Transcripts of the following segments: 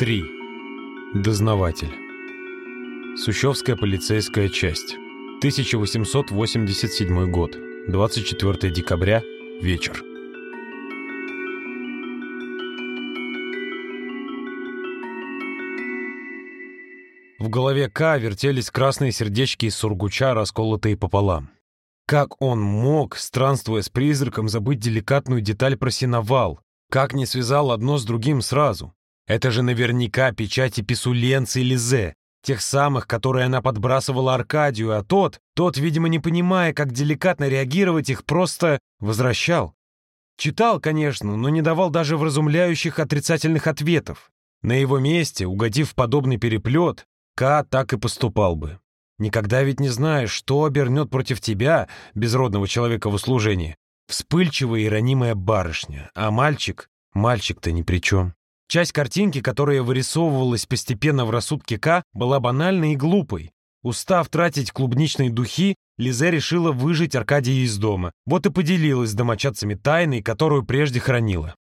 3. Дознаватель. Сущевская полицейская часть. 1887 год. 24 декабря. Вечер. В голове К вертелись красные сердечки из сургуча, расколотые пополам. Как он мог, странствуя с призраком, забыть деликатную деталь про синовал? Как не связал одно с другим сразу? Это же наверняка печати Писуленца и Лизе, тех самых, которые она подбрасывала Аркадию, а тот, тот, видимо, не понимая, как деликатно реагировать, их просто возвращал. Читал, конечно, но не давал даже вразумляющих отрицательных ответов. На его месте, угодив в подобный переплет, К так и поступал бы. Никогда ведь не знаешь, что обернет против тебя, безродного человека в услужении, вспыльчивая и ранимая барышня, а мальчик, мальчик-то ни при чем. Часть картинки, которая вырисовывалась постепенно в рассудке К, была банальной и глупой. Устав тратить клубничные духи, Лизе решила выжить Аркадия из дома. Вот и поделилась с домочадцами тайной, которую прежде хранила.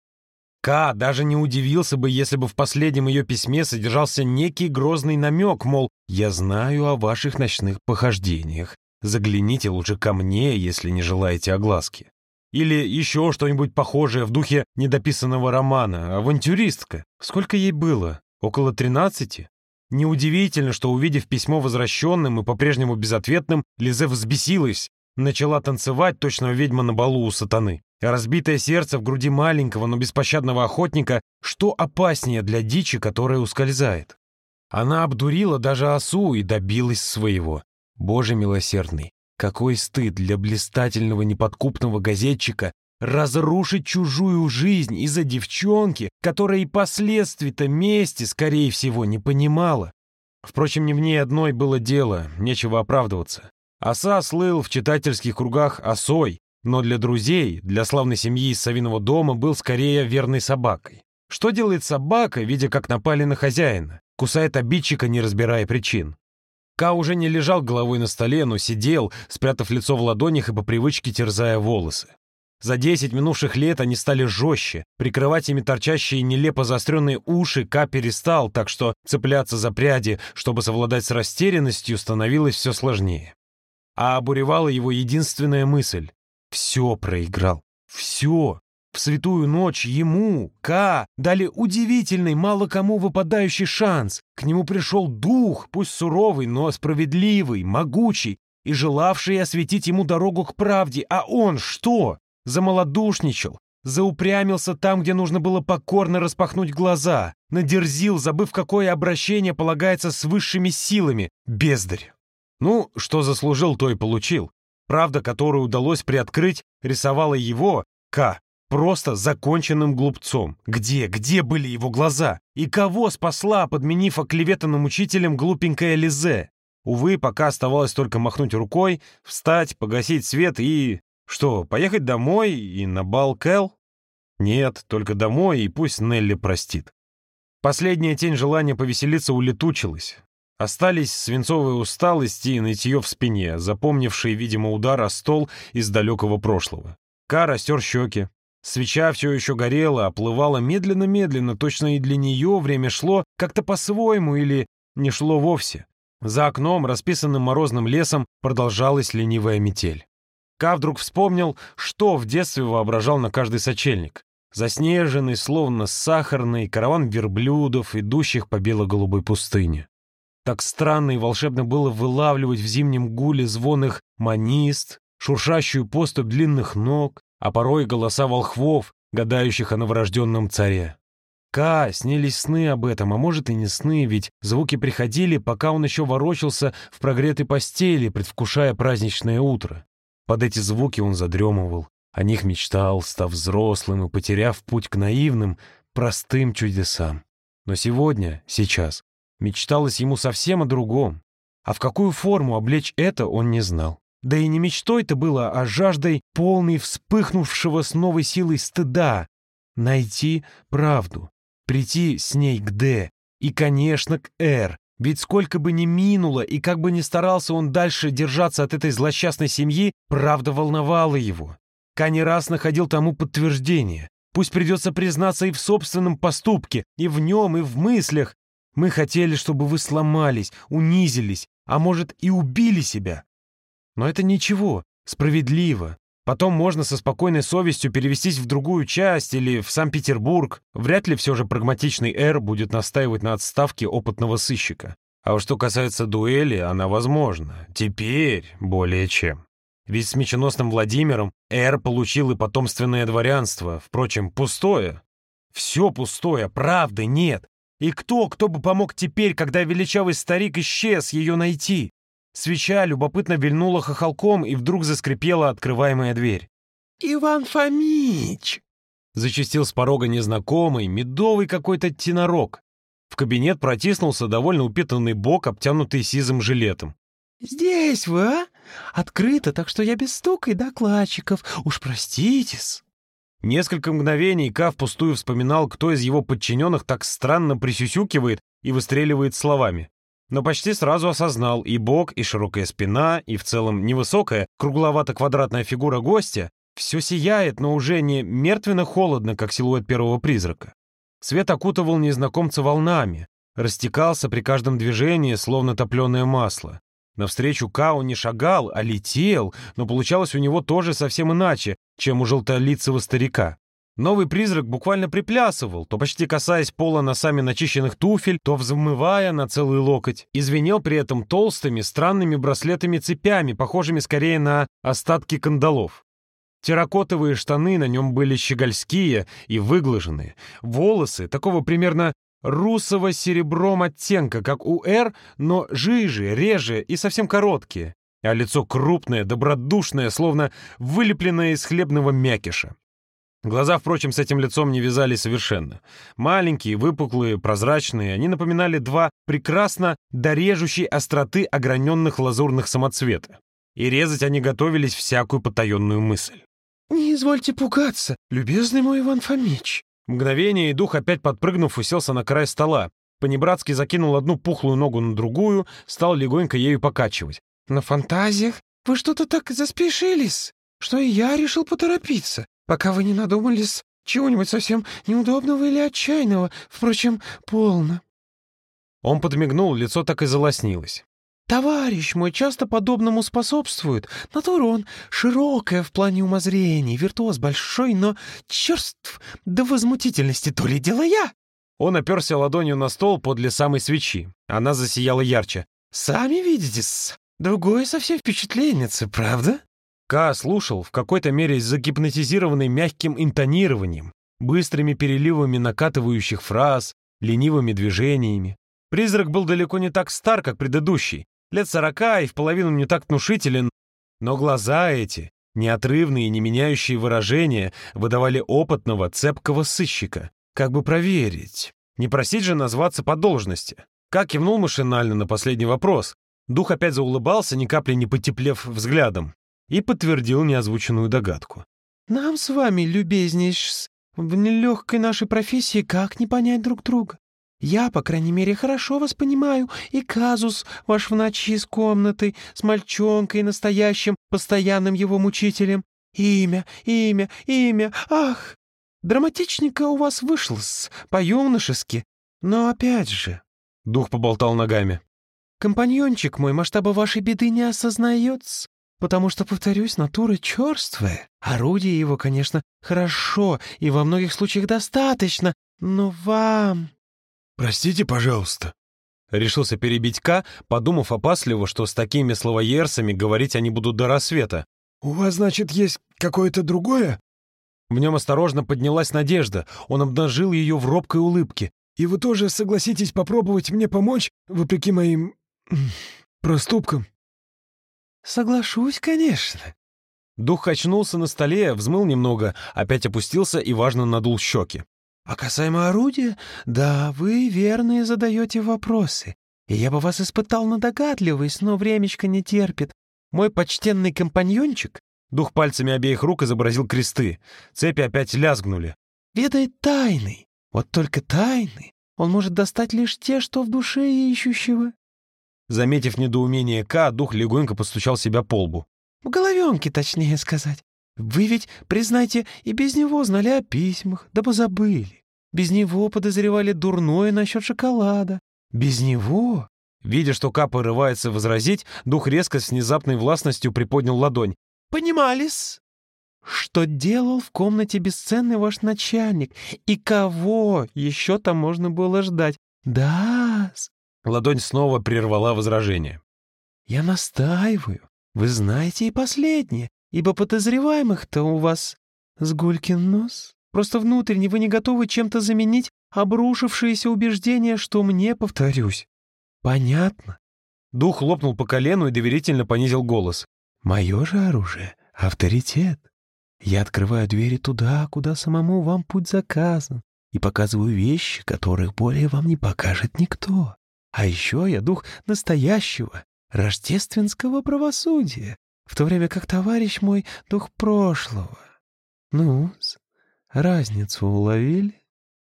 К даже не удивился бы, если бы в последнем ее письме содержался некий грозный намек, мол, «Я знаю о ваших ночных похождениях. Загляните лучше ко мне, если не желаете огласки». Или еще что-нибудь похожее в духе недописанного романа. Авантюристка. Сколько ей было? Около тринадцати? Неудивительно, что, увидев письмо возвращенным и по-прежнему безответным, Лизе взбесилась, начала танцевать, точно ведьма на балу у сатаны. Разбитое сердце в груди маленького, но беспощадного охотника, что опаснее для дичи, которая ускользает. Она обдурила даже осу и добилась своего. Боже милосердный, какой стыд для блистательного неподкупного газетчика разрушить чужую жизнь из-за девчонки, которая и последствий-то мести, скорее всего, не понимала. Впрочем, не в ней одной было дело, нечего оправдываться. Оса слыл в читательских кругах осой, но для друзей, для славной семьи из Савиного дома был скорее верной собакой. Что делает собака, видя, как напали на хозяина? Кусает обидчика, не разбирая причин. Ка уже не лежал головой на столе, но сидел, спрятав лицо в ладонях и по привычке терзая волосы. За десять минувших лет они стали жестче. Прикрывать ими торчащие нелепо заостренные уши Ка перестал, так что цепляться за пряди, чтобы совладать с растерянностью, становилось все сложнее. А обуревала его единственная мысль. Все проиграл. Все. В святую ночь ему, К, дали удивительный, мало кому выпадающий шанс. К нему пришел дух, пусть суровый, но справедливый, могучий, и желавший осветить ему дорогу к правде. А он что? Замолодушничал, заупрямился там, где нужно было покорно распахнуть глаза, надерзил, забыв, какое обращение полагается с высшими силами. Бездарь. Ну, что заслужил, то и получил. Правда, которую удалось приоткрыть, рисовала его, К, Просто законченным глупцом. Где, где были его глаза? И кого спасла, подменив оклеветанным учителем глупенькая Лизе? Увы, пока оставалось только махнуть рукой, встать, погасить свет и... Что, поехать домой и на бал Кэл? Нет, только домой, и пусть Нелли простит. Последняя тень желания повеселиться улетучилась. Остались свинцовая усталость и нытье в спине, запомнившие, видимо, удар о стол из далекого прошлого. Кара стер щеки, Свеча все еще горела, оплывала медленно-медленно, точно и для нее время шло как-то по-своему или не шло вовсе. За окном, расписанным морозным лесом, продолжалась ленивая метель. Ка вдруг вспомнил, что в детстве воображал на каждый сочельник. Заснеженный, словно сахарный, караван верблюдов, идущих по бело-голубой пустыне. Так странно и волшебно было вылавливать в зимнем гуле звон их манист, шуршащую поступь длинных ног, а порой голоса волхвов, гадающих о новорожденном царе. Ка, снились сны об этом, а может и не сны, ведь звуки приходили, пока он еще ворочался в прогретой постели, предвкушая праздничное утро. Под эти звуки он задремывал, о них мечтал, став взрослым и потеряв путь к наивным, простым чудесам. Но сегодня, сейчас, мечталось ему совсем о другом. А в какую форму облечь это он не знал. Да и не мечтой-то было, а жаждой, полной вспыхнувшего с новой силой стыда. Найти правду, прийти с ней к Д и, конечно, к Р. Ведь сколько бы ни минуло, и как бы ни старался он дальше держаться от этой злосчастной семьи, правда волновала его. Ка не раз находил тому подтверждение. Пусть придется признаться и в собственном поступке, и в нем, и в мыслях. Мы хотели, чтобы вы сломались, унизились, а может и убили себя. Но это ничего, справедливо. Потом можно со спокойной совестью перевестись в другую часть или в Санкт-Петербург. Вряд ли все же прагматичный Эр будет настаивать на отставке опытного сыщика. А что касается дуэли, она возможна. Теперь более чем. Ведь с меченосным Владимиром Эр получил и потомственное дворянство. Впрочем, пустое. Все пустое, правды нет. И кто, кто бы помог теперь, когда величавый старик исчез, ее найти? Свеча любопытно вильнула хохолком, и вдруг заскрипела открываемая дверь. «Иван Фомич!» Зачастил с порога незнакомый, медовый какой-то тенорок. В кабинет протиснулся довольно упитанный бок, обтянутый сизым жилетом. «Здесь вы, а? Открыто, так что я без стука и докладчиков. Уж проститесь». Несколько мгновений Ка впустую вспоминал, кто из его подчиненных так странно присюсюкивает и выстреливает словами. Но почти сразу осознал и бок, и широкая спина, и в целом невысокая, кругловато-квадратная фигура гостя все сияет, но уже не мертвенно-холодно, как силуэт первого призрака. Свет окутывал незнакомца волнами, растекался при каждом движении, словно топленое масло. Навстречу Кау не шагал, а летел, но получалось у него тоже совсем иначе, чем у желтолицего старика. Новый призрак буквально приплясывал, то почти касаясь пола носами начищенных туфель, то взмывая на целый локоть, и при этом толстыми, странными браслетами-цепями, похожими скорее на остатки кандалов. Терракотовые штаны на нем были щегольские и выглаженные. Волосы такого примерно русого серебром оттенка, как у Р, но жиже, реже и совсем короткие. А лицо крупное, добродушное, словно вылепленное из хлебного мякиша. Глаза, впрочем, с этим лицом не вязались совершенно. Маленькие, выпуклые, прозрачные, они напоминали два прекрасно дорежущей остроты ограненных лазурных самоцвета. И резать они готовились всякую потаенную мысль. «Не извольте пугаться, любезный мой Иван Фомич». Мгновение и дух, опять подпрыгнув, уселся на край стола. Понебратски закинул одну пухлую ногу на другую, стал легонько ею покачивать. «На фантазиях вы что-то так заспешились, что и я решил поторопиться, пока вы не надумались чего-нибудь совсем неудобного или отчаянного, впрочем, полно». Он подмигнул, лицо так и залоснилось. Товарищ мой часто подобному способствует. Натура он широкая в плане умозрений, виртуоз большой, но черств до возмутительности то ли дело я. Он оперся ладонью на стол подле самой свечи. Она засияла ярче. «Сами видите-с, другое совсем впечатленница, правда?» Ка слушал, в какой-то мере загипнотизированный мягким интонированием, быстрыми переливами накатывающих фраз, ленивыми движениями. Призрак был далеко не так стар, как предыдущий, лет сорока и в половину не так внушителен, но глаза эти, неотрывные и не меняющие выражения, выдавали опытного, цепкого сыщика. Как бы проверить? Не просить же назваться по должности. Как кивнул машинально на последний вопрос. Дух опять заулыбался, ни капли не потеплев взглядом, и подтвердил неозвученную догадку. «Нам с вами, любезнейш, в нелегкой нашей профессии как не понять друг друга? Я, по крайней мере, хорошо вас понимаю, и казус ваш в ночи с комнатой, с мальчонкой настоящим, постоянным его мучителем. Имя, имя, имя, ах! Драматичненько у вас вышло-с, по-юношески. Но опять же...» Дух поболтал ногами. «Компаньончик мой масштаба вашей беды не осознает, потому что, повторюсь, натура черствая. Орудие его, конечно, хорошо и во многих случаях достаточно, но вам...» «Простите, пожалуйста», — решился перебить К, подумав опасливо, что с такими словоерсами говорить они будут до рассвета. «У вас, значит, есть какое-то другое?» В нем осторожно поднялась надежда, он обнажил ее в робкой улыбке. «И вы тоже согласитесь попробовать мне помочь, вопреки моим... проступкам?» «Соглашусь, конечно». Дух очнулся на столе, взмыл немного, опять опустился и важно надул щеки. А касаемо орудия, да, вы верные задаете вопросы. И я бы вас испытал на догадливость, но времечко не терпит. Мой почтенный компаньончик...» Дух пальцами обеих рук изобразил кресты. Цепи опять лязгнули. «Ведает тайны. Вот только тайны. Он может достать лишь те, что в душе ищущего». Заметив недоумение К, дух легонько постучал себя по лбу. «В головенке, точнее сказать. Вы ведь, признайте, и без него знали о письмах, да позабыли. Без него подозревали дурное насчет шоколада. Без него...» Видя, что Ка порывается возразить, дух резко с внезапной властностью приподнял ладонь. «Понимались?» «Что делал в комнате бесценный ваш начальник? И кого еще там можно было ждать? да -с. Ладонь снова прервала возражение. «Я настаиваю. Вы знаете и последнее, ибо подозреваемых-то у вас с гулькин нос. Просто внутренне вы не готовы чем-то заменить обрушившиеся убеждения, что мне, повторюсь. Понятно?» Дух хлопнул по колену и доверительно понизил голос. «Мое же оружие — авторитет. Я открываю двери туда, куда самому вам путь заказан, и показываю вещи, которых более вам не покажет никто. А еще я дух настоящего, рождественского правосудия, в то время как товарищ мой — дух прошлого. ну разницу уловили?»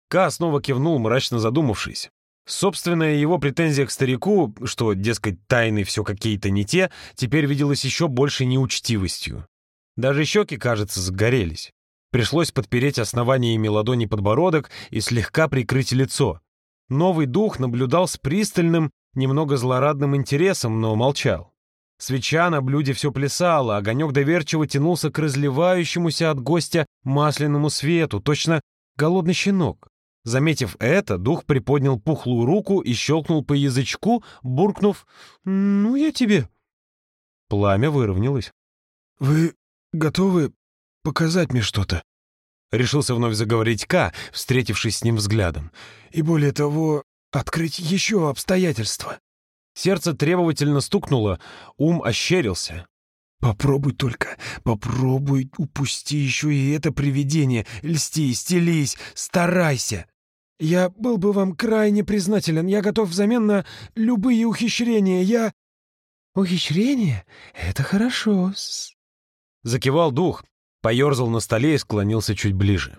Ка снова кивнул, мрачно задумавшись. Собственная его претензия к старику, что, дескать, тайны все какие-то не те, теперь виделась еще большей неучтивостью. Даже щеки, кажется, загорелись. Пришлось подпереть основаниями ладони подбородок и слегка прикрыть лицо. Новый дух наблюдал с пристальным, немного злорадным интересом, но молчал. Свеча на блюде все плясала, огонек доверчиво тянулся к разливающемуся от гостя масляному свету, точно голодный щенок. Заметив это, дух приподнял пухлую руку и щелкнул по язычку, буркнув «Ну, я тебе». Пламя выровнялось. «Вы готовы показать мне что-то?» Решился вновь заговорить К, встретившись с ним взглядом. «И более того, открыть еще обстоятельства». Сердце требовательно стукнуло, ум ощерился. «Попробуй только, попробуй упусти еще и это привидение. Льсти, стелись, старайся. Я был бы вам крайне признателен. Я готов взамен на любые ухищрения. Я...» «Ухищрения? Это хорошо -с. Закивал дух, поерзал на столе и склонился чуть ближе.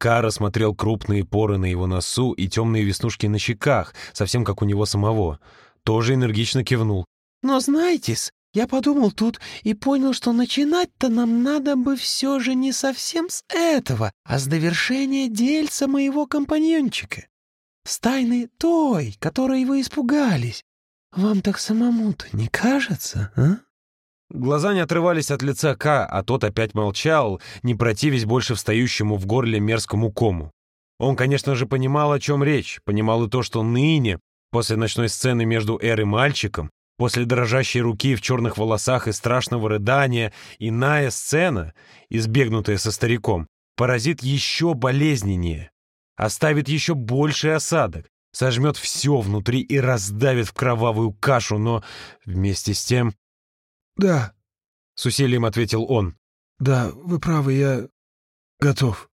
Кара смотрел крупные поры на его носу и темные веснушки на щеках, совсем как у него самого — тоже энергично кивнул. «Но знаете-с, я подумал тут и понял, что начинать-то нам надо бы все же не совсем с этого, а с довершения дельца моего компаньончика. С тайны той, которой вы испугались. Вам так самому-то не кажется, а?» Глаза не отрывались от лица К, а тот опять молчал, не противясь больше встающему в горле мерзкому кому. Он, конечно же, понимал, о чем речь, понимал и то, что ныне, После ночной сцены между Эр и мальчиком, после дрожащей руки в черных волосах и страшного рыдания, иная сцена, избегнутая со стариком, поразит еще болезненнее, оставит еще больший осадок, сожмет все внутри и раздавит в кровавую кашу, но вместе с тем... «Да», — с усилием ответил он. «Да, вы правы, я готов».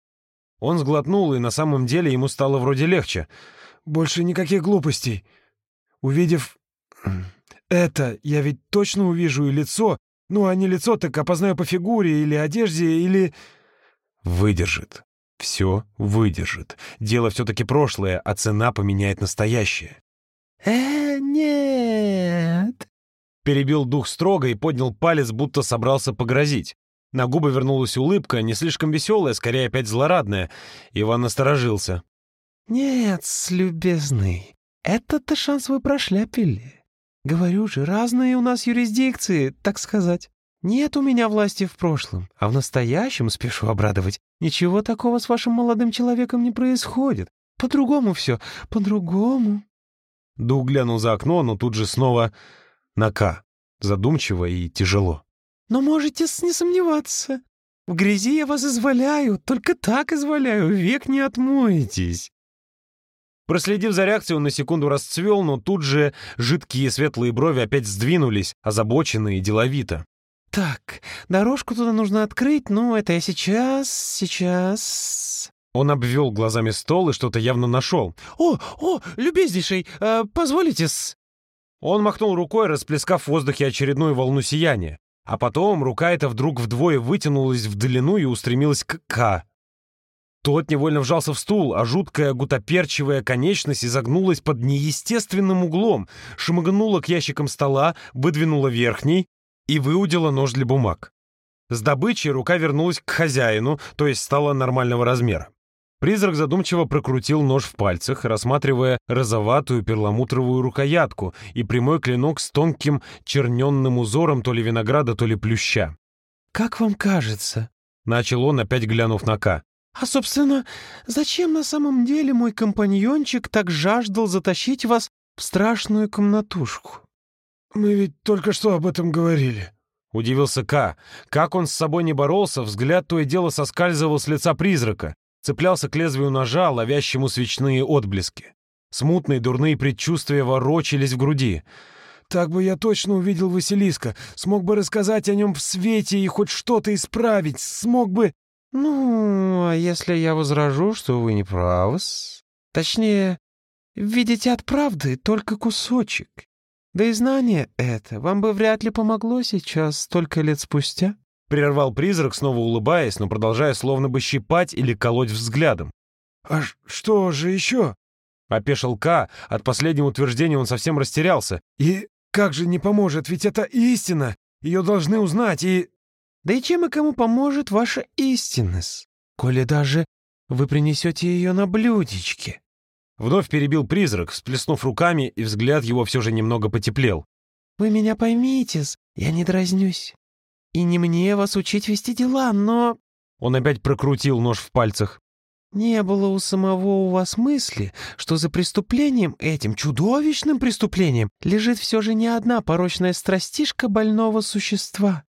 Он сглотнул, и на самом деле ему стало вроде легче — больше никаких глупостей. Увидев это, я ведь точно увижу и лицо. Ну, а не лицо, так опознаю по фигуре или одежде, или... Выдержит. Все выдержит. Дело все-таки прошлое, а цена поменяет настоящее. «Э, нет!» Перебил дух строго и поднял палец, будто собрался погрозить. На губы вернулась улыбка, не слишком веселая, скорее опять злорадная. Иван насторожился. «Нет, любезный, этот-то шанс вы прошляпили. Говорю же, разные у нас юрисдикции, так сказать. Нет у меня власти в прошлом, а в настоящем, спешу обрадовать, ничего такого с вашим молодым человеком не происходит. По-другому все, по-другому». Дух глянул за окно, но тут же снова на «К», задумчиво и тяжело. «Но можете не сомневаться. В грязи я вас изваляю, только так изваляю, век не отмоетесь». Проследив за реакцией, он на секунду расцвел, но тут же жидкие светлые брови опять сдвинулись, озабоченные и деловито. «Так, дорожку туда нужно открыть, ну, это я сейчас, сейчас...» Он обвел глазами стол и что-то явно нашел. «О, о, любезнейший, э, позволите-с...» Он махнул рукой, расплескав в воздухе очередную волну сияния. А потом рука эта вдруг вдвое вытянулась в длину и устремилась к К. Тот невольно вжался в стул, а жуткая гутоперчивая конечность изогнулась под неестественным углом, шмыгнула к ящикам стола, выдвинула верхний и выудила нож для бумаг. С добычей рука вернулась к хозяину, то есть стала нормального размера. Призрак задумчиво прокрутил нож в пальцах, рассматривая розоватую перламутровую рукоятку и прямой клинок с тонким черненным узором то ли винограда, то ли плюща. «Как вам кажется?» — начал он, опять глянув на Ка. «А, собственно, зачем на самом деле мой компаньончик так жаждал затащить вас в страшную комнатушку?» «Мы ведь только что об этом говорили», — удивился Ка. Как он с собой не боролся, взгляд то и дело соскальзывал с лица призрака, цеплялся к лезвию ножа, ловящему свечные отблески. Смутные дурные предчувствия ворочались в груди. «Так бы я точно увидел Василиска, смог бы рассказать о нем в свете и хоть что-то исправить, смог бы...» «Ну, а если я возражу, что вы не правы Точнее, видите от правды только кусочек. Да и знание это вам бы вряд ли помогло сейчас, столько лет спустя». Прервал призрак, снова улыбаясь, но продолжая словно бы щипать или колоть взглядом. «А что же еще?» Опешил К, от последнего утверждения он совсем растерялся. «И как же не поможет, ведь это истина! Ее должны узнать и...» «Да и чем и кому поможет ваша истинность, коли даже вы принесете ее на блюдечке?» Вновь перебил призрак, всплеснув руками, и взгляд его все же немного потеплел. «Вы меня поймите, я не дразнюсь. И не мне вас учить вести дела, но...» Он опять прокрутил нож в пальцах. «Не было у самого у вас мысли, что за преступлением этим, чудовищным преступлением, лежит все же не одна порочная страстишка больного существа?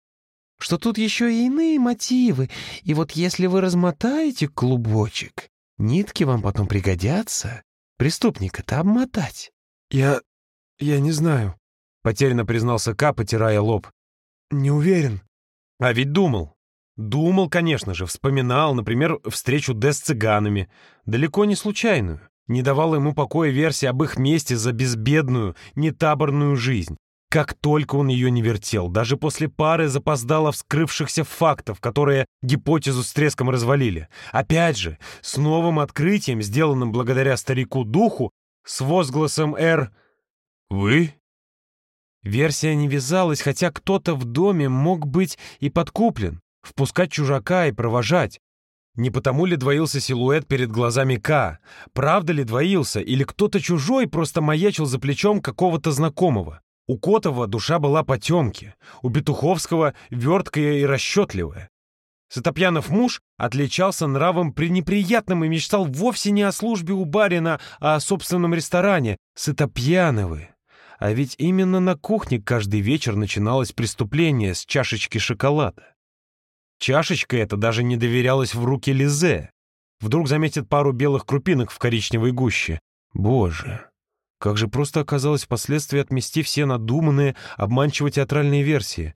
Что тут еще и иные мотивы, и вот если вы размотаете клубочек, нитки вам потом пригодятся, преступника-то обмотать». «Я... я не знаю», — потерянно признался Ка, потирая лоб. «Не уверен». А ведь думал. Думал, конечно же, вспоминал, например, встречу Д с цыганами. Далеко не случайную. Не давала ему покоя версия об их месте за безбедную, нетаборную жизнь. Как только он ее не вертел, даже после пары запоздало вскрывшихся фактов, которые гипотезу с треском развалили. Опять же, с новым открытием, сделанным благодаря старику-духу, с возгласом «Р» «Вы?» Версия не вязалась, хотя кто-то в доме мог быть и подкуплен, впускать чужака и провожать. Не потому ли двоился силуэт перед глазами К? Правда ли двоился, или кто-то чужой просто маячил за плечом какого-то знакомого? У Котова душа была потемки, у Петуховского верткая и расчетливая. Сатопьянов муж отличался нравом пренеприятным и мечтал вовсе не о службе у барина, а о собственном ресторане. Сатопьяновы. А ведь именно на кухне каждый вечер начиналось преступление с чашечки шоколада. Чашечка эта даже не доверялась в руки Лизе. Вдруг заметит пару белых крупинок в коричневой гуще. Боже, как же просто оказалось впоследствии отмести все надуманные, обманчиво театральные версии.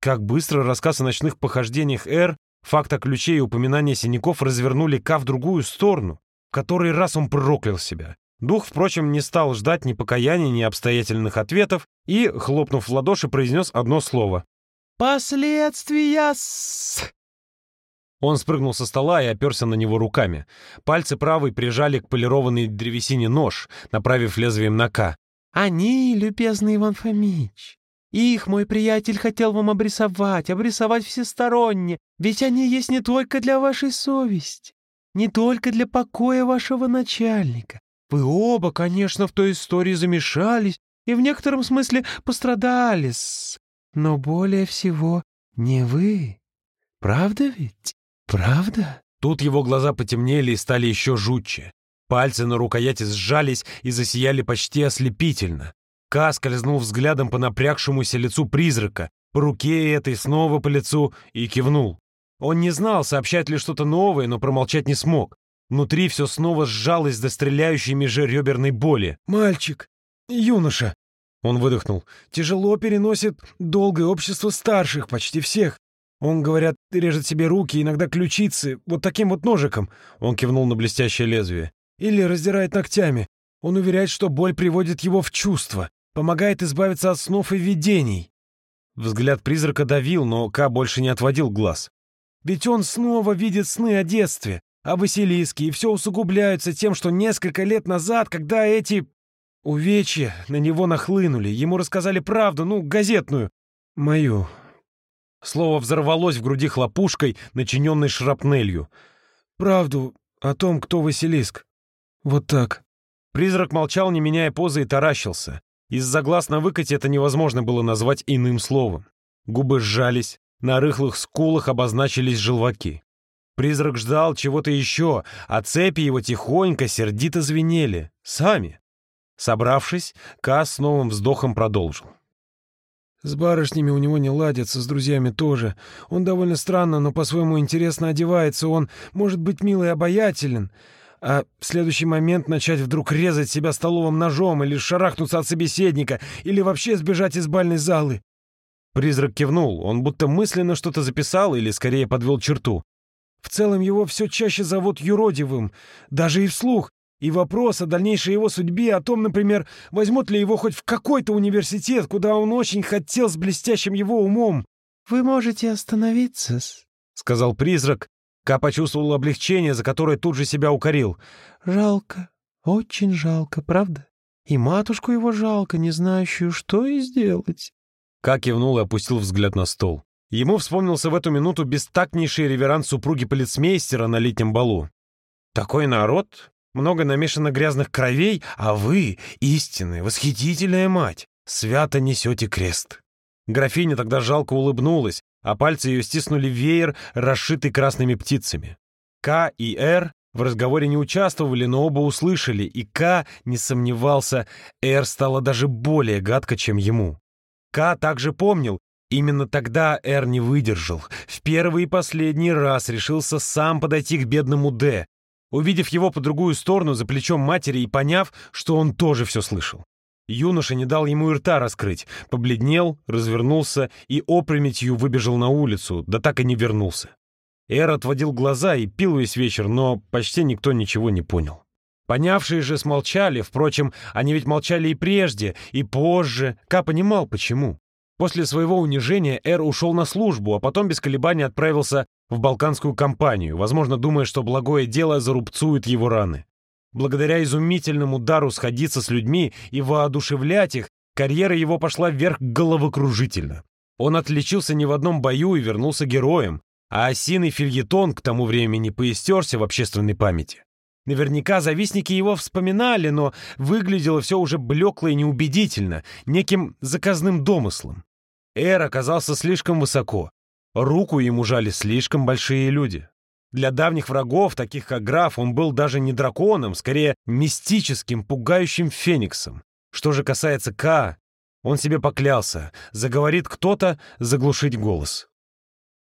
Как быстро рассказ о ночных похождениях Эр, факт о ключе и упоминание синяков развернули Ка в другую сторону. В который раз он проклял себя. Дух, впрочем, не стал ждать ни покаяния, ни обстоятельных ответов и, хлопнув в ладоши, произнес одно слово. «Последствия с...» Он спрыгнул со стола и оперся на него руками. Пальцы правой прижали к полированной древесине нож, направив лезвием на К. «Они, любезный Иван Фомич, их мой приятель хотел вам обрисовать, обрисовать всесторонне, ведь они есть не только для вашей совести, не только для покоя вашего начальника, вы оба, конечно, в той истории замешались и в некотором смысле пострадали, но более всего не вы. Правда ведь? Правда?» Тут его глаза потемнели и стали еще жутче. Пальцы на рукояти сжались и засияли почти ослепительно. Ка скользнул взглядом по напрягшемуся лицу призрака, по руке этой снова по лицу и кивнул. Он не знал, сообщать ли что-то новое, но промолчать не смог. Внутри все снова сжалось до стреляющей межреберной боли. «Мальчик! Юноша!» Он выдохнул. «Тяжело переносит долгое общество старших, почти всех. Он, говорят, режет себе руки, иногда ключицы, вот таким вот ножиком». Он кивнул на блестящее лезвие. «Или раздирает ногтями. Он уверяет, что боль приводит его в чувство, помогает избавиться от снов и видений». Взгляд призрака давил, но Ка больше не отводил глаз. «Ведь он снова видит сны о детстве, а Василиски, и все усугубляются тем, что несколько лет назад, когда эти увечья на него нахлынули, ему рассказали правду, ну, газетную, мою, Слово взорвалось в груди хлопушкой, начиненной шрапнелью. «Правду о том, кто Василиск. Вот так». Призрак молчал, не меняя позы, и таращился. Из-за глаз на выкате это невозможно было назвать иным словом. Губы сжались, на рыхлых скулах обозначились желваки. Призрак ждал чего-то еще, а цепи его тихонько, сердито звенели. Сами. Собравшись, Кас с новым вздохом продолжил. С барышнями у него не ладятся, с друзьями тоже. Он довольно странно, но по-своему интересно одевается. Он может быть милый и обаятелен, а в следующий момент начать вдруг резать себя столовым ножом или шарахнуться от собеседника, или вообще сбежать из бальной залы. Призрак кивнул. Он будто мысленно что-то записал или, скорее, подвел черту. В целом его все чаще зовут юродивым, даже и вслух. И вопрос о дальнейшей его судьбе, о том, например, возьмут ли его хоть в какой-то университет, куда он очень хотел с блестящим его умом. «Вы можете остановиться», — сказал призрак. Ка почувствовал облегчение, за которое тут же себя укорил. «Жалко, очень жалко, правда? И матушку его жалко, не знающую, что и сделать». Ка кивнул и опустил взгляд на стол. Ему вспомнился в эту минуту бестактнейший реверанс супруги полицмейстера на летнем балу. «Такой народ, много намешано грязных кровей, а вы, истинная, восхитительная мать, свято несете крест». Графиня тогда жалко улыбнулась, а пальцы ее стиснули веер, расшитый красными птицами. К и Р в разговоре не участвовали, но оба услышали, и К не сомневался, Р стало даже более гадко, чем ему. К также помнил, именно тогда Р не выдержал. В первый и последний раз решился сам подойти к бедному Д, увидев его по другую сторону за плечом матери и поняв, что он тоже все слышал. Юноша не дал ему и рта раскрыть, побледнел, развернулся и опрометью выбежал на улицу, да так и не вернулся. Эр отводил глаза и пил весь вечер, но почти никто ничего не понял. Понявшие же смолчали, впрочем, они ведь молчали и прежде, и позже. Ка понимал, почему. После своего унижения Эр ушел на службу, а потом без колебаний отправился в балканскую кампанию, возможно, думая, что благое дело зарубцует его раны. Благодаря изумительному дару сходиться с людьми и воодушевлять их, карьера его пошла вверх головокружительно. Он отличился не в одном бою и вернулся героем, а осиный фильетон к тому времени поистерся в общественной памяти. Наверняка завистники его вспоминали, но выглядело все уже блекло и неубедительно, неким заказным домыслом. Эр оказался слишком высоко. Руку ему жали слишком большие люди. Для давних врагов, таких как граф, он был даже не драконом, скорее мистическим, пугающим фениксом. Что же касается К, он себе поклялся, заговорит кто-то, заглушить голос.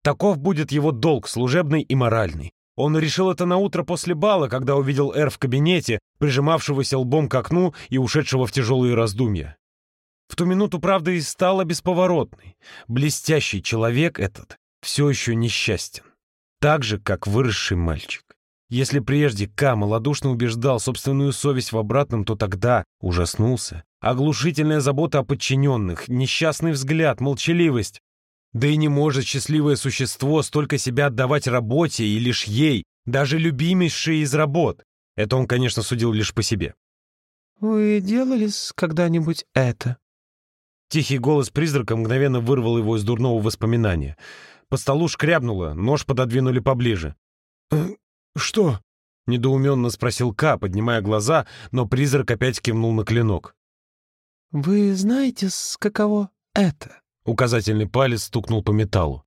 Таков будет его долг, служебный и моральный. Он решил это на утро после бала, когда увидел Эр в кабинете, прижимавшегося лбом к окну и ушедшего в тяжелые раздумья. В ту минуту правда и стала бесповоротной. Блестящий человек этот все еще несчастен. Так же, как выросший мальчик. Если прежде К малодушно убеждал собственную совесть в обратном, то тогда ужаснулся. Оглушительная забота о подчиненных, несчастный взгляд, молчаливость. Да и не может счастливое существо столько себя отдавать работе и лишь ей, даже любимейшей из работ. Это он, конечно, судил лишь по себе. «Вы делали когда-нибудь это?» Тихий голос призрака мгновенно вырвал его из дурного воспоминания. По столу шкрябнуло, нож пододвинули поближе. «Э, «Что?» — недоуменно спросил Ка, поднимая глаза, но призрак опять кивнул на клинок. «Вы знаете, с каково это?» Указательный палец стукнул по металлу.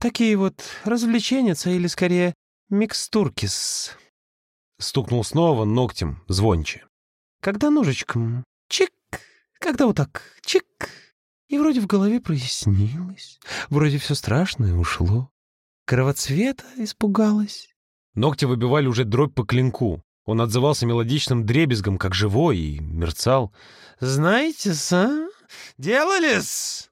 «Такие вот развлечения, или скорее микстурки-с...» Стукнул снова ногтем, звонче. «Когда ножичком чик, когда вот так чик, и вроде в голове прояснилось, вроде все страшное ушло. Кровоцвета испугалась. Ногти выбивали уже дробь по клинку. Он отзывался мелодичным дребезгом, как живой, и мерцал. «Знаете-с, а? Делали-с?»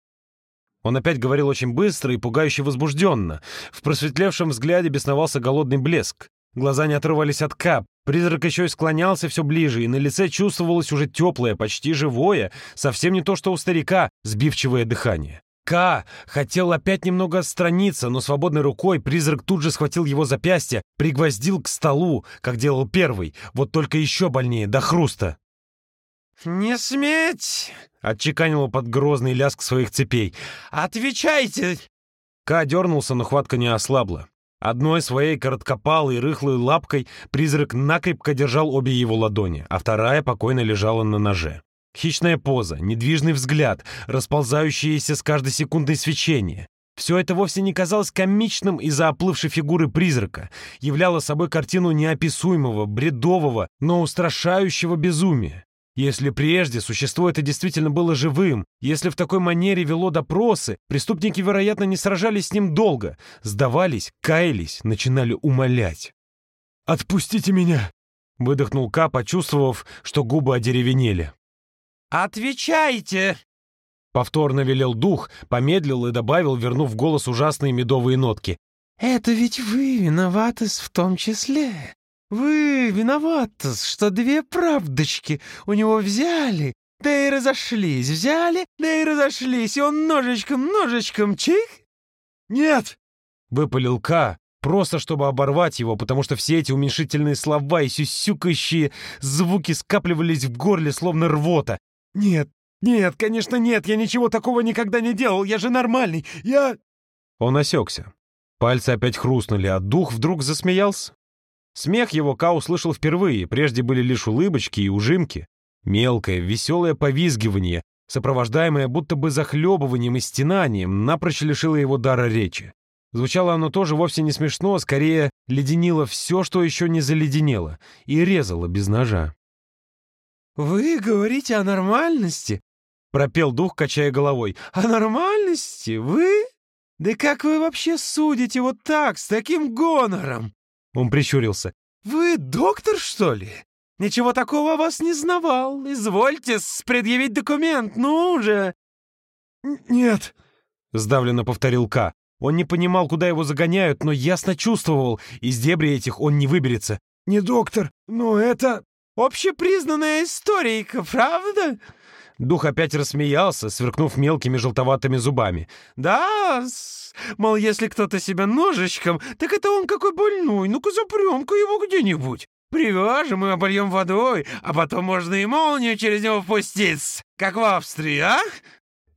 Он опять говорил очень быстро и пугающе возбужденно. В просветлевшем взгляде бесновался голодный блеск. Глаза не отрывались от кап. Призрак еще и склонялся все ближе, и на лице чувствовалось уже теплое, почти живое, совсем не то, что у старика, сбивчивое дыхание. К хотел опять немного отстраниться, но свободной рукой призрак тут же схватил его запястье, пригвоздил к столу, как делал первый, вот только еще больнее, до хруста. «Не сметь!» — отчеканило под грозный лязг своих цепей. «Отвечайте! Ка дернулся, но хватка не ослабла. Одной своей короткопалой рыхлой лапкой призрак накрепко держал обе его ладони, а вторая покойно лежала на ноже. Хищная поза, недвижный взгляд, расползающееся с каждой секундой свечение. Все это вовсе не казалось комичным из-за оплывшей фигуры призрака, являло собой картину неописуемого, бредового, но устрашающего безумия. Если прежде существо это действительно было живым, если в такой манере вело допросы, преступники, вероятно, не сражались с ним долго, сдавались, каялись, начинали умолять. «Отпустите меня!» — выдохнул Ка, почувствовав, что губы одеревенели. «Отвечайте!» Повторно велел дух, помедлил и добавил, вернув голос ужасные медовые нотки. «Это ведь вы виноваты в том числе. Вы виноваты, что две правдочки у него взяли, да и разошлись, взяли, да и разошлись, и он ножичком-ножичком чих?» «Нет!» — выпалил Ка, просто чтобы оборвать его, потому что все эти уменьшительные слова и сюсюкающие звуки скапливались в горле, словно рвота. «Нет, нет, конечно нет, я ничего такого никогда не делал, я же нормальный, я...» Он осекся. Пальцы опять хрустнули, а дух вдруг засмеялся. Смех его Ка услышал впервые, прежде были лишь улыбочки и ужимки. Мелкое, веселое повизгивание, сопровождаемое будто бы захлебыванием и стенанием, напрочь лишило его дара речи. Звучало оно тоже вовсе не смешно, скорее леденило все, что еще не заледенело, и резало без ножа. «Вы говорите о нормальности?» — пропел дух, качая головой. «О нормальности? Вы? Да как вы вообще судите вот так, с таким гонором?» Он прищурился. «Вы доктор, что ли? Ничего такого о вас не знавал. Извольте предъявить документ, ну же!» «Нет», — сдавленно повторил К. Он не понимал, куда его загоняют, но ясно чувствовал, из дебри этих он не выберется. «Не доктор, но это...» «Общепризнанная историйка, правда?» Дух опять рассмеялся, сверкнув мелкими желтоватыми зубами. «Да, мол, если кто-то себя ножичком, так это он какой больной, ну-ка запрем-ка его где-нибудь. Привяжем и обольем водой, а потом можно и молнию через него впустить, как в Австрии, а?»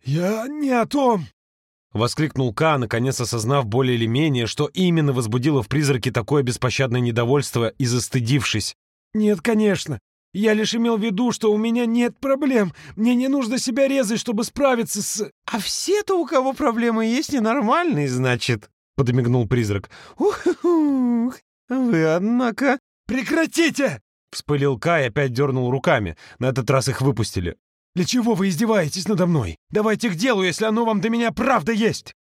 «Я не о том!» — воскликнул Ка, наконец осознав более или менее, что именно возбудило в призраке такое беспощадное недовольство и застыдившись. «Нет, конечно. Я лишь имел в виду, что у меня нет проблем. Мне не нужно себя резать, чтобы справиться с...» «А все-то, у кого проблемы есть, ненормальные, значит», — подмигнул призрак. «Ух, вы, однако...» «Прекратите!» — вспылил Кай и опять дернул руками. На этот раз их выпустили. «Для чего вы издеваетесь надо мной? Давайте к делу, если оно вам до меня правда есть!»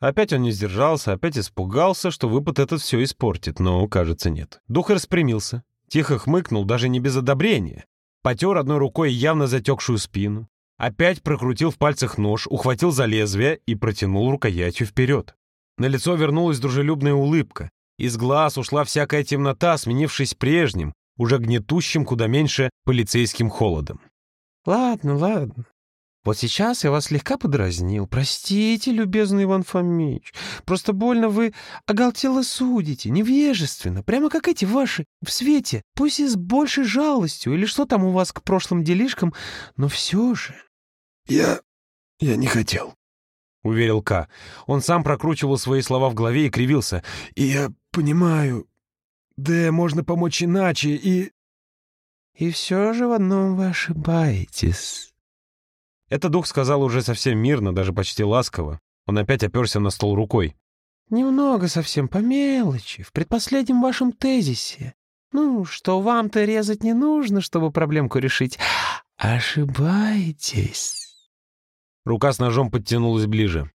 Опять он не сдержался, опять испугался, что выпад этот все испортит, но, кажется, нет. Дух распрямился, Тихо хмыкнул, даже не без одобрения. Потер одной рукой явно затекшую спину. Опять прокрутил в пальцах нож, ухватил за лезвие и протянул рукоятью вперед. На лицо вернулась дружелюбная улыбка. Из глаз ушла всякая темнота, сменившись прежним, уже гнетущим куда меньше полицейским холодом. «Ладно, ладно. Вот сейчас я вас слегка подразнил. Простите, любезный Иван Фомич. Просто больно вы оголтело судите, невежественно, прямо как эти ваши, в свете, пусть и с большей жалостью, или что там у вас к прошлым делишкам, но все же. Я... я не хотел. — уверил К. Он сам прокручивал свои слова в голове и кривился. «И я понимаю. Да, можно помочь иначе, и...» «И все же в одном вы ошибаетесь». Это дух сказал уже совсем мирно, даже почти ласково. Он опять оперся на стол рукой. «Немного совсем, по мелочи, в предпоследнем вашем тезисе. Ну, что вам-то резать не нужно, чтобы проблемку решить. Ошибаетесь». Рука с ножом подтянулась ближе.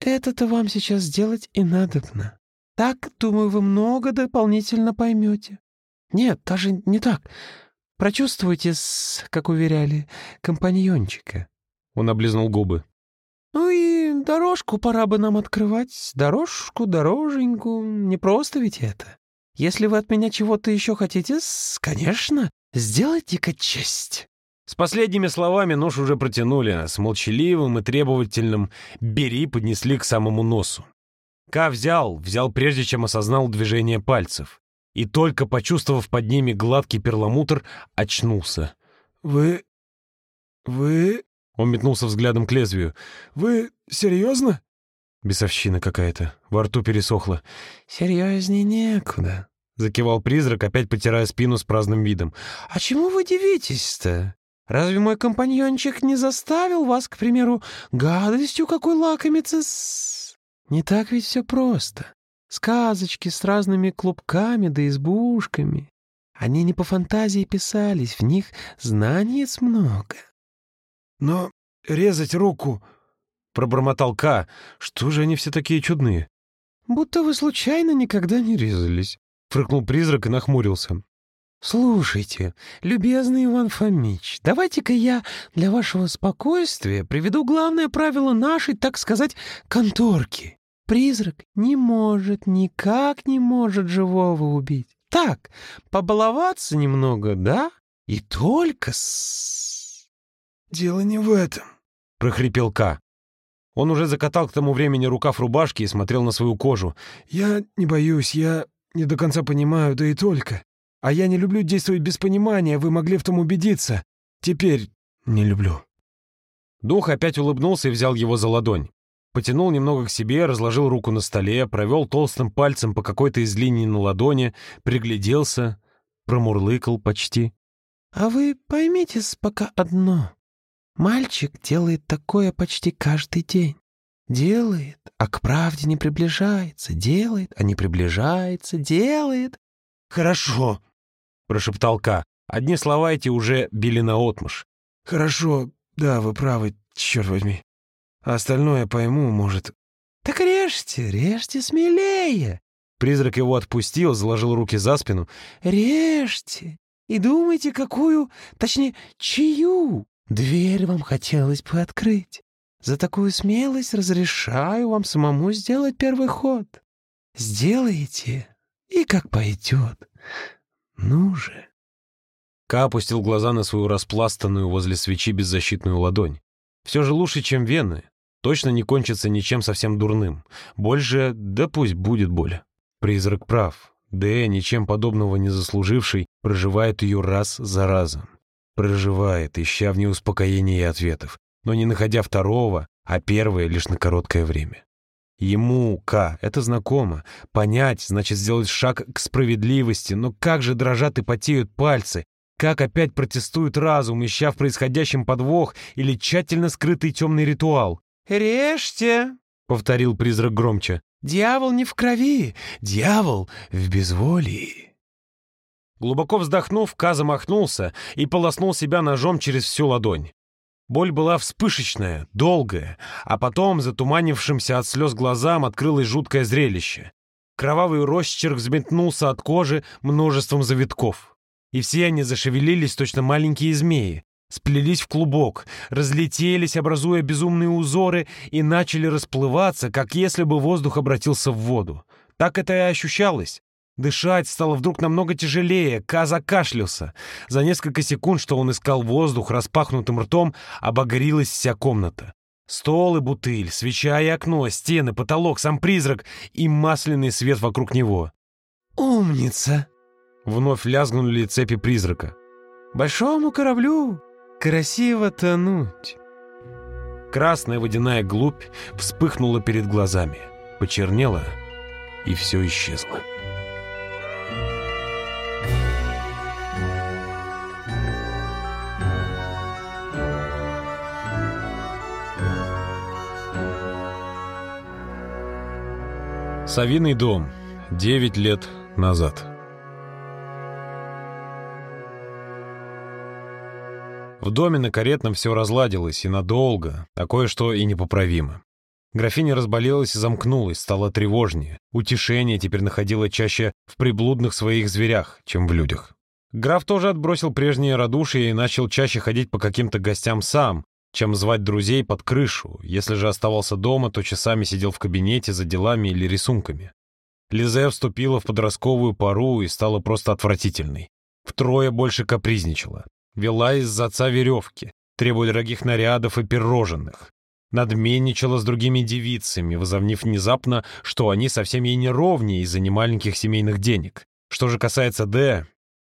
«Это-то вам сейчас сделать и надобно. Так, думаю, вы много дополнительно поймете. Нет, даже не так. Прочувствуйте, как уверяли, компаньончика. Он облизнул губы. «Ну и дорожку пора бы нам открывать. Дорожку, дороженьку. Не просто ведь это. Если вы от меня чего-то еще хотите, конечно, сделайте-ка честь». С последними словами нож уже протянули, а с молчаливым и требовательным «бери» поднесли к самому носу. Ка взял, взял прежде, чем осознал движение пальцев. И только почувствовав под ними гладкий перламутр, очнулся. «Вы... вы...» Он метнулся взглядом к лезвию. «Вы серьезно?» Бесовщина какая-то. Во рту пересохло. «Серьезней некуда», — закивал призрак, опять потирая спину с праздным видом. «А чему вы дивитесь-то? Разве мой компаньончик не заставил вас, к примеру, гадостью какой лакомиться с... Не так ведь все просто. Сказочки с разными клубками да избушками. Они не по фантазии писались, в них знаниец много». «Но резать руку...» — пробормотал Ка. «Что же они все такие чудные?» «Будто вы случайно никогда не резались», — фрыкнул призрак и нахмурился. «Слушайте, любезный Иван Фомич, давайте-ка я для вашего спокойствия приведу главное правило нашей, так сказать, конторки. Призрак не может, никак не может живого убить. Так, побаловаться немного, да? И только с...» «Дело не в этом», — прохрипел Ка. Он уже закатал к тому времени рукав рубашки и смотрел на свою кожу. «Я не боюсь, я не до конца понимаю, да и только. А я не люблю действовать без понимания, вы могли в том убедиться. Теперь не люблю». Дух опять улыбнулся и взял его за ладонь. Потянул немного к себе, разложил руку на столе, провел толстым пальцем по какой-то из линий на ладони, пригляделся, промурлыкал почти. «А вы поймите пока одно. Мальчик делает такое почти каждый день. Делает, а к правде не приближается. Делает, а не приближается. Делает. «Хорошо», — прошептал Ка. Одни слова эти уже били наотмашь. «Хорошо, да, вы правы, черт возьми. А остальное пойму, может...» «Так режьте, режьте смелее!» Призрак его отпустил, заложил руки за спину. «Режьте! И думайте, какую, точнее, чью Дверь вам хотелось бы открыть. За такую смелость разрешаю вам самому сделать первый ход. Сделайте, и как пойдет. Ну же. Ка опустил глаза на свою распластанную возле свечи беззащитную ладонь. Все же лучше, чем вены. Точно не кончится ничем совсем дурным. Больше, да пусть будет боль. Призрак прав. Д, ничем подобного не заслуживший, проживает ее раз за разом. Проживает, ища в и ответов, но не находя второго, а первое лишь на короткое время. Ему, К, это знакомо. Понять, значит сделать шаг к справедливости, но как же дрожат и потеют пальцы, как опять протестует разум, ища в происходящем подвох или тщательно скрытый темный ритуал. «Режьте!» — повторил призрак громче. «Дьявол не в крови, дьявол в безволии». Глубоко вздохнув, Ка замахнулся и полоснул себя ножом через всю ладонь. Боль была вспышечная, долгая, а потом, затуманившимся от слез глазам, открылось жуткое зрелище. Кровавый росчерк взметнулся от кожи множеством завитков. И все они зашевелились, точно маленькие змеи, сплелись в клубок, разлетелись, образуя безумные узоры, и начали расплываться, как если бы воздух обратился в воду. Так это и ощущалось. Дышать стало вдруг намного тяжелее, Ка закашлялся. За несколько секунд, что он искал воздух распахнутым ртом, обогрелась вся комната. Стол и бутыль, свеча и окно, стены, потолок, сам призрак и масляный свет вокруг него. «Умница!» Вновь лязгнули цепи призрака. «Большому кораблю красиво тонуть!» Красная водяная глубь вспыхнула перед глазами, почернела, и все исчезло. Савиный дом. Девять лет назад. В доме на каретном все разладилось и надолго, такое, что и непоправимо. Графиня разболелась и замкнулась, стала тревожнее. Утешение теперь находило чаще в приблудных своих зверях, чем в людях. Граф тоже отбросил прежнее радушие и начал чаще ходить по каким-то гостям сам, чем звать друзей под крышу. Если же оставался дома, то часами сидел в кабинете за делами или рисунками. Лизе вступила в подростковую пару и стала просто отвратительной. Втрое больше капризничала. Вела из-за отца веревки, требуя дорогих нарядов и пирожных. Надменничала с другими девицами, возомнив внезапно, что они совсем ей не ровнее из-за немаленьких семейных денег. Что же касается Д,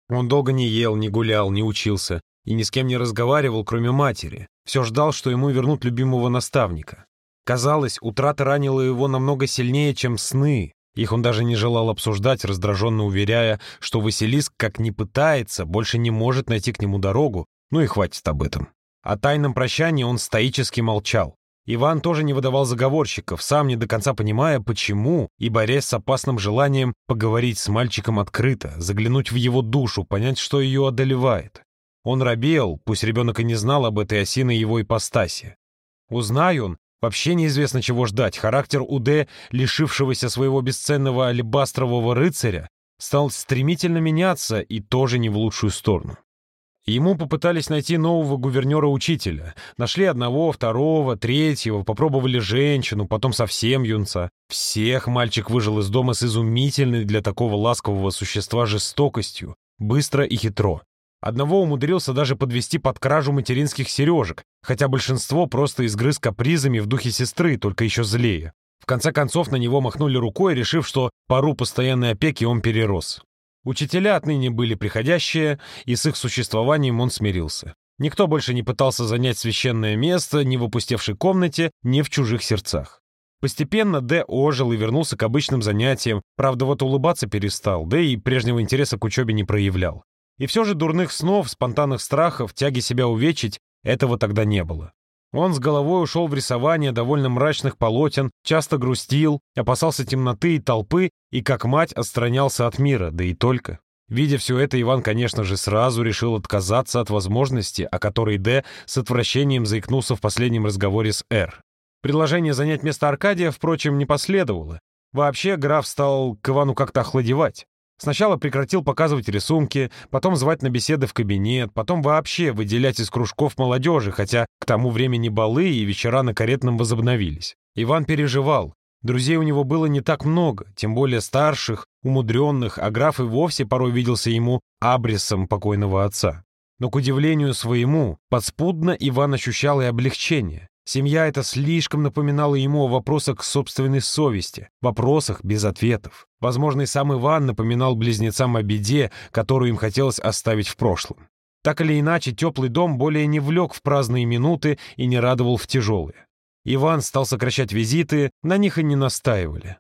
он долго не ел, не гулял, не учился и ни с кем не разговаривал, кроме матери. Все ждал, что ему вернут любимого наставника. Казалось, утрата ранила его намного сильнее, чем сны. Их он даже не желал обсуждать, раздраженно уверяя, что Василиск, как ни пытается, больше не может найти к нему дорогу, ну и хватит об этом. О тайном прощании он стоически молчал. Иван тоже не выдавал заговорщиков, сам не до конца понимая, почему, и борясь с опасным желанием поговорить с мальчиком открыто, заглянуть в его душу, понять, что ее одолевает. Он робел, пусть ребенок и не знал об этой осиной его ипостаси. Узнай он, вообще неизвестно чего ждать, характер УД, лишившегося своего бесценного алебастрового рыцаря, стал стремительно меняться и тоже не в лучшую сторону. Ему попытались найти нового гувернера-учителя. Нашли одного, второго, третьего, попробовали женщину, потом совсем юнца. Всех мальчик выжил из дома с изумительной для такого ласкового существа жестокостью, быстро и хитро. Одного умудрился даже подвести под кражу материнских сережек, хотя большинство просто изгрыз капризами в духе сестры, только еще злее. В конце концов на него махнули рукой, решив, что пару постоянной опеки он перерос. Учителя отныне были приходящие, и с их существованием он смирился. Никто больше не пытался занять священное место ни в опустевшей комнате, ни в чужих сердцах. Постепенно Д ожил и вернулся к обычным занятиям, правда вот улыбаться перестал, да и прежнего интереса к учебе не проявлял. И все же дурных снов, спонтанных страхов, тяги себя увечить, этого тогда не было. Он с головой ушел в рисование довольно мрачных полотен, часто грустил, опасался темноты и толпы и, как мать, отстранялся от мира, да и только. Видя все это, Иван, конечно же, сразу решил отказаться от возможности, о которой Д с отвращением заикнулся в последнем разговоре с Р. Предложение занять место Аркадия, впрочем, не последовало. Вообще граф стал к Ивану как-то охладевать. Сначала прекратил показывать рисунки, потом звать на беседы в кабинет, потом вообще выделять из кружков молодежи, хотя к тому времени балы и вечера на каретном возобновились. Иван переживал. Друзей у него было не так много, тем более старших, умудренных, а граф и вовсе порой виделся ему абрисом покойного отца. Но, к удивлению своему, подспудно Иван ощущал и облегчение. Семья эта слишком напоминала ему о вопросах собственной совести, вопросах без ответов. Возможно, и сам Иван напоминал близнецам о беде, которую им хотелось оставить в прошлом. Так или иначе, теплый дом более не влек в праздные минуты и не радовал в тяжелые. Иван стал сокращать визиты, на них и не настаивали.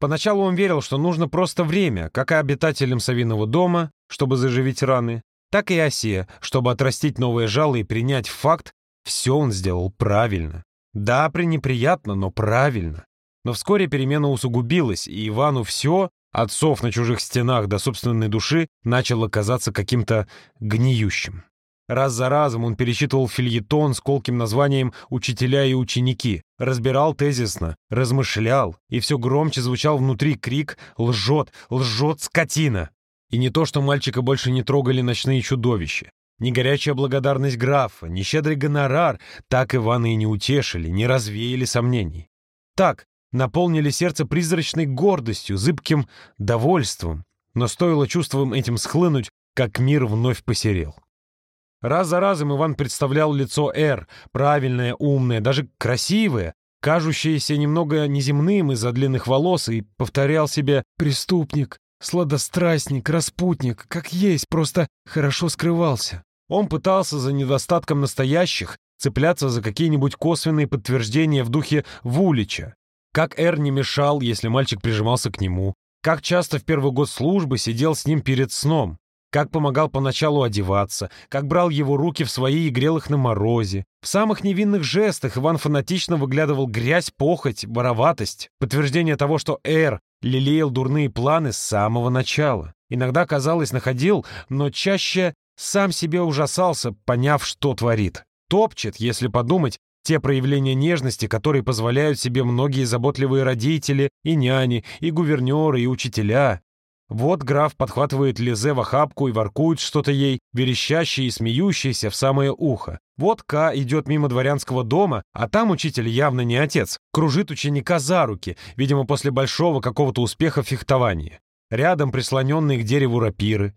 Поначалу он верил, что нужно просто время, как и обитателям Савиного дома, чтобы заживить раны, так и осе, чтобы отрастить новые жало и принять факт, все он сделал правильно. Да, пренеприятно, но правильно. Но вскоре перемена усугубилась, и Ивану все, отцов на чужих стенах до собственной души, начало казаться каким-то гниющим. Раз за разом он перечитывал фильетон с колким названием «Учителя и ученики», разбирал тезисно, размышлял, и все громче звучал внутри крик «Лжет! Лжет, скотина!» И не то, что мальчика больше не трогали ночные чудовища. Ни горячая благодарность графа, ни щедрый гонорар так Ивана и не утешили, не развеяли сомнений. Так, наполнили сердце призрачной гордостью, зыбким довольством, но стоило чувствам этим схлынуть, как мир вновь посерел. Раз за разом Иван представлял лицо Эр, правильное, умное, даже красивое, кажущееся немного неземным из-за длинных волос, и повторял себе «преступник, сладострастник, распутник, как есть, просто хорошо скрывался». Он пытался за недостатком настоящих цепляться за какие-нибудь косвенные подтверждения в духе Вулича. Как Эр не мешал, если мальчик прижимался к нему. Как часто в первый год службы сидел с ним перед сном. Как помогал поначалу одеваться, как брал его руки в свои и грел их на морозе. В самых невинных жестах Иван фанатично выглядывал грязь, похоть, вороватость. Подтверждение того, что Эр лелеял дурные планы с самого начала. Иногда, казалось, находил, но чаще сам себе ужасался, поняв, что творит. Топчет, если подумать, те проявления нежности, которые позволяют себе многие заботливые родители, и няни, и гувернеры, и учителя. Вот граф подхватывает Лизе в охапку и воркует что-то ей, верещащее и смеющееся в самое ухо. Вот Ка идет мимо дворянского дома, а там учитель явно не отец, кружит ученика за руки, видимо, после большого какого-то успеха в фехтовании. Рядом прислоненные к дереву рапиры.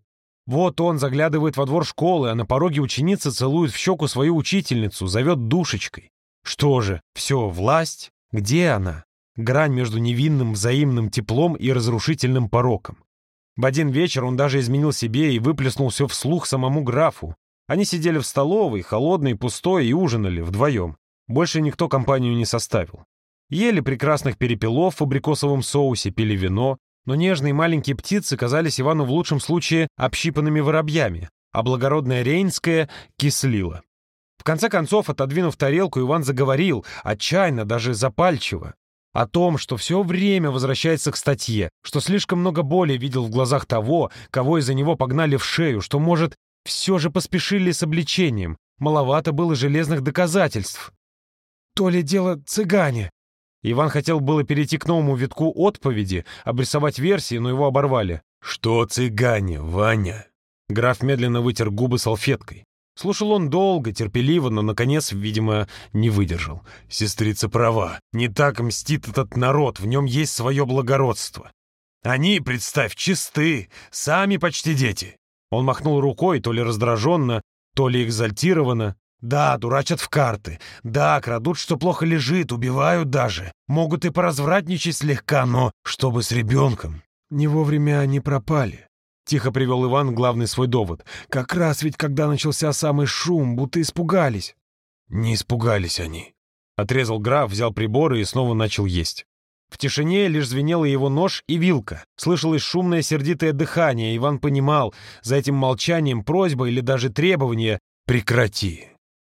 Вот он заглядывает во двор школы, а на пороге ученица целует в щеку свою учительницу, зовет душечкой. Что же, все, власть? Где она? Грань между невинным взаимным теплом и разрушительным пороком. В один вечер он даже изменил себе и выплеснул все вслух самому графу. Они сидели в столовой, холодной, пустой, и ужинали вдвоем. Больше никто компанию не составил. Ели прекрасных перепелов в абрикосовом соусе, пили вино, но нежные маленькие птицы казались Ивану в лучшем случае общипанными воробьями, а благородная рейнская кислила. В конце концов, отодвинув тарелку, Иван заговорил, отчаянно, даже запальчиво, о том, что все время возвращается к статье, что слишком много боли видел в глазах того, кого из-за него погнали в шею, что, может, все же поспешили с обличением, маловато было железных доказательств. «То ли дело цыгане!» Иван хотел было перейти к новому витку отповеди, обрисовать версии, но его оборвали. «Что цыгане, Ваня?» Граф медленно вытер губы салфеткой. Слушал он долго, терпеливо, но, наконец, видимо, не выдержал. Сестрица права. Не так мстит этот народ, в нем есть свое благородство. Они, представь, чисты, сами почти дети. Он махнул рукой, то ли раздраженно, то ли экзальтированно. Да, дурачат в карты. Да, крадут, что плохо лежит, убивают даже. Могут и поразвратничать слегка, но чтобы с ребенком. Не вовремя они пропали. Тихо привел Иван главный свой довод. Как раз ведь когда начался самый шум, будто испугались. Не испугались они. Отрезал граф, взял приборы и снова начал есть. В тишине лишь звенела его нож и вилка. Слышалось шумное сердитое дыхание. Иван понимал, за этим молчанием просьба или даже требование «прекрати».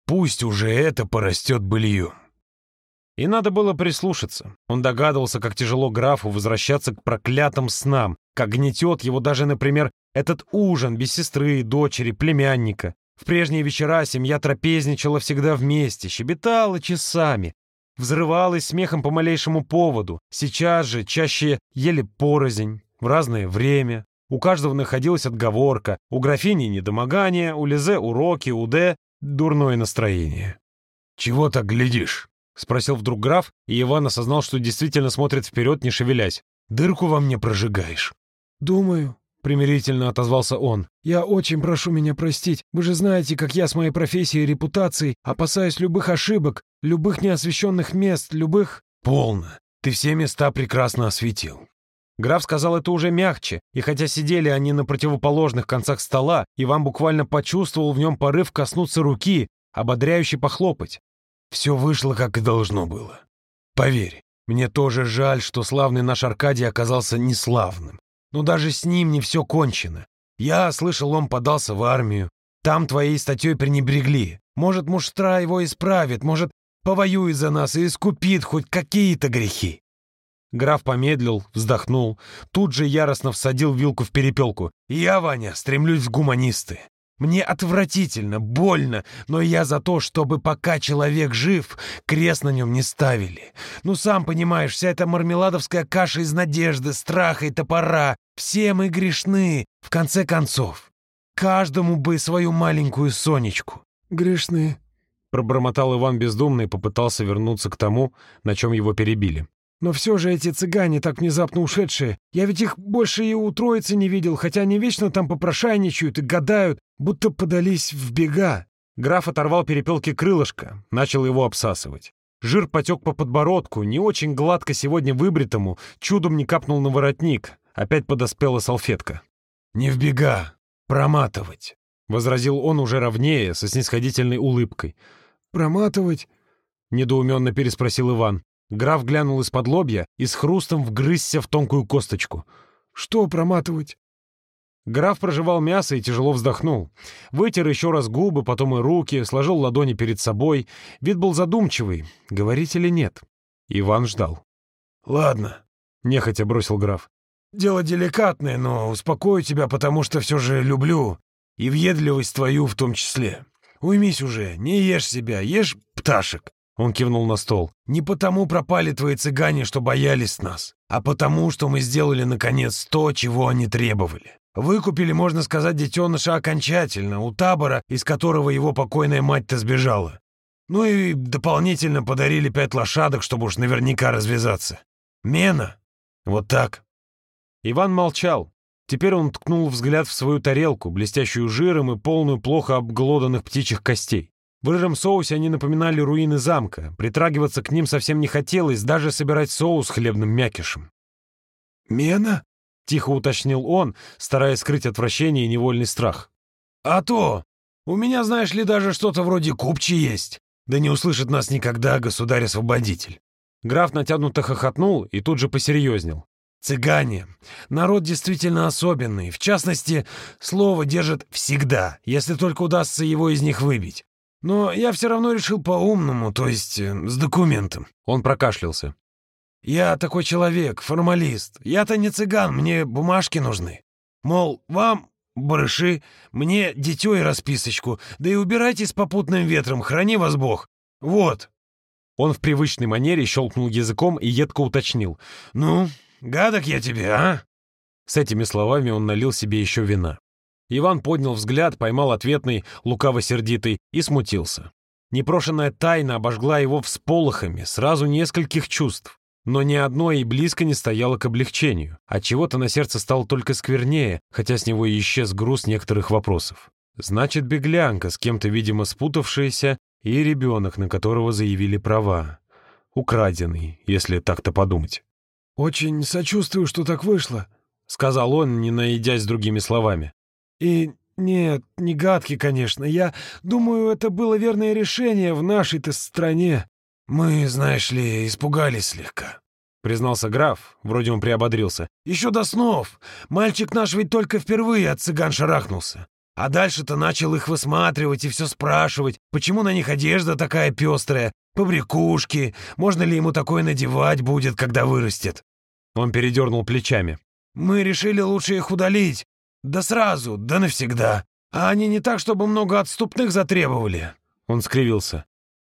Пусть уже это порастет былью. И надо было прислушаться. Он догадывался, как тяжело графу возвращаться к проклятым снам, как гнетет его даже, например, этот ужин без сестры, дочери, племянника. В прежние вечера семья трапезничала всегда вместе, щебетала часами, взрывалась смехом по малейшему поводу. Сейчас же чаще ели порознь, в разное время. У каждого находилась отговорка. У графини недомогание, у Лизе уроки, у Д дурное настроение. «Чего так глядишь?» — спросил вдруг граф, и Иван осознал, что действительно смотрит вперед, не шевелясь. «Дырку во мне прожигаешь». «Думаю», — примирительно отозвался он. «Я очень прошу меня простить. Вы же знаете, как я с моей профессией и репутацией опасаюсь любых ошибок, любых неосвещенных мест, любых...» «Полно. Ты все места прекрасно осветил». Граф сказал это уже мягче, и хотя сидели они на противоположных концах стола, Иван буквально почувствовал в нем порыв коснуться руки, ободряюще похлопать. Все вышло, как и должно было. Поверь, мне тоже жаль, что славный наш Аркадий оказался неславным. Но даже с ним не все кончено. Я слышал, он подался в армию. Там твоей статьей пренебрегли. Может, муштра его исправит, может, повоюет за нас и искупит хоть какие-то грехи. Граф помедлил, вздохнул, тут же яростно всадил вилку в перепелку. «Я, Ваня, стремлюсь в гуманисты. Мне отвратительно, больно, но я за то, чтобы пока человек жив, крест на нем не ставили. Ну, сам понимаешь, вся эта мармеладовская каша из надежды, страха и топора. Все мы грешны, в конце концов. Каждому бы свою маленькую Сонечку». «Грешны», — пробормотал Иван бездумно и попытался вернуться к тому, на чем его перебили. Но все же эти цыгане, так внезапно ушедшие, я ведь их больше и у троицы не видел, хотя они вечно там попрошайничают и гадают, будто подались в бега». Граф оторвал перепелки крылышко, начал его обсасывать. Жир потек по подбородку, не очень гладко сегодня выбритому, чудом не капнул на воротник. Опять подоспела салфетка. «Не в бега, проматывать», — возразил он уже ровнее, со снисходительной улыбкой. «Проматывать?» — недоуменно переспросил Иван. Граф глянул из-под лобья и с хрустом вгрызся в тонкую косточку. «Что проматывать?» Граф прожевал мясо и тяжело вздохнул. Вытер еще раз губы, потом и руки, сложил ладони перед собой. Вид был задумчивый. Говорить или нет? Иван ждал. «Ладно», — нехотя бросил граф. «Дело деликатное, но успокою тебя, потому что все же люблю. И въедливость твою в том числе. Уймись уже, не ешь себя, ешь пташек. Он кивнул на стол. «Не потому пропали твои цыгане, что боялись нас, а потому, что мы сделали, наконец, то, чего они требовали. Выкупили, можно сказать, детеныша окончательно, у табора, из которого его покойная мать-то сбежала. Ну и дополнительно подарили пять лошадок, чтобы уж наверняка развязаться. Мена. Вот так». Иван молчал. Теперь он ткнул взгляд в свою тарелку, блестящую жиром и полную плохо обглоданных птичьих костей. В рыжем соусе они напоминали руины замка. Притрагиваться к ним совсем не хотелось, даже собирать соус хлебным мякишем. «Мена?» — тихо уточнил он, стараясь скрыть отвращение и невольный страх. «А то! У меня, знаешь ли, даже что-то вроде купчи есть. Да не услышит нас никогда государь-освободитель. Граф натянуто хохотнул и тут же посерьезнел. Цыгане. Народ действительно особенный. В частности, слово держат всегда, если только удастся его из них выбить. Но я все равно решил по-умному, то есть э, с документом. Он прокашлялся. Я такой человек, формалист. Я-то не цыган, мне бумажки нужны. Мол, вам барыши, мне дитё и расписочку, да и убирайтесь попутным ветром, храни вас Бог. Вот». Он в привычной манере щелкнул языком и едко уточнил. «Ну, Гадок я тебе, а?» С этими словами он налил себе еще вина. Иван поднял взгляд, поймал ответный, лукаво-сердитый, и смутился. Непрошенная тайна обожгла его всполохами, сразу нескольких чувств. Но ни одно и близко не стояло к облегчению, а чего-то на сердце стало только сквернее, хотя с него исчез груз некоторых вопросов. Значит, беглянка, с кем-то, видимо, спутавшаяся, и ребенок, на которого заявили права. Украденный, если так-то подумать. «Очень сочувствую, что так вышло», — сказал он, не наедясь другими словами. «И нет, не гадки, конечно. Я думаю, это было верное решение в нашей-то стране. Мы, знаешь ли, испугались слегка». — признался граф, вроде он приободрился. «Еще до снов. Мальчик наш ведь только впервые от цыган шарахнулся. А дальше-то начал их высматривать и все спрашивать, почему на них одежда такая пестрая, побрякушки, можно ли ему такое надевать будет, когда вырастет. Он передернул плечами. «Мы решили лучше их удалить. Да сразу, да навсегда. А они не так, чтобы много отступных затребовали». Он скривился.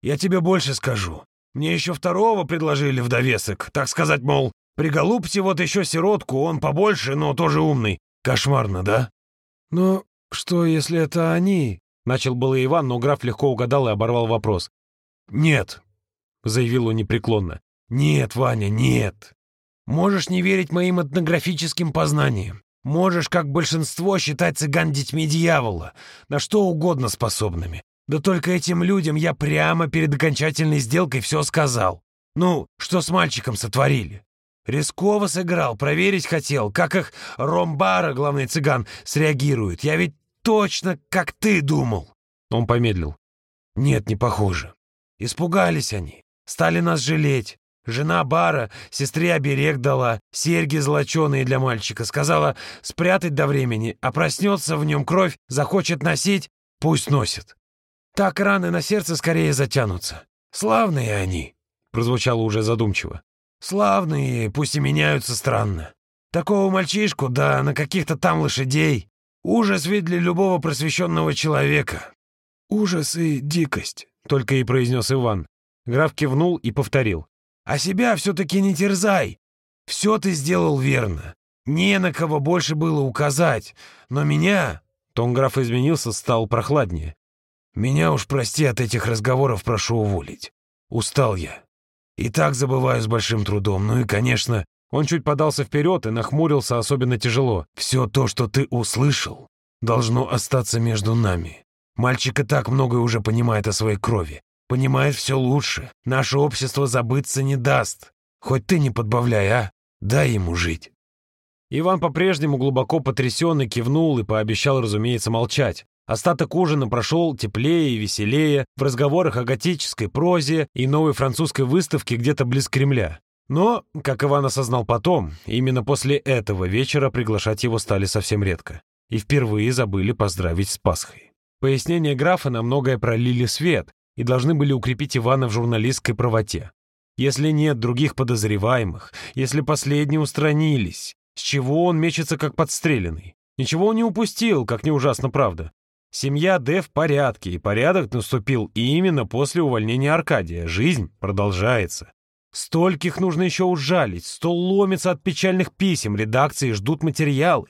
«Я тебе больше скажу. Мне еще второго предложили в довесок. Так сказать, мол, приголубьте вот еще сиротку, он побольше, но тоже умный. Кошмарно, да?» «Но что, если это они?» Начал было Иван, но граф легко угадал и оборвал вопрос. «Нет», — заявил он непреклонно. «Нет, Ваня, нет. Можешь не верить моим этнографическим познаниям. Можешь, как большинство, считать цыган детьми дьявола, на что угодно способными. Да только этим людям я прямо перед окончательной сделкой все сказал. Ну, что с мальчиком сотворили? Рисково сыграл, проверить хотел, как их Ромбара, главный цыган, среагирует. Я ведь точно, как ты думал. Он помедлил. Нет, не похоже. Испугались они, стали нас жалеть. Жена Бара сестре оберег дала, серьги золоченые для мальчика. Сказала спрятать до времени, а проснется в нем кровь, захочет носить, пусть носит. Так раны на сердце скорее затянутся. Славные они, прозвучало уже задумчиво. Славные, пусть и меняются странно. Такого мальчишку, да на каких-то там лошадей. Ужас ведь для любого просвещенного человека. Ужас и дикость, только и произнес Иван. Граф кивнул и повторил. А себя все-таки не терзай. Все ты сделал верно. Не на кого больше было указать. Но меня...» Тон графа изменился, стал прохладнее. «Меня уж прости от этих разговоров прошу уволить. Устал я. И так забываю с большим трудом. Ну и, конечно...» Он чуть подался вперед и нахмурился особенно тяжело. «Все то, что ты услышал, должно остаться между нами. Мальчик и так многое уже понимает о своей крови. Понимает все лучше. Наше общество забыться не даст. Хоть ты не подбавляй, а? Дай ему жить». Иван по-прежнему глубоко потрясенный кивнул и пообещал, разумеется, молчать. Остаток ужина прошел теплее и веселее, в разговорах о готической прозе и новой французской выставке где-то близ Кремля. Но, как Иван осознал потом, именно после этого вечера приглашать его стали совсем редко. И впервые забыли поздравить с Пасхой. Пояснения графа на многое пролили свет, и должны были укрепить Ивана в журналистской правоте. Если нет других подозреваемых, если последние устранились, с чего он мечется как подстреленный? Ничего он не упустил, как не ужасно правда. Семья Д в порядке, и порядок наступил именно после увольнения Аркадия. Жизнь продолжается. Стольких нужно еще ужалить, стол ломится от печальных писем, редакции ждут материалы.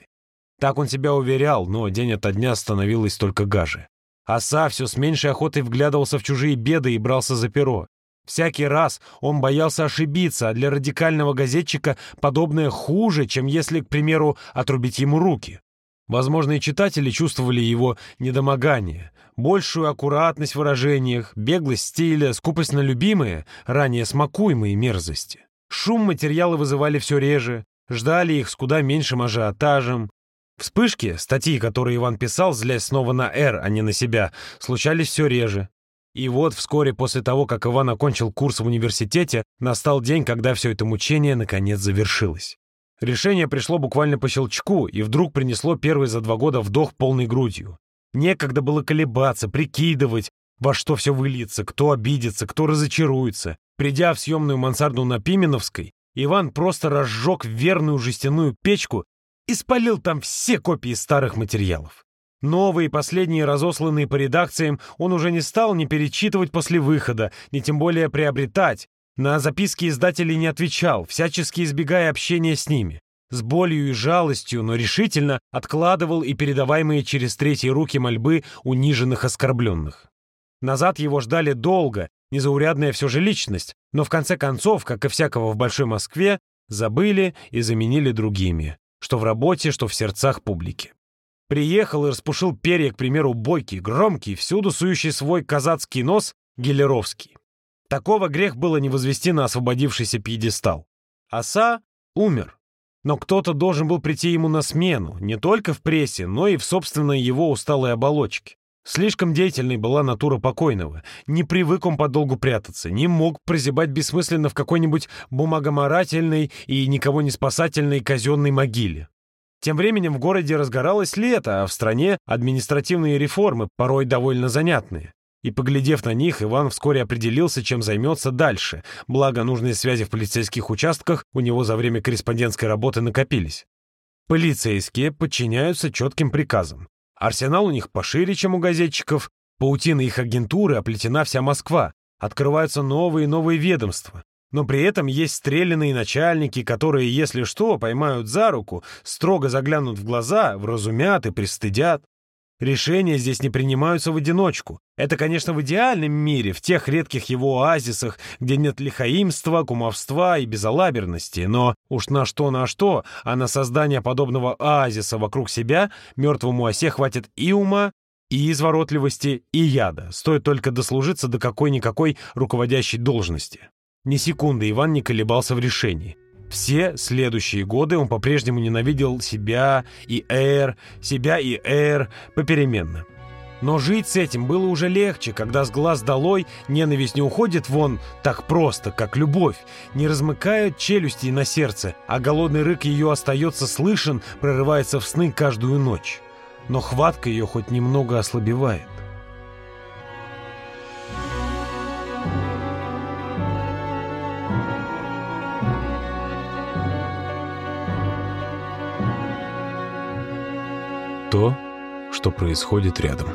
Так он себя уверял, но день ото дня становилось только гаже. Оса все с меньшей охотой вглядывался в чужие беды и брался за перо. Всякий раз он боялся ошибиться, а для радикального газетчика подобное хуже, чем если, к примеру, отрубить ему руки. Возможно, читатели чувствовали его недомогание, большую аккуратность в выражениях, беглость стиля, скупость на любимые, ранее смакуемые мерзости. Шум материалы вызывали все реже, ждали их с куда меньшим ажиотажем, Вспышки, статьи, которые Иван писал, злясь снова на «Р», а не на себя, случались все реже. И вот вскоре после того, как Иван окончил курс в университете, настал день, когда все это мучение наконец завершилось. Решение пришло буквально по щелчку и вдруг принесло первый за два года вдох полной грудью. Некогда было колебаться, прикидывать, во что все выльется, кто обидится, кто разочаруется. Придя в съемную мансарду на Пименовской, Иван просто разжег верную жестяную печку и спалил там все копии старых материалов. Новые, последние, разосланные по редакциям, он уже не стал ни перечитывать после выхода, ни тем более приобретать. На записки издателей не отвечал, всячески избегая общения с ними. С болью и жалостью, но решительно откладывал и передаваемые через третьи руки мольбы униженных оскорбленных. Назад его ждали долго, незаурядная все же личность, но в конце концов, как и всякого в Большой Москве, забыли и заменили другими, что в работе, что в сердцах публики. Приехал и распушил перья, к примеру, бойкий, громкий, всюду сующий свой казацкий нос Гелеровский. Такого грех было не возвести на освободившийся пьедестал. Оса умер. Но кто-то должен был прийти ему на смену, не только в прессе, но и в собственной его усталой оболочке. Слишком деятельной была натура покойного. Не привык он подолгу прятаться, не мог прозябать бессмысленно в какой-нибудь бумагоморательной и никого не спасательной казенной могиле. Тем временем в городе разгоралось лето, а в стране административные реформы, порой довольно занятные. И, поглядев на них, Иван вскоре определился, чем займется дальше, благо нужные связи в полицейских участках у него за время корреспондентской работы накопились. Полицейские подчиняются четким приказам. Арсенал у них пошире, чем у газетчиков, паутина их агентуры оплетена вся Москва, открываются новые и новые ведомства. Но при этом есть стрелянные начальники, которые, если что, поймают за руку, строго заглянут в глаза, вразумят и пристыдят. Решения здесь не принимаются в одиночку. Это, конечно, в идеальном мире, в тех редких его оазисах, где нет лихаимства, кумовства и безалаберности. Но уж на что на что, а на создание подобного оазиса вокруг себя мертвому осе хватит и ума, и изворотливости, и яда. Стоит только дослужиться до какой-никакой руководящей должности. Ни секунды Иван не колебался в решении. Все следующие годы он по-прежнему ненавидел себя и Эр, себя и Эр попеременно. Но жить с этим было уже легче, когда с глаз долой ненависть не уходит вон так просто, как любовь, не размыкает челюсти на сердце, а голодный рык ее остается слышен, прорывается в сны каждую ночь. Но хватка ее хоть немного ослабевает. То, что происходит рядом.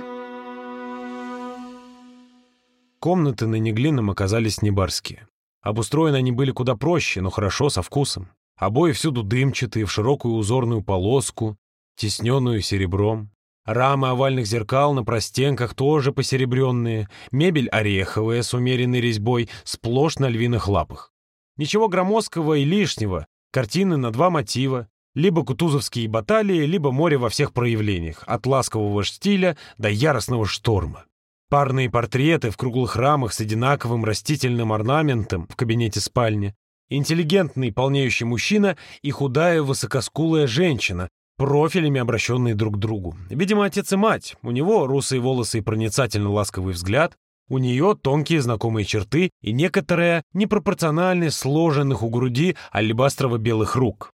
Комнаты на Неглином оказались не барские. Обустроены они были куда проще, но хорошо, со вкусом. Обои всюду дымчатые, в широкую узорную полоску, тесненную серебром. Рамы овальных зеркал на простенках тоже посеребренные, мебель ореховая с умеренной резьбой, сплошь на львиных лапах. Ничего громоздкого и лишнего, картины на два мотива, либо кутузовские баталии, либо море во всех проявлениях, от ласкового штиля до яростного шторма. Парные портреты в круглых рамах с одинаковым растительным орнаментом в кабинете спальни. Интеллигентный полнеющий мужчина и худая высокоскулая женщина, профилями обращенные друг к другу. Видимо, отец и мать. У него русые волосы и проницательно ласковый взгляд. У нее тонкие знакомые черты и некоторая непропорциональность сложенных у груди алебастрово-белых рук.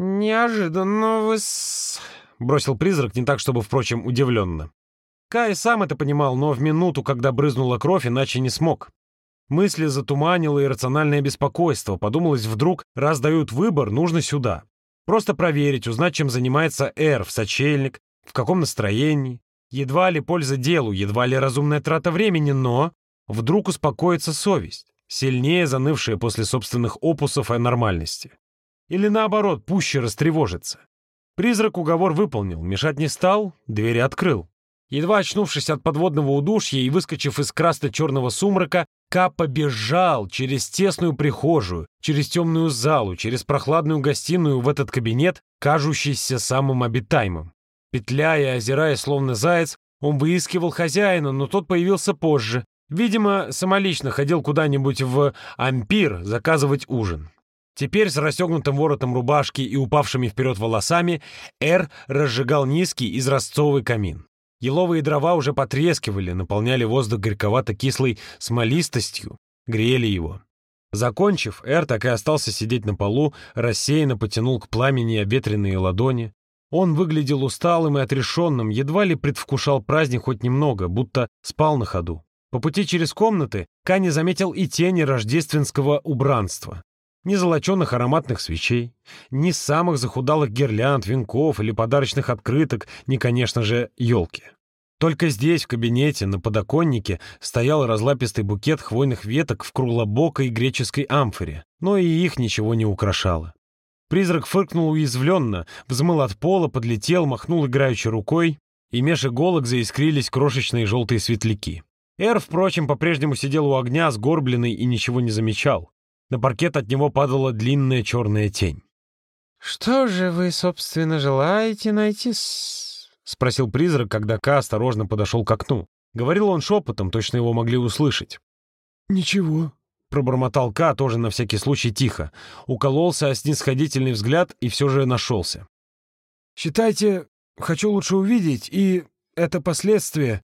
«Неожиданно вы с...» — бросил призрак, не так, чтобы, впрочем, удивленно. Кай сам это понимал, но в минуту, когда брызнула кровь, иначе не смог. Мысли затуманило иррациональное беспокойство. Подумалось, вдруг, раз дают выбор, нужно сюда. Просто проверить, узнать, чем занимается Эр в сочельник, в каком настроении. Едва ли польза делу, едва ли разумная трата времени, но... Вдруг успокоится совесть, сильнее занывшая после собственных опусов о нормальности. Или наоборот, пуще растревожится. Призрак уговор выполнил, мешать не стал, двери открыл. Едва очнувшись от подводного удушья и выскочив из красно-черного сумрака, Капа бежал через тесную прихожую, через темную залу, через прохладную гостиную в этот кабинет, кажущийся самым обитаемым. Петляя озирая, словно заяц, он выискивал хозяина, но тот появился позже. Видимо, самолично ходил куда-нибудь в «Ампир» заказывать ужин. Теперь с расстегнутым воротом рубашки и упавшими вперед волосами Эр разжигал низкий изразцовый камин. Еловые дрова уже потрескивали, наполняли воздух горьковато-кислой смолистостью, грели его. Закончив, Эр так и остался сидеть на полу, рассеянно потянул к пламени обветренные ладони. Он выглядел усталым и отрешенным, едва ли предвкушал праздник хоть немного, будто спал на ходу. По пути через комнаты Кани заметил и тени рождественского убранства. Ни золоченных ароматных свечей, ни самых захудалых гирлянд, венков или подарочных открыток, ни, конечно же, елки. Только здесь, в кабинете, на подоконнике, стоял разлапистый букет хвойных веток в круглобокой греческой амфоре, но и их ничего не украшало. Призрак фыркнул уязвленно, взмыл от пола, подлетел, махнул играючи рукой, и меж иголок заискрились крошечные желтые светляки. Эр, впрочем, по-прежнему сидел у огня, сгорбленный и ничего не замечал. На паркет от него падала длинная черная тень. «Что же вы, собственно, желаете найти с...» — спросил призрак, когда Ка осторожно подошел к окну. Говорил он шепотом, точно его могли услышать. «Ничего», — пробормотал Ка, тоже на всякий случай тихо. Укололся о снисходительный взгляд и все же нашелся. «Считайте, хочу лучше увидеть, и это последствия».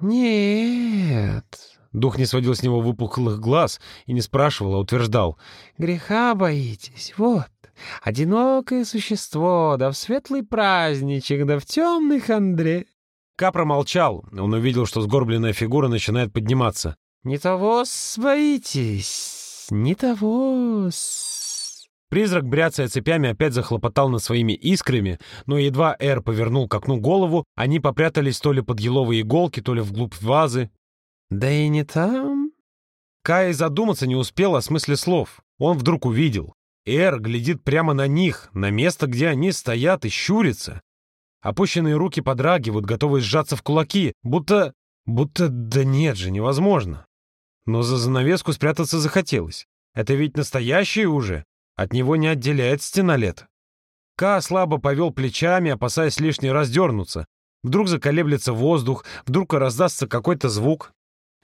«Нет», Дух не сводил с него выпуклых глаз и не спрашивал, а утверждал. «Греха боитесь, вот. Одинокое существо, да в светлый праздничек, да в темный хандре. Ка промолчал. Он увидел, что сгорбленная фигура начинает подниматься. «Не того боитесь, не того. Призрак, бряцая цепями, опять захлопотал над своими искрами, но едва Эр повернул к окну голову, они попрятались то ли под еловые иголки, то ли вглубь вазы. «Да и не там...» Кай задуматься не успел о смысле слов. Он вдруг увидел. Эр глядит прямо на них, на место, где они стоят и щурятся. Опущенные руки подрагивают, готовые сжаться в кулаки, будто... будто да нет же, невозможно. Но за занавеску спрятаться захотелось. Это ведь настоящее уже. От него не отделяет стена лет. Ка слабо повел плечами, опасаясь лишний раз дернуться. Вдруг заколеблется воздух, вдруг раздастся какой-то звук.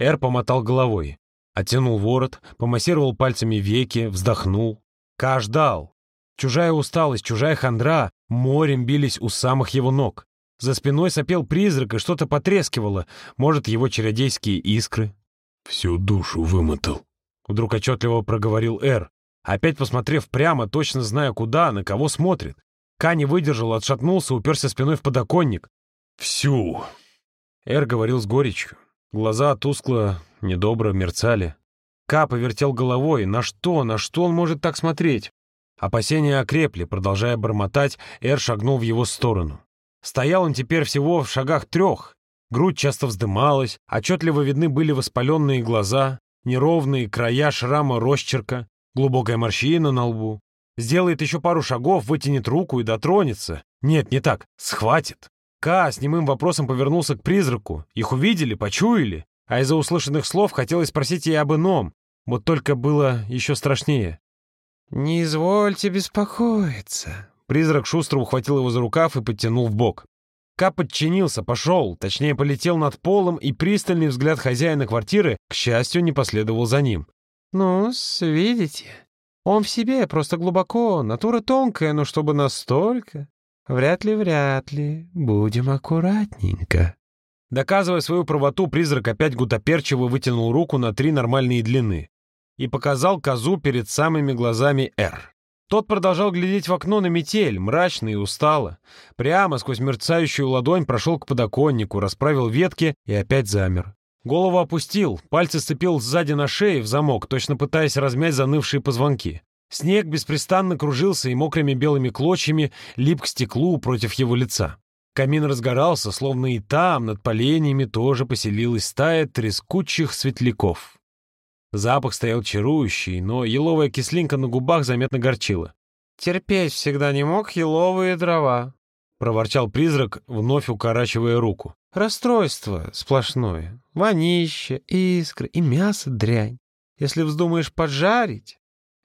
Эр помотал головой. Оттянул ворот, помассировал пальцами веки, вздохнул. Ка ждал. Чужая усталость, чужая хандра морем бились у самых его ног. За спиной сопел призрак, и что-то потрескивало, может, его чародейские искры. «Всю душу вымотал», — вдруг отчетливо проговорил Эр, опять посмотрев прямо, точно зная куда, на кого смотрит. Ка не выдержал, отшатнулся, уперся спиной в подоконник. «Всю!» Эр говорил с горечью. Глаза тускло, недобро мерцали. Ка повертел головой. На что, на что он может так смотреть? Опасения окрепли. Продолжая бормотать, Эр шагнул в его сторону. Стоял он теперь всего в шагах трех. Грудь часто вздымалась, отчетливо видны были воспаленные глаза, неровные края шрама росчерка, глубокая морщина на лбу. Сделает еще пару шагов, вытянет руку и дотронется. Нет, не так, схватит. Ка с немым вопросом повернулся к призраку. Их увидели, почуяли. А из-за услышанных слов хотелось спросить и об ином. Вот только было еще страшнее. «Не извольте беспокоиться». Призрак шустро ухватил его за рукав и подтянул в бок. Ка подчинился, пошел, точнее полетел над полом, и пристальный взгляд хозяина квартиры, к счастью, не последовал за ним. ну видите, он в себе просто глубоко, натура тонкая, но чтобы настолько... Вряд ли, вряд ли. Будем аккуратненько. Доказывая свою правоту, призрак опять гутоперчиво вытянул руку на три нормальные длины и показал козу перед самыми глазами Р. Тот продолжал глядеть в окно на метель, мрачно и устало. Прямо сквозь мерцающую ладонь прошел к подоконнику, расправил ветки и опять замер. Голову опустил, пальцы сцепил сзади на шее в замок, точно пытаясь размять занывшие позвонки. Снег беспрестанно кружился и мокрыми белыми клочьями лип к стеклу против его лица. Камин разгорался, словно и там, над поленьями, тоже поселилась стая трескучих светляков. Запах стоял чарующий, но еловая кислинка на губах заметно горчила. «Терпеть всегда не мог еловые дрова», — проворчал призрак, вновь укорачивая руку. «Расстройство сплошное, вонище, искры и мясо дрянь. Если вздумаешь поджарить...»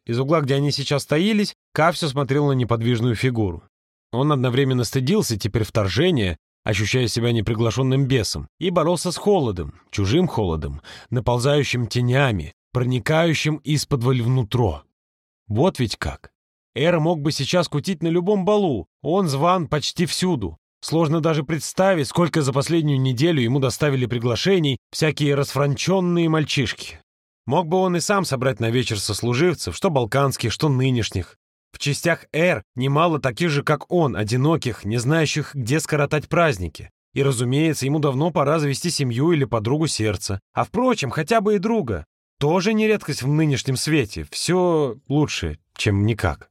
Из угла, где они сейчас стоились, Ка все смотрел на неподвижную фигуру. Он одновременно стыдился теперь вторжения, ощущая себя неприглашенным бесом, и боролся с холодом, чужим холодом, наползающим тенями, проникающим из-под внутро. Вот ведь как. Эр мог бы сейчас кутить на любом балу, он зван почти всюду. Сложно даже представить, сколько за последнюю неделю ему доставили приглашений всякие расфранченные мальчишки. Мог бы он и сам собрать на вечер сослуживцев, что балканских, что нынешних. В частях «Р» немало таких же, как он, одиноких, не знающих, где скоротать праздники. И, разумеется, ему давно пора завести семью или подругу сердца. А, впрочем, хотя бы и друга. Тоже не редкость в нынешнем свете. Все лучше, чем никак.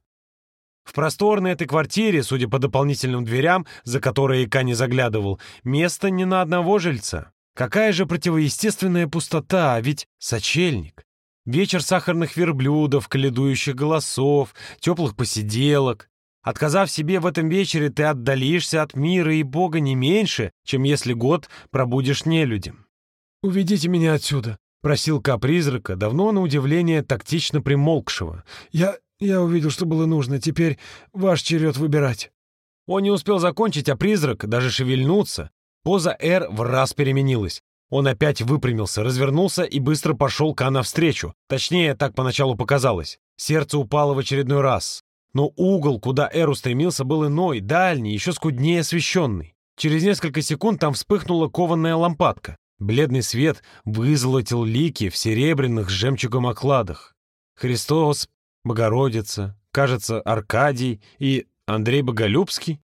В просторной этой квартире, судя по дополнительным дверям, за которые Ика не заглядывал, место не на одного жильца. Какая же противоестественная пустота, а ведь сочельник. Вечер сахарных верблюдов, каледующих голосов, теплых посиделок. Отказав себе в этом вечере, ты отдалишься от мира и Бога не меньше, чем если год пробудешь нелюдям. «Уведите меня отсюда», — просил Ка-призрака, давно на удивление тактично примолкшего. «Я «Я увидел, что было нужно. Теперь ваш черед выбирать». Он не успел закончить, а призрак, даже шевельнуться, поза «Р» в раз переменилась. Он опять выпрямился, развернулся и быстро пошел Ка навстречу. Точнее, так поначалу показалось. Сердце упало в очередной раз. Но угол, куда Эр устремился, был иной, дальний, еще скуднее освещенный. Через несколько секунд там вспыхнула кованная лампадка. Бледный свет вызолотил лики в серебряных с жемчугом окладах. Христос Богородица, кажется, Аркадий и Андрей Боголюбский.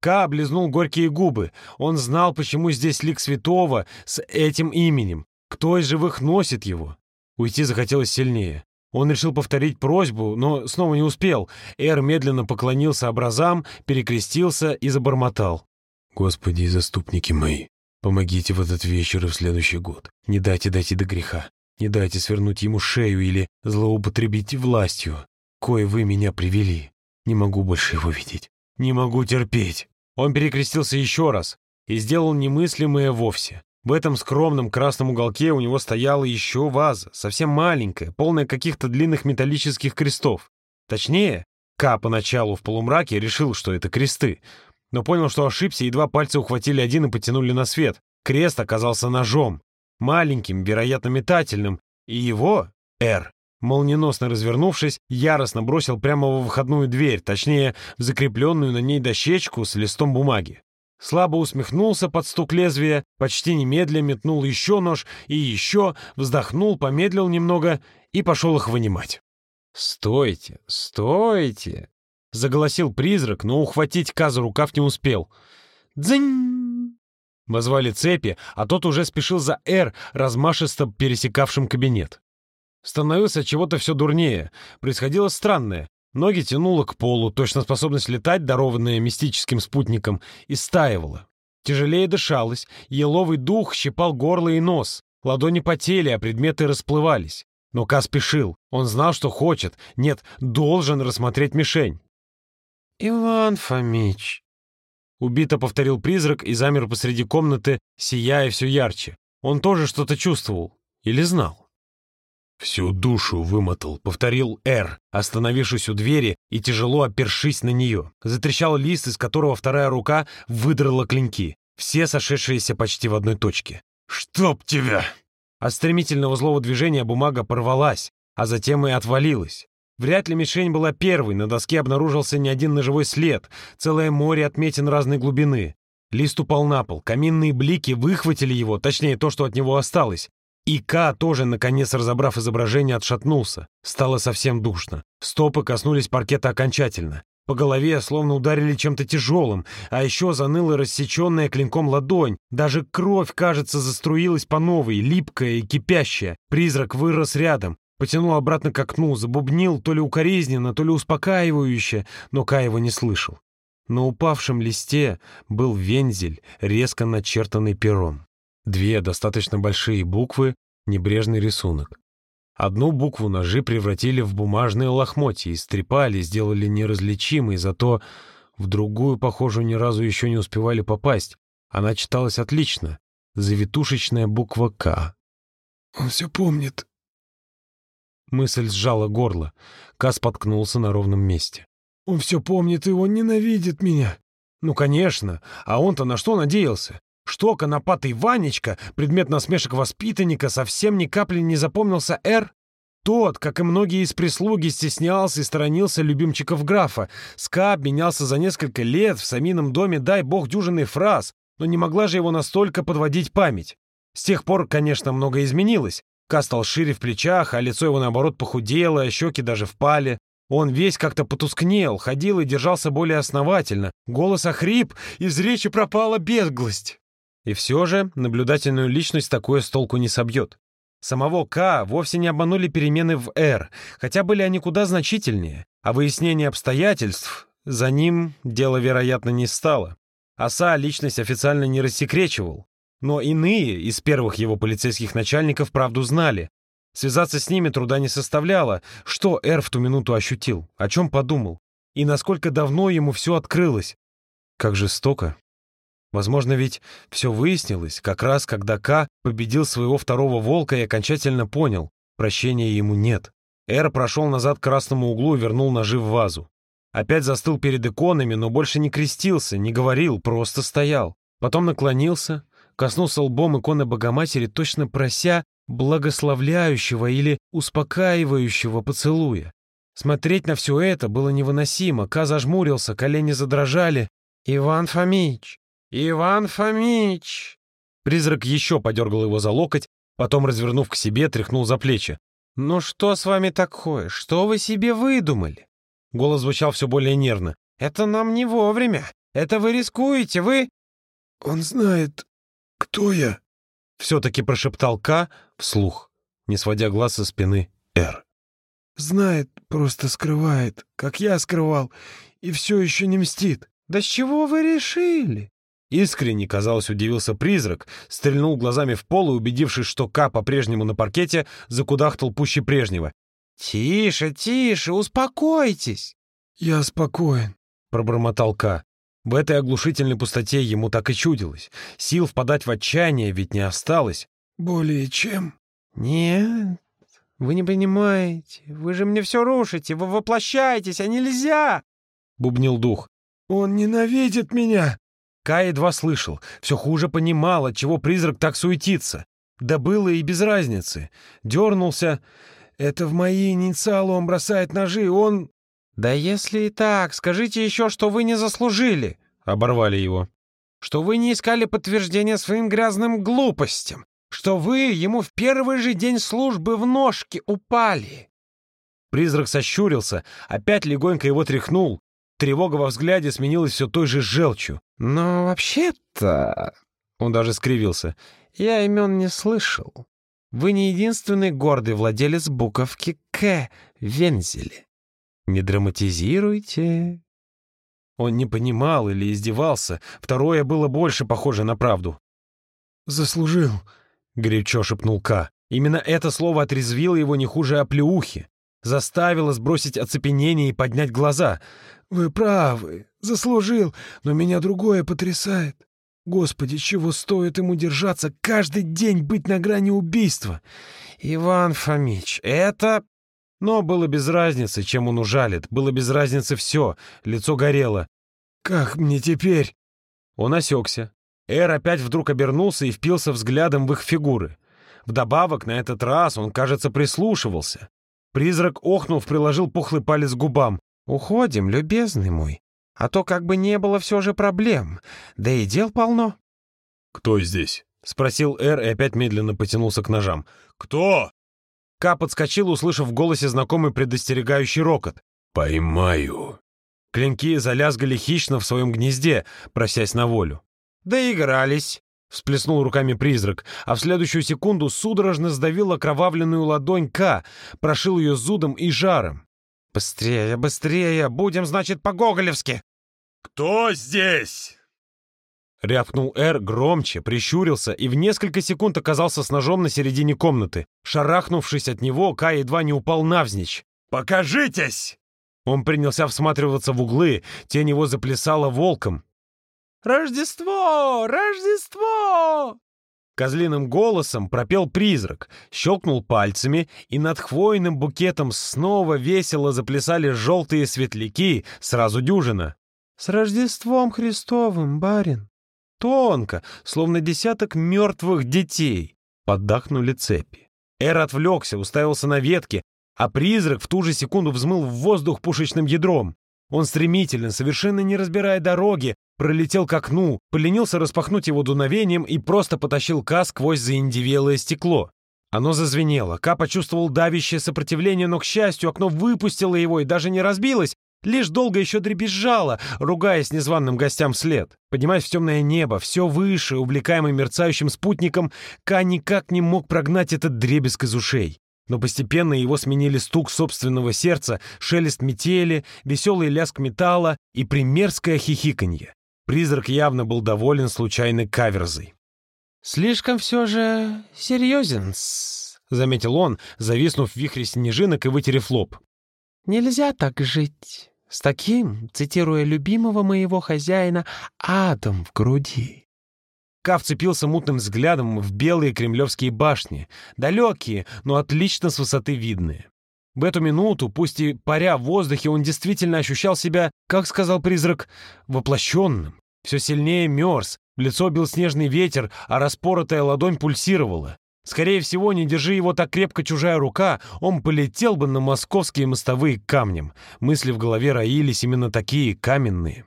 Ка облизнул горькие губы. Он знал, почему здесь лик святого с этим именем. Кто из живых носит его? Уйти захотелось сильнее. Он решил повторить просьбу, но снова не успел. Эр медленно поклонился образам, перекрестился и забормотал. «Господи и заступники мои, помогите в этот вечер и в следующий год. Не дайте дойти до греха. Не дайте свернуть ему шею или злоупотребить властью, кое вы меня привели. Не могу больше его видеть. Не могу терпеть. Он перекрестился еще раз и сделал немыслимое вовсе. В этом скромном красном уголке у него стояла еще ваза, совсем маленькая, полная каких-то длинных металлических крестов. Точнее, Ка поначалу в полумраке решил, что это кресты, но понял, что ошибся, и два пальца ухватили один и потянули на свет. Крест оказался ножом маленьким, вероятно, метательным, и его, Р, молниеносно развернувшись, яростно бросил прямо во входную дверь, точнее, в закрепленную на ней дощечку с листом бумаги. Слабо усмехнулся под стук лезвия, почти немедля метнул еще нож и еще, вздохнул, помедлил немного и пошел их вынимать. «Стойте, стойте!» — заголосил призрак, но ухватить Каза рукав не успел. «Дзынь!» Возвали цепи, а тот уже спешил за «Р», размашисто пересекавшим кабинет. Становился чего-то все дурнее. Происходило странное. Ноги тянуло к полу, точно способность летать, дарованная мистическим спутником, истаивала. Тяжелее дышалось, еловый дух щипал горло и нос. Ладони потели, а предметы расплывались. Но Ка спешил. Он знал, что хочет. Нет, должен рассмотреть мишень. «Иван Фомич», Убито повторил призрак и замер посреди комнаты, сияя все ярче. Он тоже что-то чувствовал. Или знал. «Всю душу вымотал», — повторил Эр, остановившись у двери и тяжело опершись на нее. Затрещал лист, из которого вторая рука выдрала клинки, все сошедшиеся почти в одной точке. «Чтоб тебя!» От стремительного злого движения бумага порвалась, а затем и отвалилась. Вряд ли мишень была первой, на доске обнаружился не один ножевой след, целое море отметин разной глубины. Лист упал на пол, каминные блики выхватили его, точнее то, что от него осталось. И К, тоже, наконец разобрав изображение, отшатнулся. Стало совсем душно. Стопы коснулись паркета окончательно. По голове словно ударили чем-то тяжелым, а еще заныла рассеченная клинком ладонь. Даже кровь, кажется, заструилась по новой, липкая и кипящая. Призрак вырос рядом, Потянул обратно к окну, забубнил то ли укоризненно, то ли успокаивающе, но Кай его не слышал. На упавшем листе был вензель, резко начертанный пером. Две достаточно большие буквы, небрежный рисунок. Одну букву ножи превратили в бумажные лохмотья, истрепали, сделали неразличимой, зато в другую, похожую, ни разу еще не успевали попасть. Она читалась отлично. Завитушечная буква «К». «Он все помнит», Мысль сжала горло. Кас споткнулся на ровном месте. «Он все помнит, и он ненавидит меня». «Ну, конечно. А он-то на что надеялся? Что конопатый Ванечка, предмет насмешек воспитанника, совсем ни капли не запомнился Р? Тот, как и многие из прислуги, стеснялся и сторонился любимчиков графа. Ска обменялся за несколько лет в самином доме, дай бог, дюжинный фраз, но не могла же его настолько подводить память. С тех пор, конечно, многое изменилось. Ка стал шире в плечах, а лицо его, наоборот, похудело, а щеки даже впали. Он весь как-то потускнел, ходил и держался более основательно. Голос охрип, из речи пропала беглость. И все же наблюдательную личность такое с толку не собьет. Самого К вовсе не обманули перемены в Р, хотя были они куда значительнее, а выяснение обстоятельств за ним дело, вероятно, не стало. Оса личность официально не рассекречивал, но иные из первых его полицейских начальников правду знали. Связаться с ними труда не составляло, что Эр в ту минуту ощутил, о чем подумал, и насколько давно ему все открылось. Как жестоко. Возможно, ведь все выяснилось, как раз когда К победил своего второго волка и окончательно понял, прощения ему нет. Эр прошел назад к красному углу и вернул ножи в вазу. Опять застыл перед иконами, но больше не крестился, не говорил, просто стоял. Потом наклонился, коснулся лбом иконы Богоматери, точно прося благословляющего или успокаивающего поцелуя. Смотреть на все это было невыносимо. Ка зажмурился, колени задрожали. «Иван Фомич! Иван Фомич!» Призрак еще подергал его за локоть, потом, развернув к себе, тряхнул за плечи. «Ну что с вами такое? Что вы себе выдумали?» Голос звучал все более нервно. «Это нам не вовремя. Это вы рискуете, вы...» «Он знает, «Кто я?» — все-таки прошептал К вслух, не сводя глаз со спины Р. «Знает, просто скрывает, как я скрывал, и все еще не мстит». «Да с чего вы решили?» Искренне, казалось, удивился призрак, стрельнул глазами в пол и, убедившись, что К по-прежнему на паркете, закудахтал пуще прежнего. «Тише, тише, успокойтесь!» «Я спокоен», — пробормотал К. В этой оглушительной пустоте ему так и чудилось. Сил впадать в отчаяние ведь не осталось. «Более чем?» «Нет, вы не понимаете. Вы же мне все рушите. Вы воплощаетесь, а нельзя!» — бубнил дух. «Он ненавидит меня!» Кай едва слышал, все хуже понимал, от чего призрак так суетится. Да было и без разницы. Дернулся. «Это в мои инициалы он бросает ножи, он...» «Да если и так, скажите еще, что вы не заслужили!» — оборвали его. «Что вы не искали подтверждения своим грязным глупостям! Что вы ему в первый же день службы в ножки упали!» Призрак сощурился, опять легонько его тряхнул. Тревога во взгляде сменилась все той же желчью. «Но вообще-то...» — он даже скривился. «Я имен не слышал. Вы не единственный гордый владелец буковки «К» в Вензеле. Не драматизируйте. Он не понимал или издевался. Второе было больше похоже на правду. «Заслужил», — горячо шепнул Ка. Именно это слово отрезвило его не хуже оплеухи. Заставило сбросить оцепенение и поднять глаза. «Вы правы, заслужил, но меня другое потрясает. Господи, чего стоит ему держаться, каждый день быть на грани убийства?» «Иван Фомич, это но было без разницы, чем он ужалит, было без разницы все, лицо горело. «Как мне теперь?» Он осекся. Эр опять вдруг обернулся и впился взглядом в их фигуры. Вдобавок, на этот раз он, кажется, прислушивался. Призрак, охнув, приложил пухлый палец к губам. «Уходим, любезный мой. А то как бы не было все же проблем. Да и дел полно». «Кто здесь?» — спросил Эр и опять медленно потянулся к ножам. «Кто?» Ка подскочил, услышав в голосе знакомый предостерегающий рокот. «Поймаю». Клинки залязгали хищно в своем гнезде, просясь на волю. «Доигрались», — всплеснул руками призрак, а в следующую секунду судорожно сдавил окровавленную ладонь К, прошил ее зудом и жаром. «Быстрее, быстрее! Будем, значит, по-гоголевски!» «Кто здесь?» Рявкнул Эр громче, прищурился и в несколько секунд оказался с ножом на середине комнаты. Шарахнувшись от него, Кай едва не упал навзничь. «Покажитесь!» Он принялся всматриваться в углы, тень его заплясала волком. «Рождество! Рождество!» Козлиным голосом пропел призрак, щелкнул пальцами, и над хвойным букетом снова весело заплясали желтые светляки, сразу дюжина. «С Рождеством Христовым, барин!» Тонко, словно десяток мертвых детей, поддахнули цепи. Эр отвлекся, уставился на ветки, а призрак в ту же секунду взмыл в воздух пушечным ядром. Он стремительно, совершенно не разбирая дороги, пролетел к окну, поленился распахнуть его дуновением и просто потащил Ка сквозь заиндивелое стекло. Оно зазвенело. Ка почувствовал давящее сопротивление, но, к счастью, окно выпустило его и даже не разбилось, лишь долго еще дребезжало, ругаясь незваным гостям вслед. Поднимаясь в темное небо, все выше, увлекаемый мерцающим спутником, Ка никак не мог прогнать этот дребезг из ушей. Но постепенно его сменили стук собственного сердца, шелест метели, веселый лязг металла и примерское хихиканье. Призрак явно был доволен случайной каверзой. «Слишком все же серьезен заметил он, зависнув в вихре снежинок и вытерев лоб. «Нельзя так жить. С таким, цитируя любимого моего хозяина, адом в груди». Ка вцепился мутным взглядом в белые кремлевские башни, далекие, но отлично с высоты видные. В эту минуту, пусть и паря в воздухе, он действительно ощущал себя, как сказал призрак, воплощенным. Все сильнее мерз, в лицо бил снежный ветер, а распоротая ладонь пульсировала. Скорее всего, не держи его так крепко чужая рука, он полетел бы на московские мостовые камнем. Мысли в голове роились именно такие, каменные.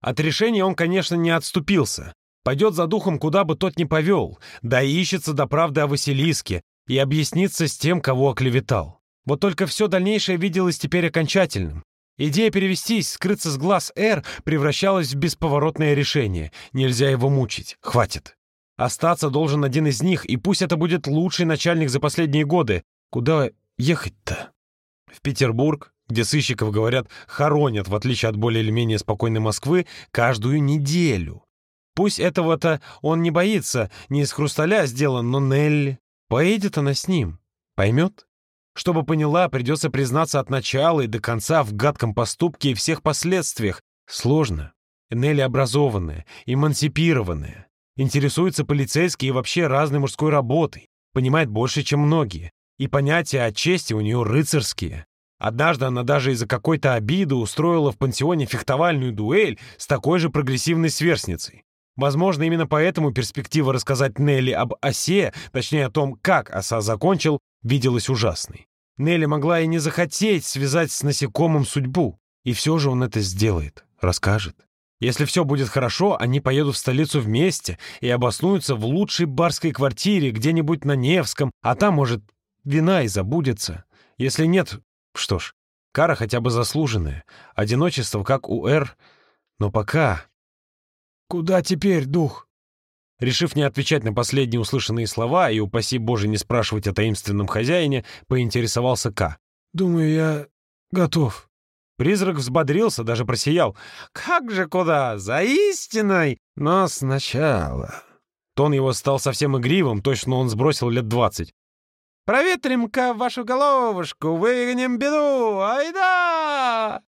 От решения он, конечно, не отступился. Пойдет за духом, куда бы тот ни повел, да ищется до правды о Василиске и объяснится с тем, кого оклеветал. Вот только все дальнейшее виделось теперь окончательным. Идея перевестись, скрыться с глаз Р превращалась в бесповоротное решение. Нельзя его мучить. Хватит. Остаться должен один из них, и пусть это будет лучший начальник за последние годы. Куда ехать-то? В Петербург, где сыщиков, говорят, хоронят, в отличие от более или менее спокойной Москвы, каждую неделю. Пусть этого-то он не боится, не из хрусталя сделан, но Нелли. Поедет она с ним. Поймет? Чтобы поняла, придется признаться от начала и до конца в гадком поступке и всех последствиях. Сложно. Нелли образованная, эмансипированная. Интересуется полицейской и вообще разной мужской работой. Понимает больше, чем многие. И понятия о чести у нее рыцарские. Однажды она даже из-за какой-то обиды устроила в пансионе фехтовальную дуэль с такой же прогрессивной сверстницей. Возможно, именно поэтому перспектива рассказать Нелли об осе, точнее о том, как оса закончил, виделась ужасной. Нелли могла и не захотеть связать с насекомым судьбу. И все же он это сделает, расскажет. Если все будет хорошо, они поедут в столицу вместе и обоснуются в лучшей барской квартире где-нибудь на Невском, а там, может, вина и забудется. Если нет, что ж, кара хотя бы заслуженная. Одиночество, как у Эр, но пока... «Куда теперь, дух?» Решив не отвечать на последние услышанные слова и, упаси Боже, не спрашивать о таинственном хозяине, поинтересовался К. «Думаю, я готов». Призрак взбодрился, даже просиял. «Как же куда? За истиной! Но сначала...» Тон его стал совсем игривым, точно он сбросил лет двадцать. «Проветрим-ка вашу головушку, выгоним беду! Айда!»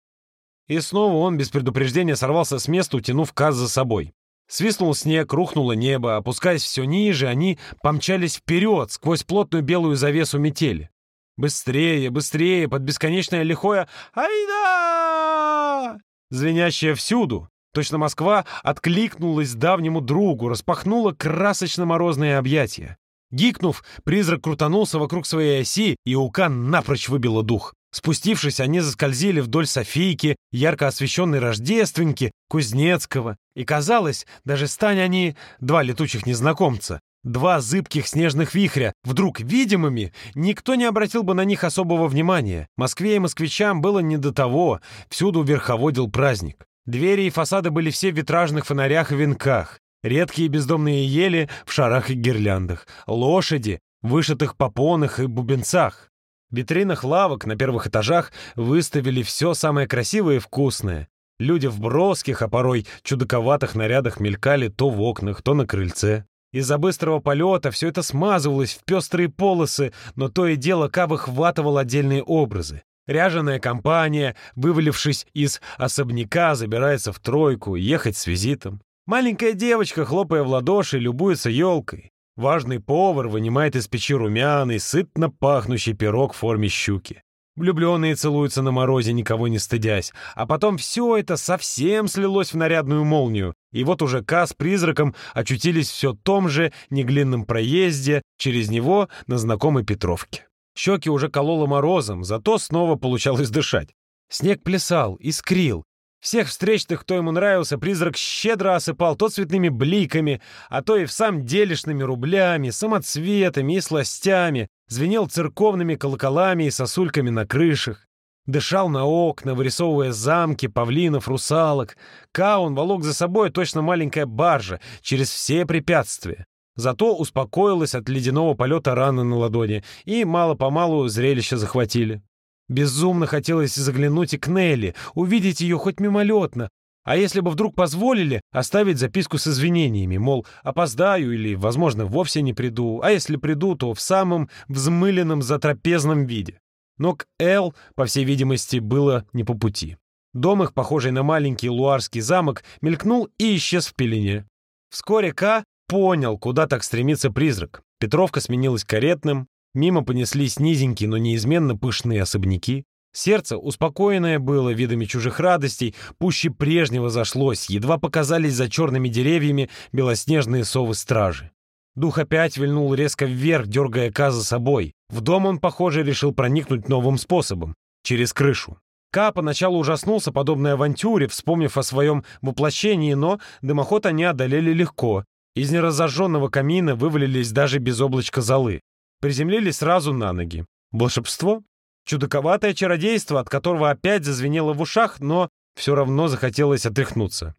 И снова он без предупреждения сорвался с места, утянув Каз за собой. Свистнул снег, рухнуло небо, опускаясь все ниже, они помчались вперед, сквозь плотную белую завесу метели. Быстрее, быстрее, под бесконечное лихое «Айда!» Звенящее всюду. Точно Москва откликнулась давнему другу, распахнула красочно-морозные объятия. Гикнув, призрак крутанулся вокруг своей оси, и Укан напрочь выбило дух. Спустившись, они заскользили вдоль Софийки, ярко освещенной Рождественки, Кузнецкого. И казалось, даже стань они, два летучих незнакомца, два зыбких снежных вихря, вдруг видимыми, никто не обратил бы на них особого внимания. Москве и москвичам было не до того, всюду верховодил праздник. Двери и фасады были все в витражных фонарях и венках. Редкие бездомные ели в шарах и гирляндах. Лошади, вышитых попонах и бубенцах. В витринах лавок на первых этажах выставили все самое красивое и вкусное. Люди в броских, а порой чудаковатых нарядах мелькали то в окнах, то на крыльце. Из-за быстрого полета все это смазывалось в пестрые полосы, но то и дело Ка выхватывал отдельные образы. Ряженая компания, вывалившись из особняка, забирается в тройку, ехать с визитом. Маленькая девочка, хлопая в ладоши, любуется елкой. Важный повар вынимает из печи румяный, сытно пахнущий пирог в форме щуки. Влюбленные целуются на морозе, никого не стыдясь. А потом все это совсем слилось в нарядную молнию. И вот уже Ка с призраком очутились все том же неглинном проезде через него на знакомой Петровке. Щеки уже кололо морозом, зато снова получалось дышать. Снег плясал, искрил. Всех встречных, кто ему нравился, призрак щедро осыпал то цветными бликами, а то и в самом делешными рублями, самоцветами и сластями, звенел церковными колоколами и сосульками на крышах. Дышал на окна, вырисовывая замки, павлинов, русалок. Каун волок за собой точно маленькая баржа через все препятствия. Зато успокоилась от ледяного полета раны на ладони, и мало-помалу зрелище захватили. Безумно хотелось заглянуть и к Нелли, увидеть ее хоть мимолетно, а если бы вдруг позволили, оставить записку с извинениями, мол, опоздаю или, возможно, вовсе не приду, а если приду, то в самом взмыленном затрапезном виде. Но к Эл, по всей видимости, было не по пути. Дом их, похожий на маленький луарский замок, мелькнул и исчез в пелене. Вскоре К понял, куда так стремится призрак. Петровка сменилась каретным, Мимо понеслись низенькие, но неизменно пышные особняки. Сердце, успокоенное было видами чужих радостей, пуще прежнего зашлось, едва показались за черными деревьями белоснежные совы-стражи. Дух опять вильнул резко вверх, дергая Ка за собой. В дом он, похоже, решил проникнуть новым способом — через крышу. Ка поначалу ужаснулся подобной авантюре, вспомнив о своем воплощении, но дымоход они одолели легко. Из неразожженного камина вывалились даже без облачка золы приземлились сразу на ноги. Волшебство? Чудаковатое чародейство, от которого опять зазвенело в ушах, но все равно захотелось отряхнуться.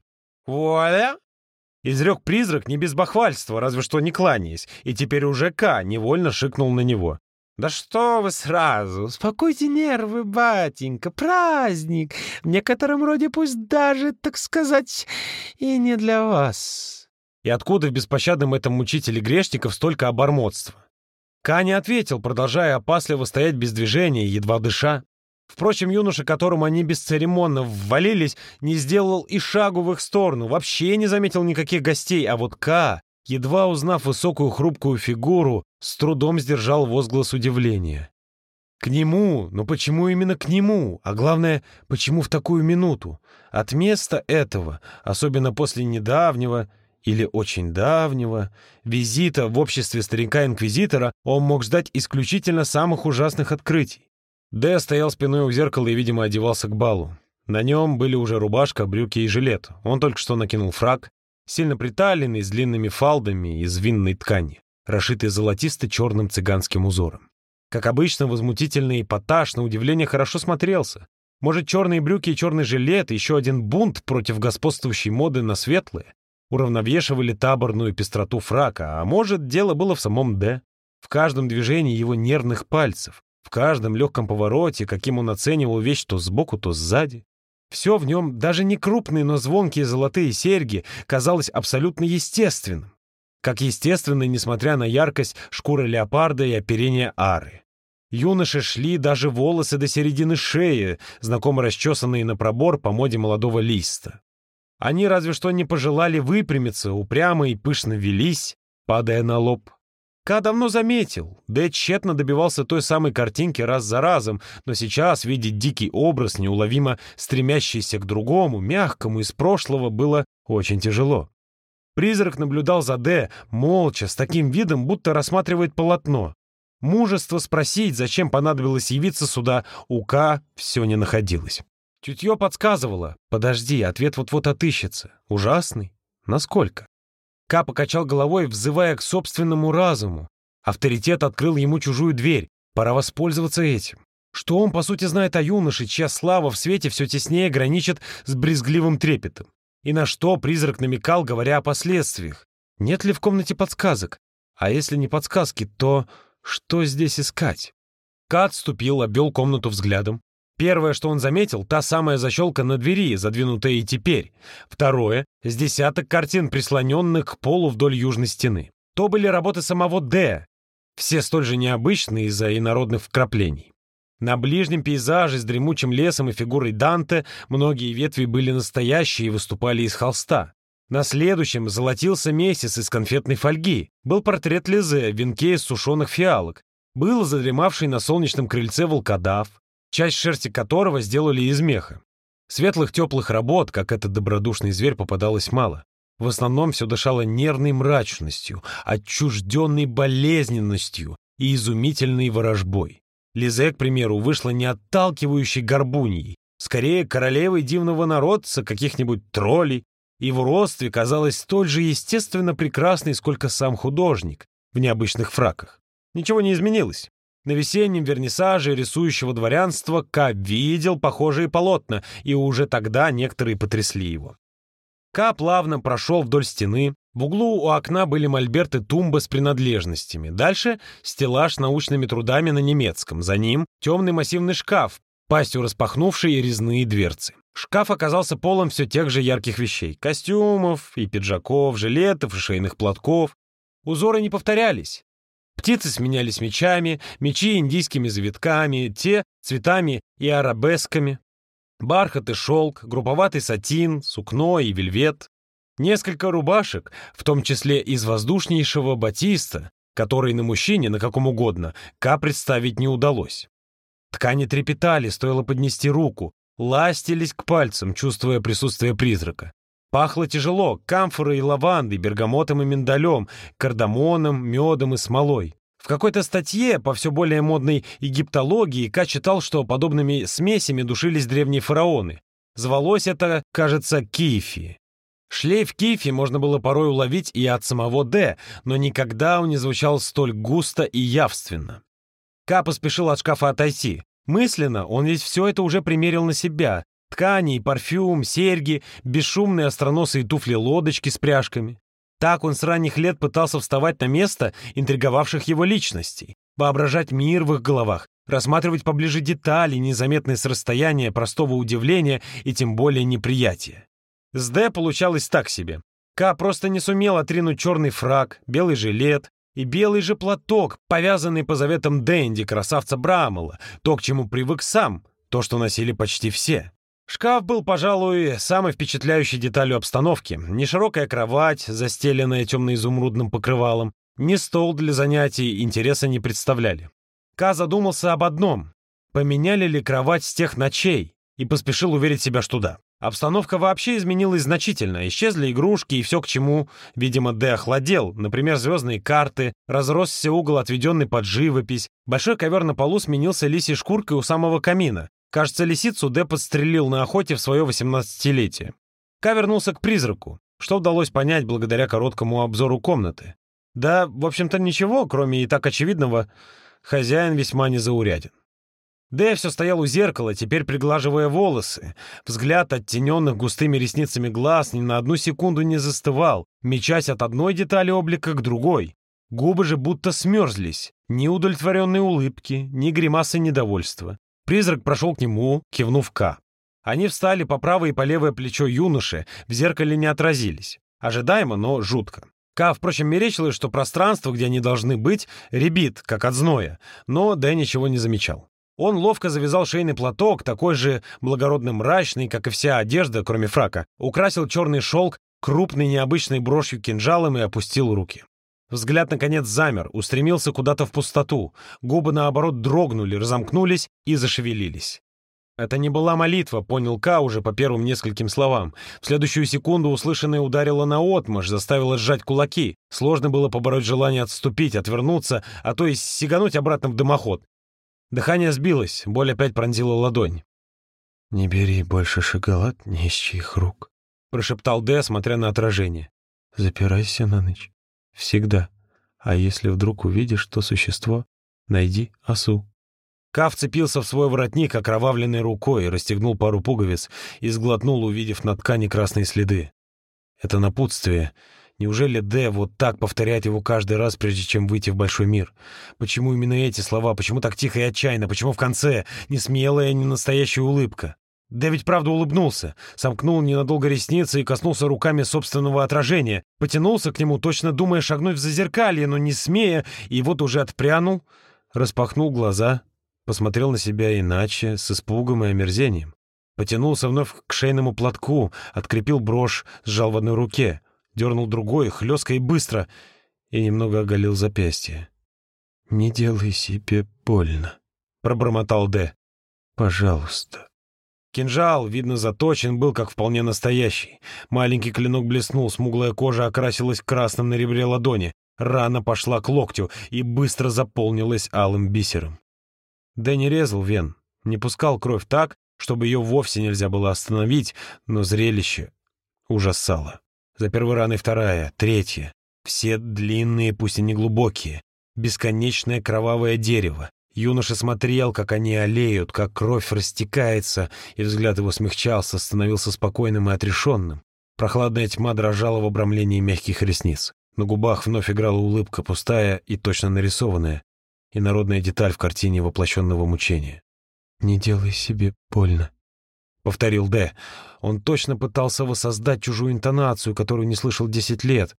«Вуаля!» Изрек призрак не без бахвальства, разве что не кланяясь, и теперь уже Ка невольно шикнул на него. «Да что вы сразу! Успокойте нервы, батенька! Праздник! В некотором роде пусть даже, так сказать, и не для вас!» И откуда в беспощадном этом мучителе грешников столько обормотства? Ка не ответил, продолжая опасливо стоять без движения, едва дыша. Впрочем, юноша, которому они бесцеремонно ввалились, не сделал и шагу в их сторону, вообще не заметил никаких гостей, а вот Ка, едва узнав высокую хрупкую фигуру, с трудом сдержал возглас удивления. К нему, но почему именно к нему? А главное, почему в такую минуту? От места этого, особенно после недавнего, или очень давнего визита в обществе старика-инквизитора он мог ждать исключительно самых ужасных открытий. Дэ стоял спиной у зеркала и, видимо, одевался к балу. На нем были уже рубашка, брюки и жилет. Он только что накинул фраг, сильно приталенный, с длинными фалдами из винной ткани, расшитый золотисто-черным цыганским узором. Как обычно, возмутительный эпатаж, на удивление, хорошо смотрелся. Может, черные брюки и черный жилет — еще один бунт против господствующей моды на светлые? Уравновешивали таборную пестроту фрака, а может, дело было в самом Д. В каждом движении его нервных пальцев, в каждом легком повороте, каким он оценивал вещь то сбоку, то сзади. Все в нем, даже не крупные, но звонкие золотые серьги, казалось абсолютно естественным. Как естественно, несмотря на яркость шкуры леопарда и оперения ары. Юноши шли даже волосы до середины шеи, знакомо расчесанные на пробор по моде молодого листа. Они разве что не пожелали выпрямиться, упрямо и пышно велись, падая на лоб. Ка давно заметил, Дэд тщетно добивался той самой картинки раз за разом, но сейчас видеть дикий образ, неуловимо стремящийся к другому, мягкому из прошлого, было очень тяжело. Призрак наблюдал за Д, молча, с таким видом, будто рассматривает полотно. Мужество спросить, зачем понадобилось явиться сюда, у Ка все не находилось. Чутье подсказывало. Подожди, ответ вот-вот отыщется. Ужасный? Насколько? Ка покачал головой, взывая к собственному разуму. Авторитет открыл ему чужую дверь. Пора воспользоваться этим. Что он, по сути, знает о юноше, чья слава в свете все теснее граничит с брезгливым трепетом? И на что призрак намекал, говоря о последствиях? Нет ли в комнате подсказок? А если не подсказки, то что здесь искать? Ка отступил, обвел комнату взглядом. Первое, что он заметил, та самая защелка на двери, задвинутая и теперь. Второе — с десяток картин, прислоненных к полу вдоль южной стены. То были работы самого Д, все столь же необычные из-за инородных вкраплений. На ближнем пейзаже с дремучим лесом и фигурой Данте многие ветви были настоящие и выступали из холста. На следующем золотился месяц из конфетной фольги. Был портрет Лизе в венке из сушеных фиалок. Был задремавший на солнечном крыльце волкодав часть шерсти которого сделали из меха. Светлых теплых работ, как этот добродушный зверь, попадалось мало. В основном все дышало нервной мрачностью, отчужденной болезненностью и изумительной ворожбой. Лизе, к примеру, вышла не отталкивающей горбуньей, скорее королевой дивного народца, каких-нибудь троллей, и в родстве казалась столь же естественно прекрасной, сколько сам художник в необычных фраках. Ничего не изменилось. На весеннем вернисаже рисующего дворянства Ка видел похожие полотна, и уже тогда некоторые потрясли его. Ка плавно прошел вдоль стены. В углу у окна были мольберты тумбы с принадлежностями. Дальше стеллаж с научными трудами на немецком. За ним темный массивный шкаф, пастью распахнувший резные дверцы. Шкаф оказался полон все тех же ярких вещей. Костюмов и пиджаков, жилетов и шейных платков. Узоры не повторялись. Птицы сменялись мечами, мечи индийскими завитками, те цветами и арабесками. Бархат и шелк, групповатый сатин, сукно и вельвет. Несколько рубашек, в том числе из воздушнейшего батиста, который на мужчине, на каком угодно, Ка представить не удалось. Ткани трепетали, стоило поднести руку, ластились к пальцам, чувствуя присутствие призрака. Пахло тяжело, камфорой и лавандой, бергамотом и миндалем, кардамоном, медом и смолой. В какой-то статье по все более модной египтологии Ка читал, что подобными смесями душились древние фараоны. Звалось это, кажется, кифи. Шлейф кифи можно было порой уловить и от самого Д, но никогда он не звучал столь густо и явственно. Ка поспешил от шкафа отойти. Мысленно он ведь все это уже примерил на себя. Ткани, парфюм, серьги, бесшумные остроносые туфли-лодочки с пряжками. Так он с ранних лет пытался вставать на место интриговавших его личностей, воображать мир в их головах, рассматривать поближе детали, незаметные с расстояния простого удивления и тем более неприятия. С Д получалось так себе. К просто не сумел отринуть черный фраг, белый жилет и белый же платок, повязанный по заветам Дэнди, красавца Брамела, то, к чему привык сам, то, что носили почти все. Шкаф был, пожалуй, самой впечатляющей деталью обстановки. Не широкая кровать, застеленная темно-изумрудным покрывалом, ни стол для занятий интереса не представляли. Ка задумался об одном. Поменяли ли кровать с тех ночей? И поспешил уверить себя, что да. Обстановка вообще изменилась значительно. Исчезли игрушки и все, к чему, видимо, Д охладел. Например, звездные карты, разросся угол, отведенный под живопись. Большой ковер на полу сменился лисьей шкуркой у самого камина. Кажется, лисицу Д подстрелил на охоте в свое 18-летие. Ка вернулся к призраку, что удалось понять благодаря короткому обзору комнаты. Да, в общем-то, ничего, кроме и так очевидного, хозяин весьма незауряден. Дэ все стоял у зеркала, теперь приглаживая волосы. Взгляд оттененных густыми ресницами глаз ни на одну секунду не застывал, мечась от одной детали облика к другой. Губы же будто смерзлись. Ни удовлетворенной улыбки, ни гримасы недовольства. Призрак прошел к нему, кивнув К. Они встали по правое и по левое плечо юноши, в зеркале не отразились. Ожидаемо, но жутко. Ка, впрочем, мерещилось, что пространство, где они должны быть, ребит, как от зноя, но Дэ ничего не замечал. Он ловко завязал шейный платок, такой же благородно мрачный, как и вся одежда, кроме фрака, украсил черный шелк крупной необычной брошью-кинжалом и опустил руки. Взгляд, наконец, замер, устремился куда-то в пустоту. Губы, наоборот, дрогнули, разомкнулись и зашевелились. Это не была молитва, понял Ка уже по первым нескольким словам. В следующую секунду услышанное ударило на отмашь, заставило сжать кулаки. Сложно было побороть желание отступить, отвернуться, а то и сигануть обратно в дымоход. Дыхание сбилось, боль опять пронзила ладонь. «Не бери больше шоколад ни из чьих рук», — прошептал Дэ, смотря на отражение. «Запирайся на ночь. Всегда. А если вдруг увидишь то существо, найди осу. Кав цепился в свой воротник окровавленной рукой, расстегнул пару пуговиц и сглотнул, увидев на ткани красные следы. Это напутствие. Неужели Д вот так повторяет его каждый раз, прежде чем выйти в большой мир? Почему именно эти слова? Почему так тихо и отчаянно? Почему в конце не смелая, не настоящая улыбка? Да ведь правда улыбнулся, сомкнул ненадолго ресницы и коснулся руками собственного отражения, потянулся к нему, точно думая шагнуть в зазеркалье, но не смея, и вот уже отпрянул, распахнул глаза, посмотрел на себя иначе, с испугом и омерзением. Потянулся вновь к шейному платку, открепил брошь, сжал в одной руке, дернул другой, хлестко и быстро, и немного оголил запястье. «Не делай себе больно», — пробормотал Д. «Пожалуйста». Кинжал, видно, заточен был, как вполне настоящий. Маленький клинок блеснул, смуглая кожа окрасилась красным на ребре ладони. Рана пошла к локтю и быстро заполнилась алым бисером. Дэнни резал вен, не пускал кровь так, чтобы ее вовсе нельзя было остановить, но зрелище ужасало. За первой раной вторая, третья. Все длинные, пусть и не глубокие. Бесконечное кровавое дерево. Юноша смотрел, как они олеют, как кровь растекается, и взгляд его смягчался, становился спокойным и отрешенным. Прохладная тьма дрожала в обрамлении мягких ресниц. На губах вновь играла улыбка, пустая и точно нарисованная, и народная деталь в картине воплощенного мучения. «Не делай себе больно», — повторил Д. Он точно пытался воссоздать чужую интонацию, которую не слышал десять лет.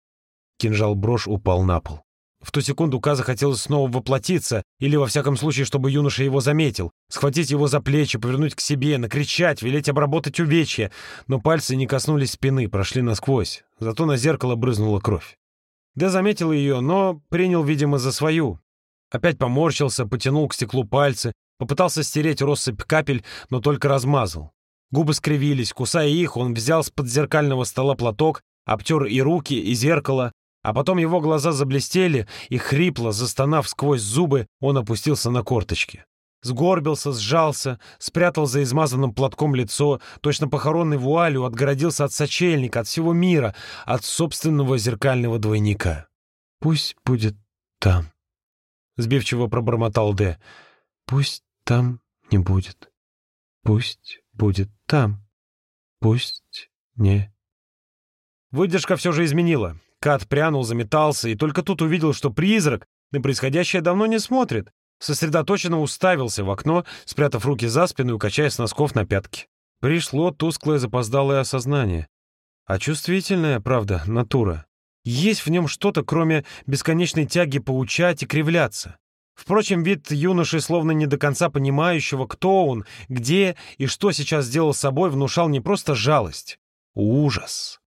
Кинжал-брошь упал на пол. В ту секунду Каза хотелось снова воплотиться, или, во всяком случае, чтобы юноша его заметил, схватить его за плечи, повернуть к себе, накричать, велеть обработать увечья, но пальцы не коснулись спины, прошли насквозь, зато на зеркало брызнула кровь. Д заметил ее, но принял, видимо, за свою. Опять поморщился, потянул к стеклу пальцы, попытался стереть россыпь капель, но только размазал. Губы скривились, кусая их, он взял с подзеркального стола платок, обтер и руки, и зеркало, а потом его глаза заблестели, и хрипло, застонав сквозь зубы, он опустился на корточки. Сгорбился, сжался, спрятал за измазанным платком лицо, точно похоронной вуалью отгородился от сочельника, от всего мира, от собственного зеркального двойника. «Пусть будет там», — сбивчиво пробормотал Д. «Пусть там не будет. Пусть будет там. Пусть не...» Выдержка все же изменила. Кат прянул, заметался, и только тут увидел, что призрак на происходящее давно не смотрит. Сосредоточенно уставился в окно, спрятав руки за спину и качая с носков на пятки. Пришло тусклое запоздалое осознание. А чувствительная, правда, натура. Есть в нем что-то, кроме бесконечной тяги поучать и кривляться. Впрочем, вид юноши, словно не до конца понимающего, кто он, где и что сейчас сделал с собой, внушал не просто жалость, ужас.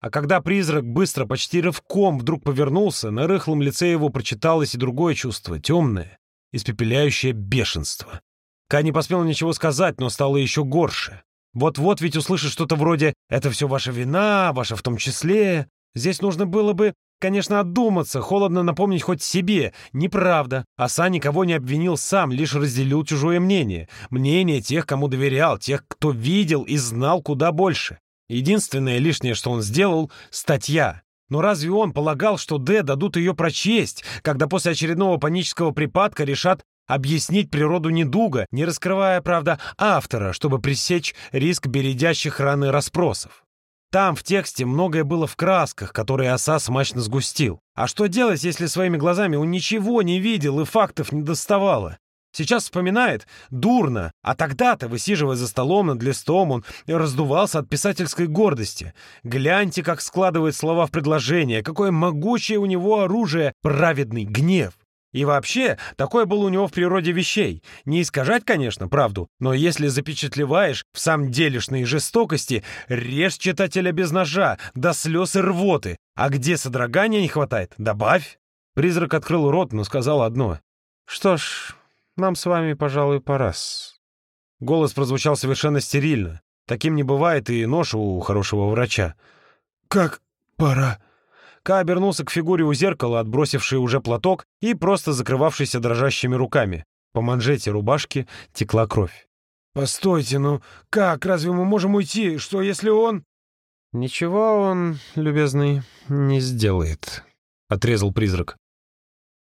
А когда призрак быстро, почти рывком вдруг повернулся, на рыхлом лице его прочиталось и другое чувство, темное, испепеляющее бешенство. Ка не поспел ничего сказать, но стало еще горше. Вот-вот ведь услышит что-то вроде «это все ваша вина, ваша в том числе». Здесь нужно было бы, конечно, отдуматься, холодно напомнить хоть себе. Неправда. Аса никого не обвинил сам, лишь разделил чужое мнение. Мнение тех, кому доверял, тех, кто видел и знал куда больше. Единственное лишнее, что он сделал — статья. Но разве он полагал, что Д дадут ее прочесть, когда после очередного панического припадка решат объяснить природу недуга, не раскрывая, правда, автора, чтобы пресечь риск бередящих раны расспросов? Там в тексте многое было в красках, которые Оса смачно сгустил. А что делать, если своими глазами он ничего не видел и фактов не доставало? Сейчас вспоминает дурно, а тогда-то, высиживая за столом над листом, он раздувался от писательской гордости. Гляньте, как складывает слова в предложение, какое могучее у него оружие — праведный гнев. И вообще, такое было у него в природе вещей. Не искажать, конечно, правду, но если запечатлеваешь в самом делешной жестокости, режь читателя без ножа, до слез и рвоты. А где содрогания не хватает, добавь. Призрак открыл рот, но сказал одно. «Что ж, нам с вами, пожалуй, пора -с. Голос прозвучал совершенно стерильно. Таким не бывает и нож у хорошего врача. «Как пора?» Ка обернулся к фигуре у зеркала, отбросивший уже платок и просто закрывавшийся дрожащими руками. По манжете рубашки текла кровь. «Постойте, ну как? Разве мы можем уйти? Что, если он...» «Ничего он, любезный, не сделает», — отрезал призрак.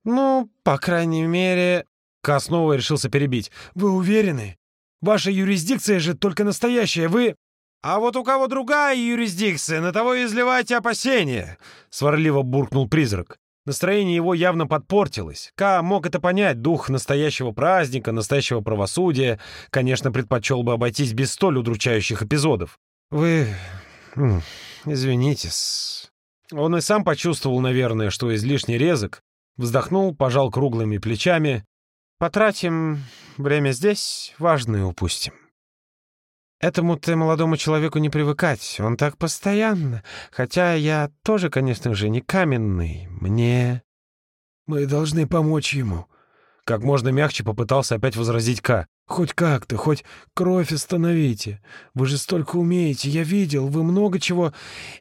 «Ну, по крайней мере...» Ка снова решился перебить. «Вы уверены? Ваша юрисдикция же только настоящая, вы...» «А вот у кого другая юрисдикция, на того и изливайте опасения!» — сварливо буркнул призрак. Настроение его явно подпортилось. Ка мог это понять, дух настоящего праздника, настоящего правосудия, конечно, предпочел бы обойтись без столь удручающих эпизодов. «Вы... извинитесь...» Он и сам почувствовал, наверное, что излишне резок, вздохнул, пожал круглыми плечами. Потратим время здесь, важное упустим. Этому-то молодому человеку не привыкать, он так постоянно. Хотя я тоже, конечно же, не каменный. Мне... Мы должны помочь ему. Как можно мягче попытался опять возразить К. Хоть как-то, хоть кровь остановите. Вы же столько умеете, я видел, вы много чего...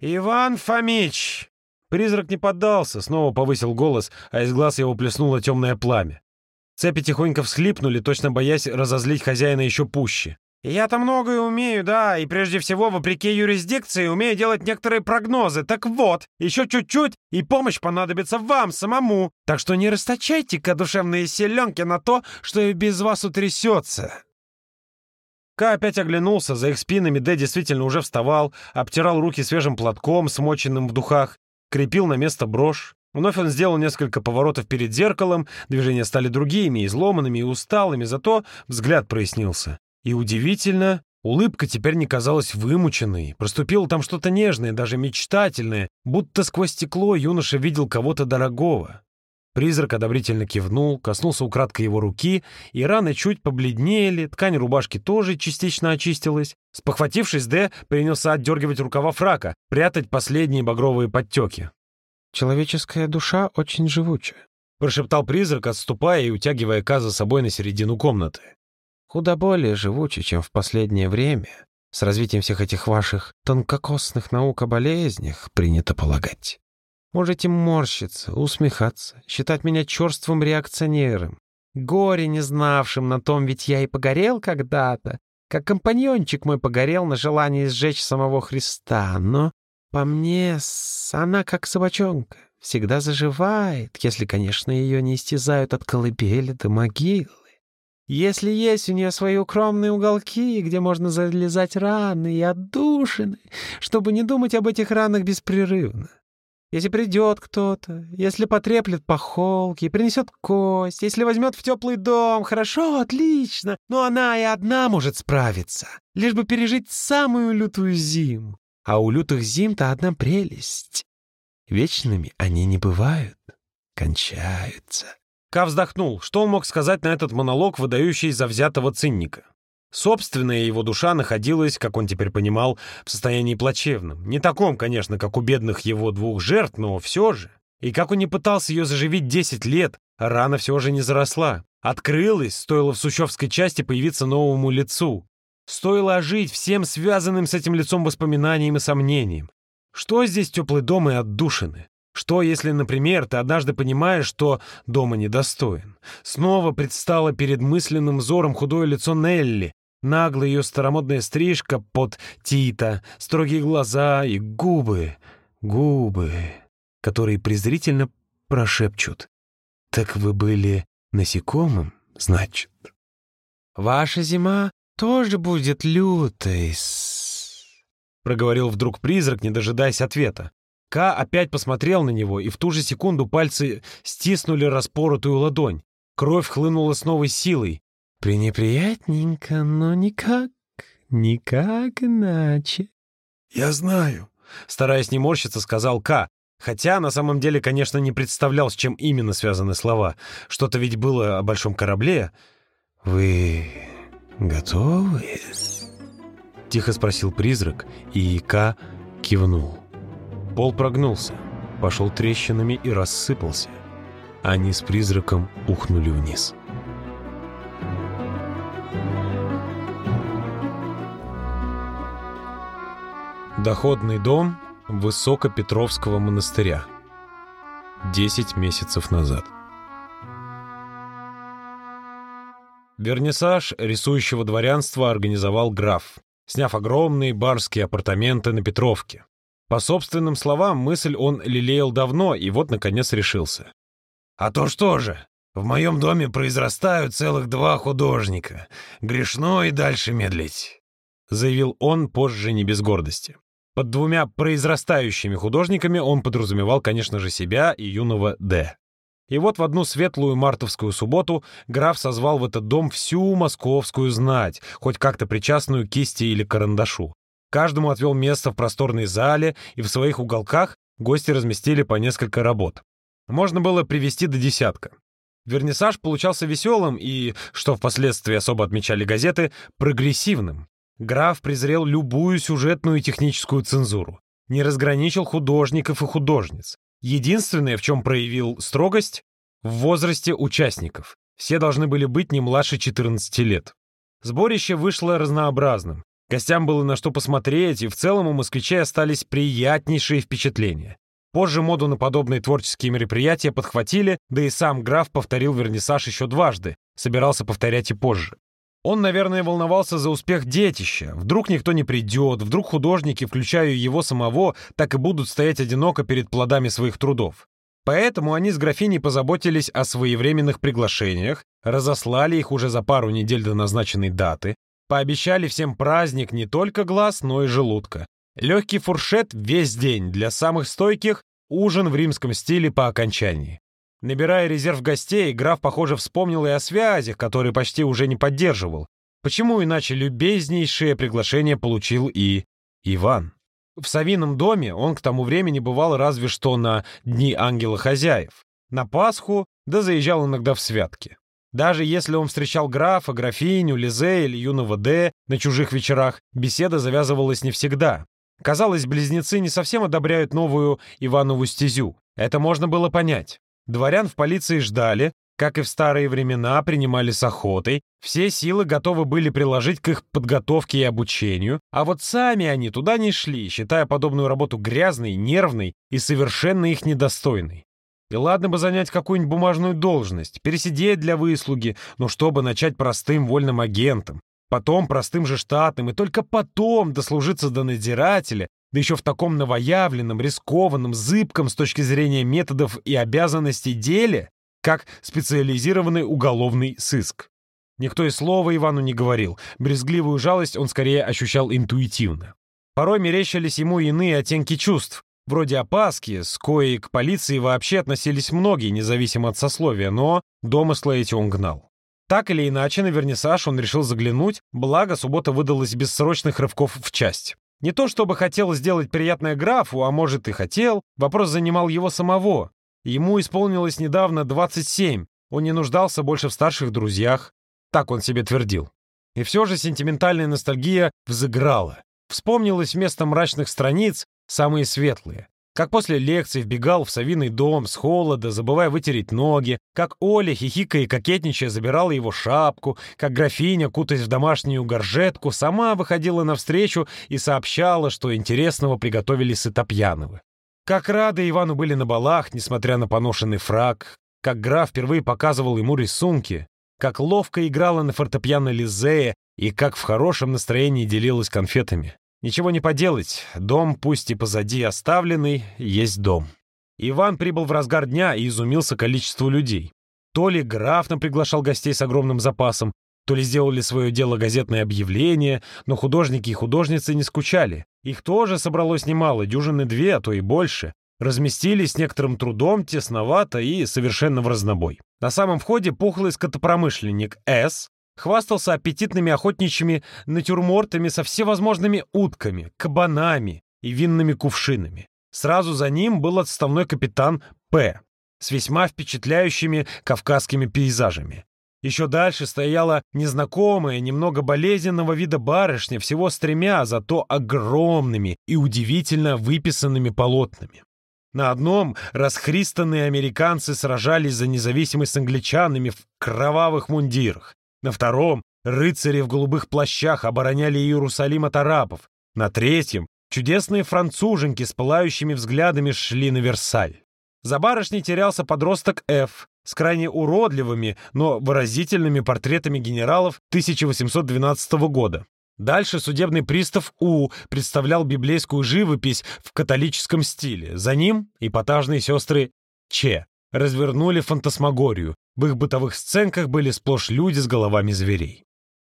Иван Фомич! Призрак не поддался, снова повысил голос, а из глаз его плеснуло темное пламя. Цепи тихонько всхлипнули, точно боясь разозлить хозяина еще пуще. «Я-то многое умею, да, и прежде всего, вопреки юрисдикции, умею делать некоторые прогнозы. Так вот, еще чуть-чуть, и помощь понадобится вам самому. Так что не расточайте-ка душевные селенки на то, что и без вас утрясется». Ка опять оглянулся, за их спинами Дэ действительно уже вставал, обтирал руки свежим платком, смоченным в духах, крепил на место брошь. Вновь он сделал несколько поворотов перед зеркалом, движения стали другими, изломанными и усталыми, зато взгляд прояснился. И удивительно, улыбка теперь не казалась вымученной, проступило там что-то нежное, даже мечтательное, будто сквозь стекло юноша видел кого-то дорогого. Призрак одобрительно кивнул, коснулся украдкой его руки, и раны чуть побледнели, ткань рубашки тоже частично очистилась. Спохватившись, Д принялся отдергивать рукава фрака, прятать последние багровые подтеки. «Человеческая душа очень живучая», — прошептал призрак, отступая и утягивая Ка за собой на середину комнаты. «Куда более живучая, чем в последнее время. С развитием всех этих ваших тонкокосных наук о болезнях, принято полагать. Можете морщиться, усмехаться, считать меня черствым реакционером, горе не знавшим на том, ведь я и погорел когда-то, как компаньончик мой погорел на желании сжечь самого Христа, но по мне она как собачонка, всегда заживает, если, конечно, ее не истязают от колыбели до могилы. Если есть у нее свои укромные уголки, где можно залезать раны и отдушины, чтобы не думать об этих ранах беспрерывно. Если придет кто-то, если потреплет по холке принесет кость, если возьмет в теплый дом, хорошо, отлично, но она и одна может справиться, лишь бы пережить самую лютую зиму. А у лютых зим-то одна прелесть. Вечными они не бывают, кончаются. Ка вздохнул. Что он мог сказать на этот монолог, выдающий завзятого цинника? Собственная его душа находилась, как он теперь понимал, в состоянии плачевном. Не таком, конечно, как у бедных его двух жертв, но все же. И как он не пытался ее заживить 10 лет, рана все же не заросла. Открылась, стоило в Сущевской части появиться новому лицу. Стоило ожить всем связанным с этим лицом воспоминанием и сомнением. Что здесь теплый дом и отдушины? Что, если, например, ты однажды понимаешь, что дома недостоин? Снова предстало перед мысленным взором худое лицо Нелли, Наглая ее старомодная стрижка под Тита, строгие глаза и губы, губы, которые презрительно прошепчут. «Так вы были насекомым, значит?» «Ваша зима тоже будет лютой проговорил вдруг призрак, не дожидаясь ответа. Ка опять посмотрел на него, и в ту же секунду пальцы стиснули распоротую ладонь. Кровь хлынула с новой силой. «Пренеприятненько, но никак, никак иначе». «Я знаю», — стараясь не морщиться, сказал К, хотя на самом деле, конечно, не представлял, с чем именно связаны слова. Что-то ведь было о большом корабле. «Вы готовы?» — тихо спросил призрак, и К кивнул. Пол прогнулся, пошел трещинами и рассыпался. Они с призраком ухнули вниз. Доходный дом Высокопетровского монастыря. Десять месяцев назад. Вернисаж рисующего дворянства организовал граф, сняв огромные барские апартаменты на Петровке. По собственным словам, мысль он лелеял давно и вот, наконец, решился. «А то что же? В моем доме произрастают целых два художника. Грешно и дальше медлить», — заявил он позже не без гордости. Под двумя произрастающими художниками он подразумевал, конечно же, себя и юного Д. И вот в одну светлую мартовскую субботу граф созвал в этот дом всю московскую знать, хоть как-то причастную кисти или карандашу. Каждому отвел место в просторной зале, и в своих уголках гости разместили по несколько работ. Можно было привести до десятка. Вернисаж получался веселым и, что впоследствии особо отмечали газеты, прогрессивным. Граф презрел любую сюжетную и техническую цензуру, не разграничил художников и художниц. Единственное, в чем проявил строгость, в возрасте участников. Все должны были быть не младше 14 лет. Сборище вышло разнообразным. Гостям было на что посмотреть, и в целом у москвичей остались приятнейшие впечатления. Позже моду на подобные творческие мероприятия подхватили, да и сам граф повторил вернисаж еще дважды, собирался повторять и позже. Он, наверное, волновался за успех детища. Вдруг никто не придет, вдруг художники, включая его самого, так и будут стоять одиноко перед плодами своих трудов. Поэтому они с графиней позаботились о своевременных приглашениях, разослали их уже за пару недель до назначенной даты, пообещали всем праздник не только глаз, но и желудка. Легкий фуршет весь день, для самых стойких – ужин в римском стиле по окончании. Набирая резерв гостей, граф, похоже, вспомнил и о связях, которые почти уже не поддерживал. Почему иначе любезнейшее приглашение получил и Иван? В Савином доме он к тому времени бывал разве что на Дни Ангела-Хозяев, на Пасху, да заезжал иногда в святки. Даже если он встречал графа, графиню, Лизе или юного Д на чужих вечерах, беседа завязывалась не всегда. Казалось, близнецы не совсем одобряют новую Иванову стезю. Это можно было понять. Дворян в полиции ждали, как и в старые времена, принимали с охотой, все силы готовы были приложить к их подготовке и обучению, а вот сами они туда не шли, считая подобную работу грязной, нервной и совершенно их недостойной. И ладно бы занять какую-нибудь бумажную должность, пересидеть для выслуги, но чтобы начать простым вольным агентом, потом простым же штатным, и только потом дослужиться до надзирателя, да еще в таком новоявленном, рискованном, зыбком с точки зрения методов и обязанностей деле, как специализированный уголовный сыск. Никто и слова Ивану не говорил, брезгливую жалость он скорее ощущал интуитивно. Порой мерещились ему иные оттенки чувств, вроде опаски, с коей к полиции вообще относились многие, независимо от сословия, но домыслы эти он гнал. Так или иначе, на вернисаж он решил заглянуть, благо суббота выдалась без срочных рывков в часть. Не то чтобы хотел сделать приятное графу, а может и хотел, вопрос занимал его самого. Ему исполнилось недавно 27, он не нуждался больше в старших друзьях. Так он себе твердил. И все же сентиментальная ностальгия взыграла. Вспомнилось вместо мрачных страниц самые светлые. Как после лекций вбегал в совиный дом с холода, забывая вытереть ноги, как Оля, хихикая и кокетничая, забирала его шапку, как графиня, кутаясь в домашнюю горжетку, сама выходила навстречу и сообщала, что интересного приготовили Сытопьяновы. Как рады Ивану были на балах, несмотря на поношенный фраг, как граф впервые показывал ему рисунки, как ловко играла на фортепиано Лизея и как в хорошем настроении делилась конфетами. Ничего не поделать, дом, пусть и позади оставленный, есть дом. Иван прибыл в разгар дня и изумился количеству людей. То ли граф приглашал гостей с огромным запасом, то ли сделали свое дело газетные объявления, но художники и художницы не скучали. Их тоже собралось немало, дюжины две, а то и больше. Разместились с некоторым трудом, тесновато и совершенно в разнобой. На самом входе пухлый скотопромышленник С хвастался аппетитными охотничьими натюрмортами со всевозможными утками, кабанами и винными кувшинами. Сразу за ним был отставной капитан П. с весьма впечатляющими кавказскими пейзажами. Еще дальше стояла незнакомая, немного болезненного вида барышня, всего с тремя, зато огромными и удивительно выписанными полотнами. На одном расхристанные американцы сражались за независимость англичанами в кровавых мундирах. На втором рыцари в голубых плащах обороняли Иерусалим от арабов. На третьем чудесные француженки с пылающими взглядами шли на Версаль. За барышней терялся подросток Ф. с крайне уродливыми, но выразительными портретами генералов 1812 года. Дальше судебный пристав У представлял библейскую живопись в католическом стиле. За ним эпатажные сестры Ч развернули фантасмагорию, в их бытовых сценках были сплошь люди с головами зверей.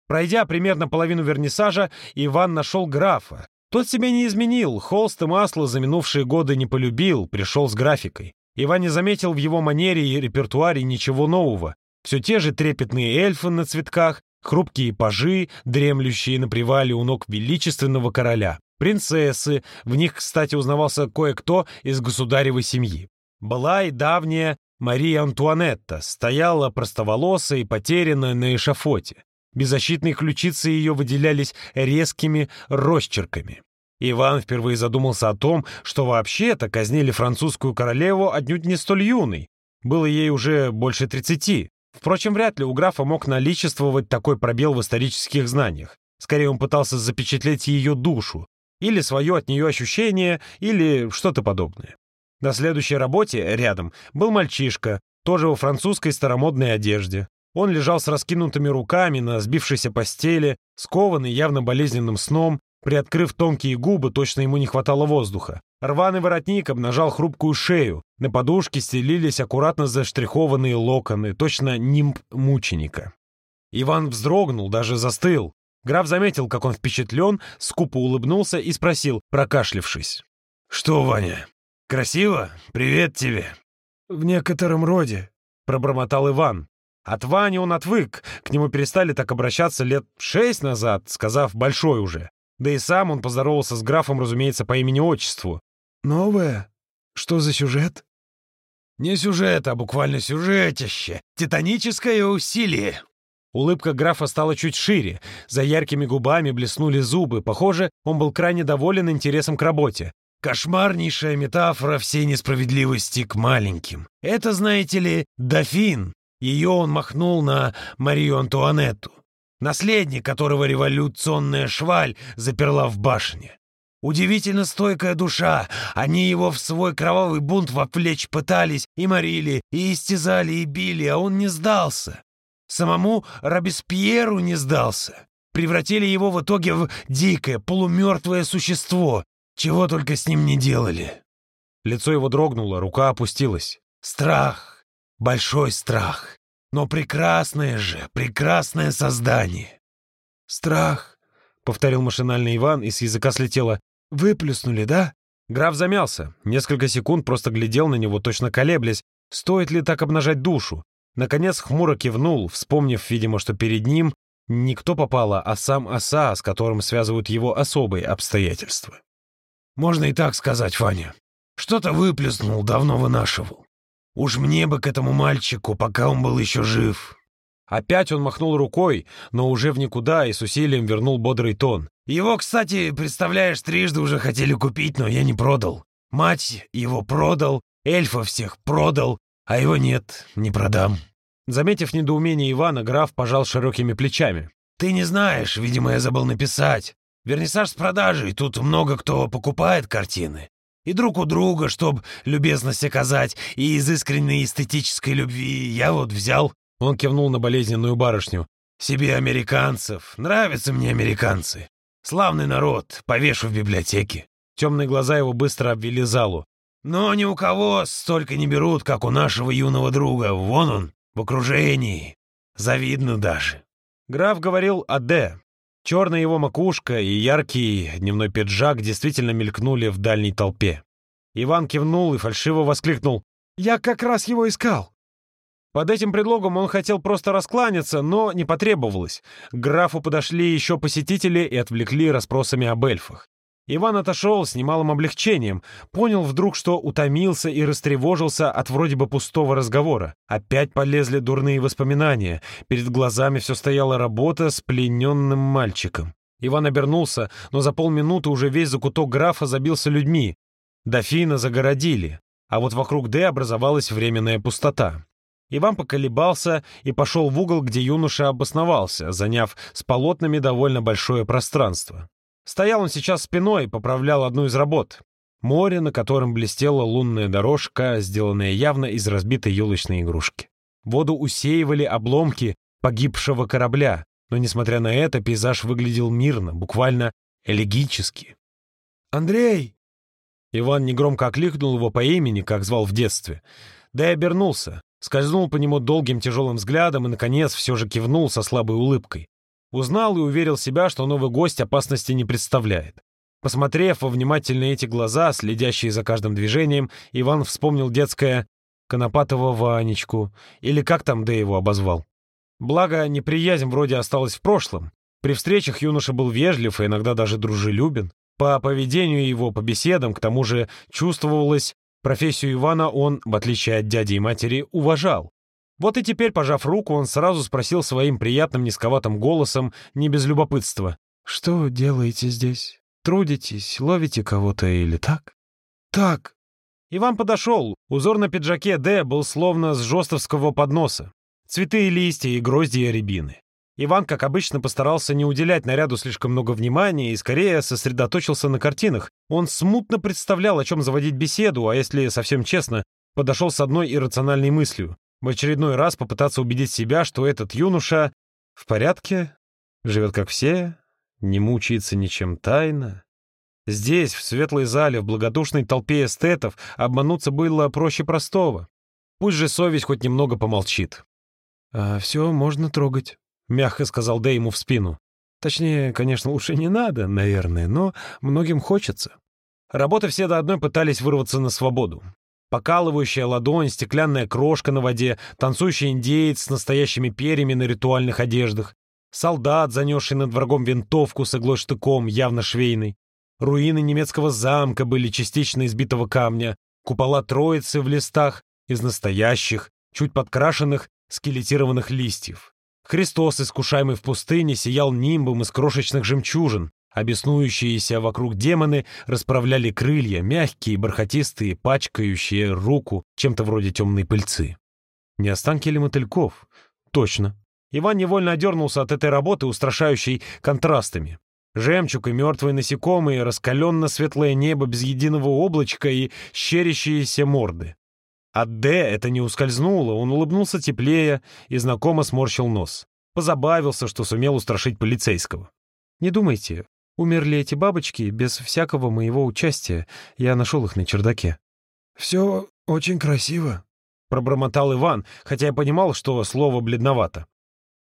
Пройдя примерно половину вернисажа, Иван нашел графа. Тот себя не изменил, холст и масло за минувшие годы не полюбил, пришел с графикой. Иван не заметил в его манере и репертуаре ничего нового. Все те же трепетные эльфы на цветках, хрупкие пажи, дремлющие на привале у ног величественного короля, принцессы, в них, кстати, узнавался кое-кто из государевой семьи. Была и давняя Мария Антуанетта стояла простоволосая и потерянная на эшафоте. Беззащитные ключицы ее выделялись резкими росчерками. Иван впервые задумался о том, что вообще-то казнили французскую королеву отнюдь не столь юной. Было ей уже больше тридцати. Впрочем, вряд ли у графа мог наличествовать такой пробел в исторических знаниях. Скорее, он пытался запечатлеть ее душу, или свое от нее ощущение, или что-то подобное. На следующей работе, рядом, был мальчишка, тоже во французской старомодной одежде. Он лежал с раскинутыми руками на сбившейся постели, скованный явно болезненным сном, приоткрыв тонкие губы, точно ему не хватало воздуха. Рваный воротник обнажал хрупкую шею, на подушке стелились аккуратно заштрихованные локоны, точно нимб мученика. Иван вздрогнул, даже застыл. Граф заметил, как он впечатлен, скупо улыбнулся и спросил, прокашлившись. «Что, Ваня, красиво? Привет тебе!» «В некотором роде», — пробормотал Иван. От Вани он отвык, к нему перестали так обращаться лет шесть назад, сказав «большой уже». Да и сам он поздоровался с графом, разумеется, по имени-отчеству. «Новое? Что за сюжет?» «Не сюжет, а буквально сюжетище. Титаническое усилие». Улыбка графа стала чуть шире. За яркими губами блеснули зубы. Похоже, он был крайне доволен интересом к работе. Кошмарнейшая метафора всей несправедливости к маленьким. Это, знаете ли, дофин. Ее он махнул на Марию Антуанетту. Наследник, которого революционная шваль заперла в башне. Удивительно стойкая душа. Они его в свой кровавый бунт вовлечь пытались, и морили, и истязали, и били, а он не сдался. Самому Робеспьеру не сдался. Превратили его в итоге в дикое, полумертвое существо. Чего только с ним не делали. Лицо его дрогнуло, рука опустилась. Страх. Большой страх. Но прекрасное же, прекрасное создание. «Страх», — повторил машинально Иван, и с языка слетело. «Выплюснули, да?» Граф замялся. Несколько секунд просто глядел на него, точно колеблясь, стоит ли так обнажать душу. Наконец хмуро кивнул, вспомнив, видимо, что перед ним не кто попало, а сам оса, с которым связывают его особые обстоятельства. «Можно и так сказать, Фаня. Что-то выплеснул, давно вынашивал. Уж мне бы к этому мальчику, пока он был еще жив». Опять он махнул рукой, но уже в никуда и с усилием вернул бодрый тон. «Его, кстати, представляешь, трижды уже хотели купить, но я не продал. Мать его продал, эльфа всех продал, а его нет, не продам». Заметив недоумение Ивана, граф пожал широкими плечами. «Ты не знаешь, видимо, я забыл написать. Вернисаж с продажей, тут много кто покупает картины. И друг у друга, чтоб любезность оказать, и из искренней эстетической любви я вот взял...» Он кивнул на болезненную барышню. «Себе американцев. Нравятся мне американцы. Славный народ. Повешу в библиотеке». Темные глаза его быстро обвели залу. «Но ни у кого столько не берут, как у нашего юного друга. Вон он, в окружении. Завидно даже». Граф говорил о Д. Черная его макушка и яркий дневной пиджак действительно мелькнули в дальней толпе. Иван кивнул и фальшиво воскликнул. «Я как раз его искал!» Под этим предлогом он хотел просто раскланяться, но не потребовалось. К графу подошли еще посетители и отвлекли расспросами об эльфах. Иван отошел с немалым облегчением, понял вдруг, что утомился и растревожился от вроде бы пустого разговора. Опять полезли дурные воспоминания. Перед глазами все стояла работа с плененным мальчиком. Иван обернулся, но за полминуты уже весь закуток графа забился людьми. Дофина загородили, а вот вокруг Д образовалась временная пустота. Иван поколебался и пошел в угол, где юноша обосновался, заняв с полотнами довольно большое пространство. Стоял он сейчас спиной, поправлял одну из работ. Море, на котором блестела лунная дорожка, сделанная явно из разбитой елочной игрушки. Воду усеивали обломки погибшего корабля, но, несмотря на это, пейзаж выглядел мирно, буквально элегически. «Андрей!» Иван негромко окликнул его по имени, как звал в детстве. Да и обернулся, скользнул по нему долгим тяжелым взглядом и, наконец, все же кивнул со слабой улыбкой. Узнал и уверил себя, что новый гость опасности не представляет. Посмотрев во внимательные эти глаза, следящие за каждым движением, Иван вспомнил детское «Конопатого Ванечку» или как там Дэ его обозвал. Благо, неприязнь вроде осталась в прошлом. При встречах юноша был вежлив и иногда даже дружелюбен. По поведению его, по беседам, к тому же чувствовалось, профессию Ивана он, в отличие от дяди и матери, уважал. Вот и теперь, пожав руку, он сразу спросил своим приятным низковатым голосом, не без любопытства. «Что делаете здесь? Трудитесь, ловите кого-то или так?» «Так». Иван подошел. Узор на пиджаке Д был словно с жестовского подноса. Цветы и листья, и гроздья рябины. Иван, как обычно, постарался не уделять наряду слишком много внимания и скорее сосредоточился на картинах. Он смутно представлял, о чем заводить беседу, а если совсем честно, подошел с одной иррациональной мыслью. В очередной раз попытаться убедить себя, что этот юноша в порядке, живет как все, не мучается ничем тайно. Здесь, в светлой зале, в благодушной толпе эстетов, обмануться было проще простого. Пусть же совесть хоть немного помолчит. «А все можно трогать», — мягко сказал Дэй ему в спину. «Точнее, конечно, лучше не надо, наверное, но многим хочется». Работы все до одной пытались вырваться на свободу. Покалывающая ладонь, стеклянная крошка на воде, танцующий индеец с настоящими перьями на ритуальных одеждах, солдат, занесший над врагом винтовку с иглой-штыком, явно швейный. Руины немецкого замка были частично избитого камня, купола троицы в листах из настоящих, чуть подкрашенных, скелетированных листьев. Христос, искушаемый в пустыне, сиял нимбом из крошечных жемчужин, а беснующиеся вокруг демоны расправляли крылья, мягкие, бархатистые, пачкающие руку чем-то вроде темной пыльцы. Не останки ли мотыльков? Точно. Иван невольно одернулся от этой работы, устрашающей контрастами. Жемчуг и мертвые насекомые, раскаленно-светлое небо без единого облачка и щерящиеся морды. От Д это не ускользнуло, он улыбнулся теплее и знакомо сморщил нос. Позабавился, что сумел устрашить полицейского. «Не думайте, умерли эти бабочки без всякого моего участия. Я нашел их на чердаке». «Все очень красиво», — пробормотал Иван, хотя я понимал, что слово бледновато.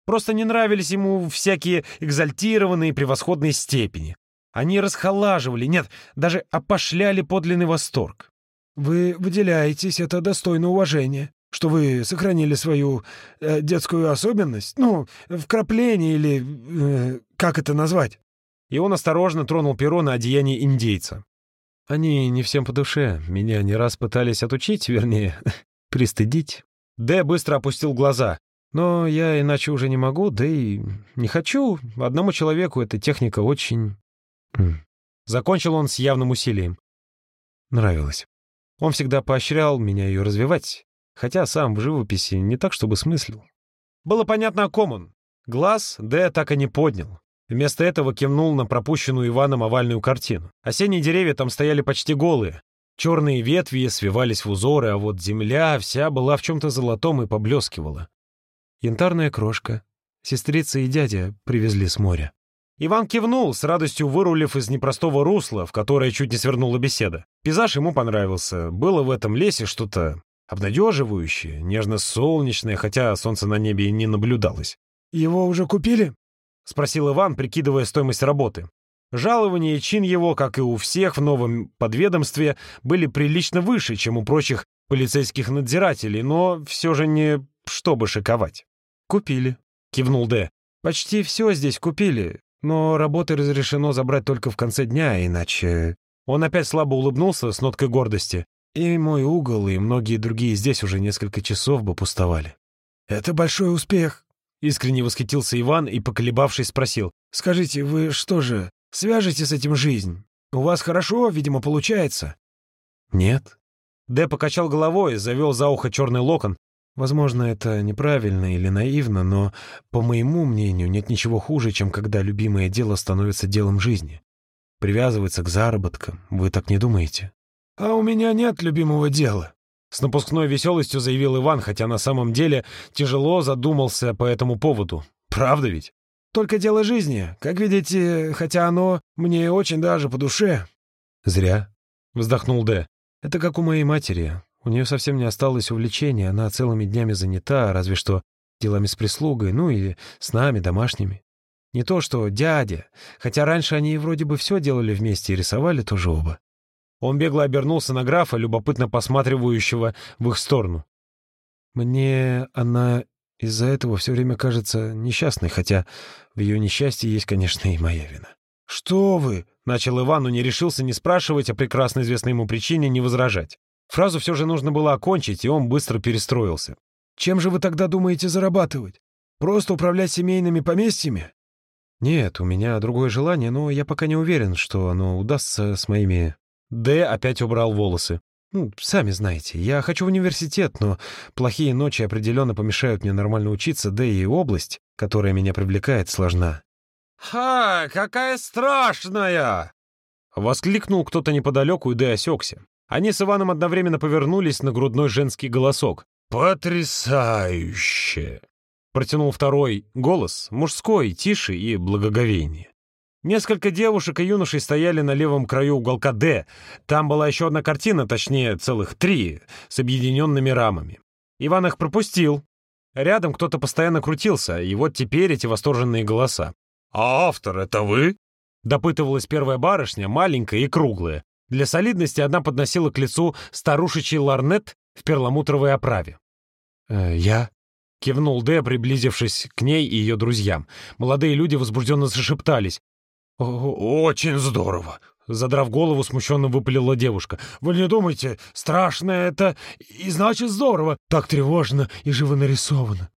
Просто не нравились ему всякие экзальтированные превосходные степени. Они расхолаживали, нет, даже опошляли подлинный восторг. «Вы выделяетесь, это достойно уважения, что вы сохранили свою э, детскую особенность, ну, вкрапление или... Э, как это назвать?» И он осторожно тронул перо на одеянии индейца. «Они не всем по душе. Меня не раз пытались отучить, вернее, пристыдить». Д быстро опустил глаза. Но я иначе уже не могу, да и не хочу. Одному человеку эта техника очень... Закончил он с явным усилием. Нравилось. Он всегда поощрял меня ее развивать, хотя сам в живописи не так, чтобы смыслил. Было понятно, о ком он. Глаз Д так и не поднял. Вместо этого кивнул на пропущенную Иваном овальную картину. Осенние деревья там стояли почти голые. Черные ветви свивались в узоры, а вот земля вся была в чем-то золотом и поблескивала. Янтарная крошка. Сестрица и дядя привезли с моря. Иван кивнул, с радостью вырулив из непростого русла, в которое чуть не свернула беседа. Пейзаж ему понравился. Было в этом лесе что-то обнадеживающее, нежно-солнечное, хотя солнца на небе и не наблюдалось. «Его уже купили?» — спросил Иван, прикидывая стоимость работы. Жалование и чин его, как и у всех в новом подведомстве, были прилично выше, чем у прочих полицейских надзирателей, но все же не чтобы шиковать. «Купили», — кивнул Д. «Почти все здесь купили, но работы разрешено забрать только в конце дня, иначе...» Он опять слабо улыбнулся с ноткой гордости. «И мой угол, и многие другие здесь уже несколько часов бы пустовали». «Это большой успех», — искренне восхитился Иван и, поколебавшись, спросил. «Скажите, вы что же, свяжете с этим жизнь? У вас хорошо, видимо, получается?» «Нет». Д покачал головой, завел за ухо черный локон, Возможно, это неправильно или наивно, но, по моему мнению, нет ничего хуже, чем когда любимое дело становится делом жизни. Привязывается к заработкам. Вы так не думаете? «А у меня нет любимого дела», — с напускной веселостью заявил Иван, хотя на самом деле тяжело задумался по этому поводу. Правда ведь? «Только дело жизни. Как видите, хотя оно мне очень даже по душе». «Зря», — вздохнул Д. «Это как у моей матери. У нее совсем не осталось увлечения, она целыми днями занята, разве что делами с прислугой, ну и с нами, домашними. Не то что дядя, хотя раньше они вроде бы все делали вместе и рисовали тоже оба. Он бегло обернулся на графа, любопытно посматривающего в их сторону. Мне она из-за этого все время кажется несчастной, хотя в ее несчастье есть, конечно, и моя вина. «Что вы?» — начал Иван, но не решился не спрашивать о прекрасно известной ему причине, не возражать. Фразу все же нужно было окончить, и он быстро перестроился. «Чем же вы тогда думаете зарабатывать? Просто управлять семейными поместьями?» «Нет, у меня другое желание, но я пока не уверен, что оно удастся с моими...» Д опять убрал волосы. «Ну, сами знаете, я хочу в университет, но плохие ночи определенно помешают мне нормально учиться, да и область. которая меня привлекает, сложна. «Ха, какая страшная!» Воскликнул кто-то неподалеку, и Дэ осекся. Они с Иваном одновременно повернулись на грудной женский голосок. «Потрясающе!» Протянул второй голос, мужской, тише и благоговейнее. Несколько девушек и юношей стояли на левом краю уголка «Д». Там была еще одна картина, точнее, целых три, с объединенными рамами. Иван их пропустил. Рядом кто-то постоянно крутился, и вот теперь эти восторженные голоса. «А автор — это вы?» Допытывалась первая барышня, маленькая и круглая. Для солидности одна подносила к лицу старушечий ларнет в перламутровой оправе. «Э, «Я?» — кивнул Д, приблизившись к ней и ее друзьям. Молодые люди возбужденно зашептались. «Очень здорово!» Задрав голову, смущенно выпалила девушка. «Вы не думайте, страшно это и значит здорово. Так тревожно и живо нарисовано».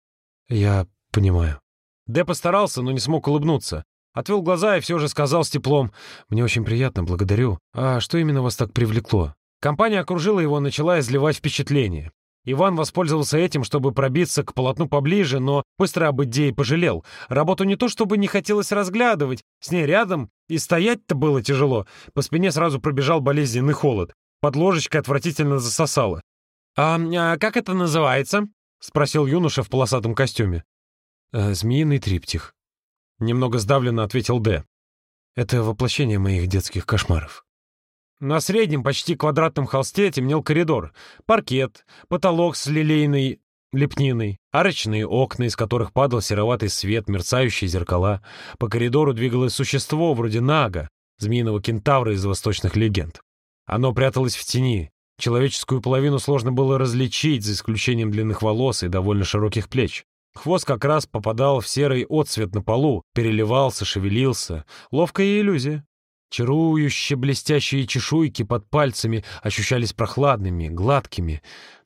«Я понимаю». Дэ постарался, но не смог улыбнуться. Отвел глаза и все же сказал с теплом. «Мне очень приятно, благодарю. А что именно вас так привлекло?» Компания окружила его, начала изливать впечатление. Иван воспользовался этим, чтобы пробиться к полотну поближе, но быстро об идее пожалел. Работу не то чтобы не хотелось разглядывать, с ней рядом и стоять-то было тяжело. По спине сразу пробежал болезненный холод. Под ложечкой отвратительно засосало. «А, а как это называется?» — спросил юноша в полосатом костюме. «Э, «Змеиный триптих», — немного сдавленно ответил Д. «Это воплощение моих детских кошмаров». На среднем, почти квадратном холсте темнел коридор. Паркет, потолок с лилейной лепниной, арочные окна, из которых падал сероватый свет, мерцающие зеркала. По коридору двигалось существо вроде Нага, змеиного кентавра из восточных легенд. Оно пряталось в тени. Человеческую половину сложно было различить, за исключением длинных волос и довольно широких плеч. Хвост как раз попадал в серый отсвет на полу, переливался, шевелился. Ловкая иллюзия. Чарующие блестящие чешуйки под пальцами ощущались прохладными, гладкими,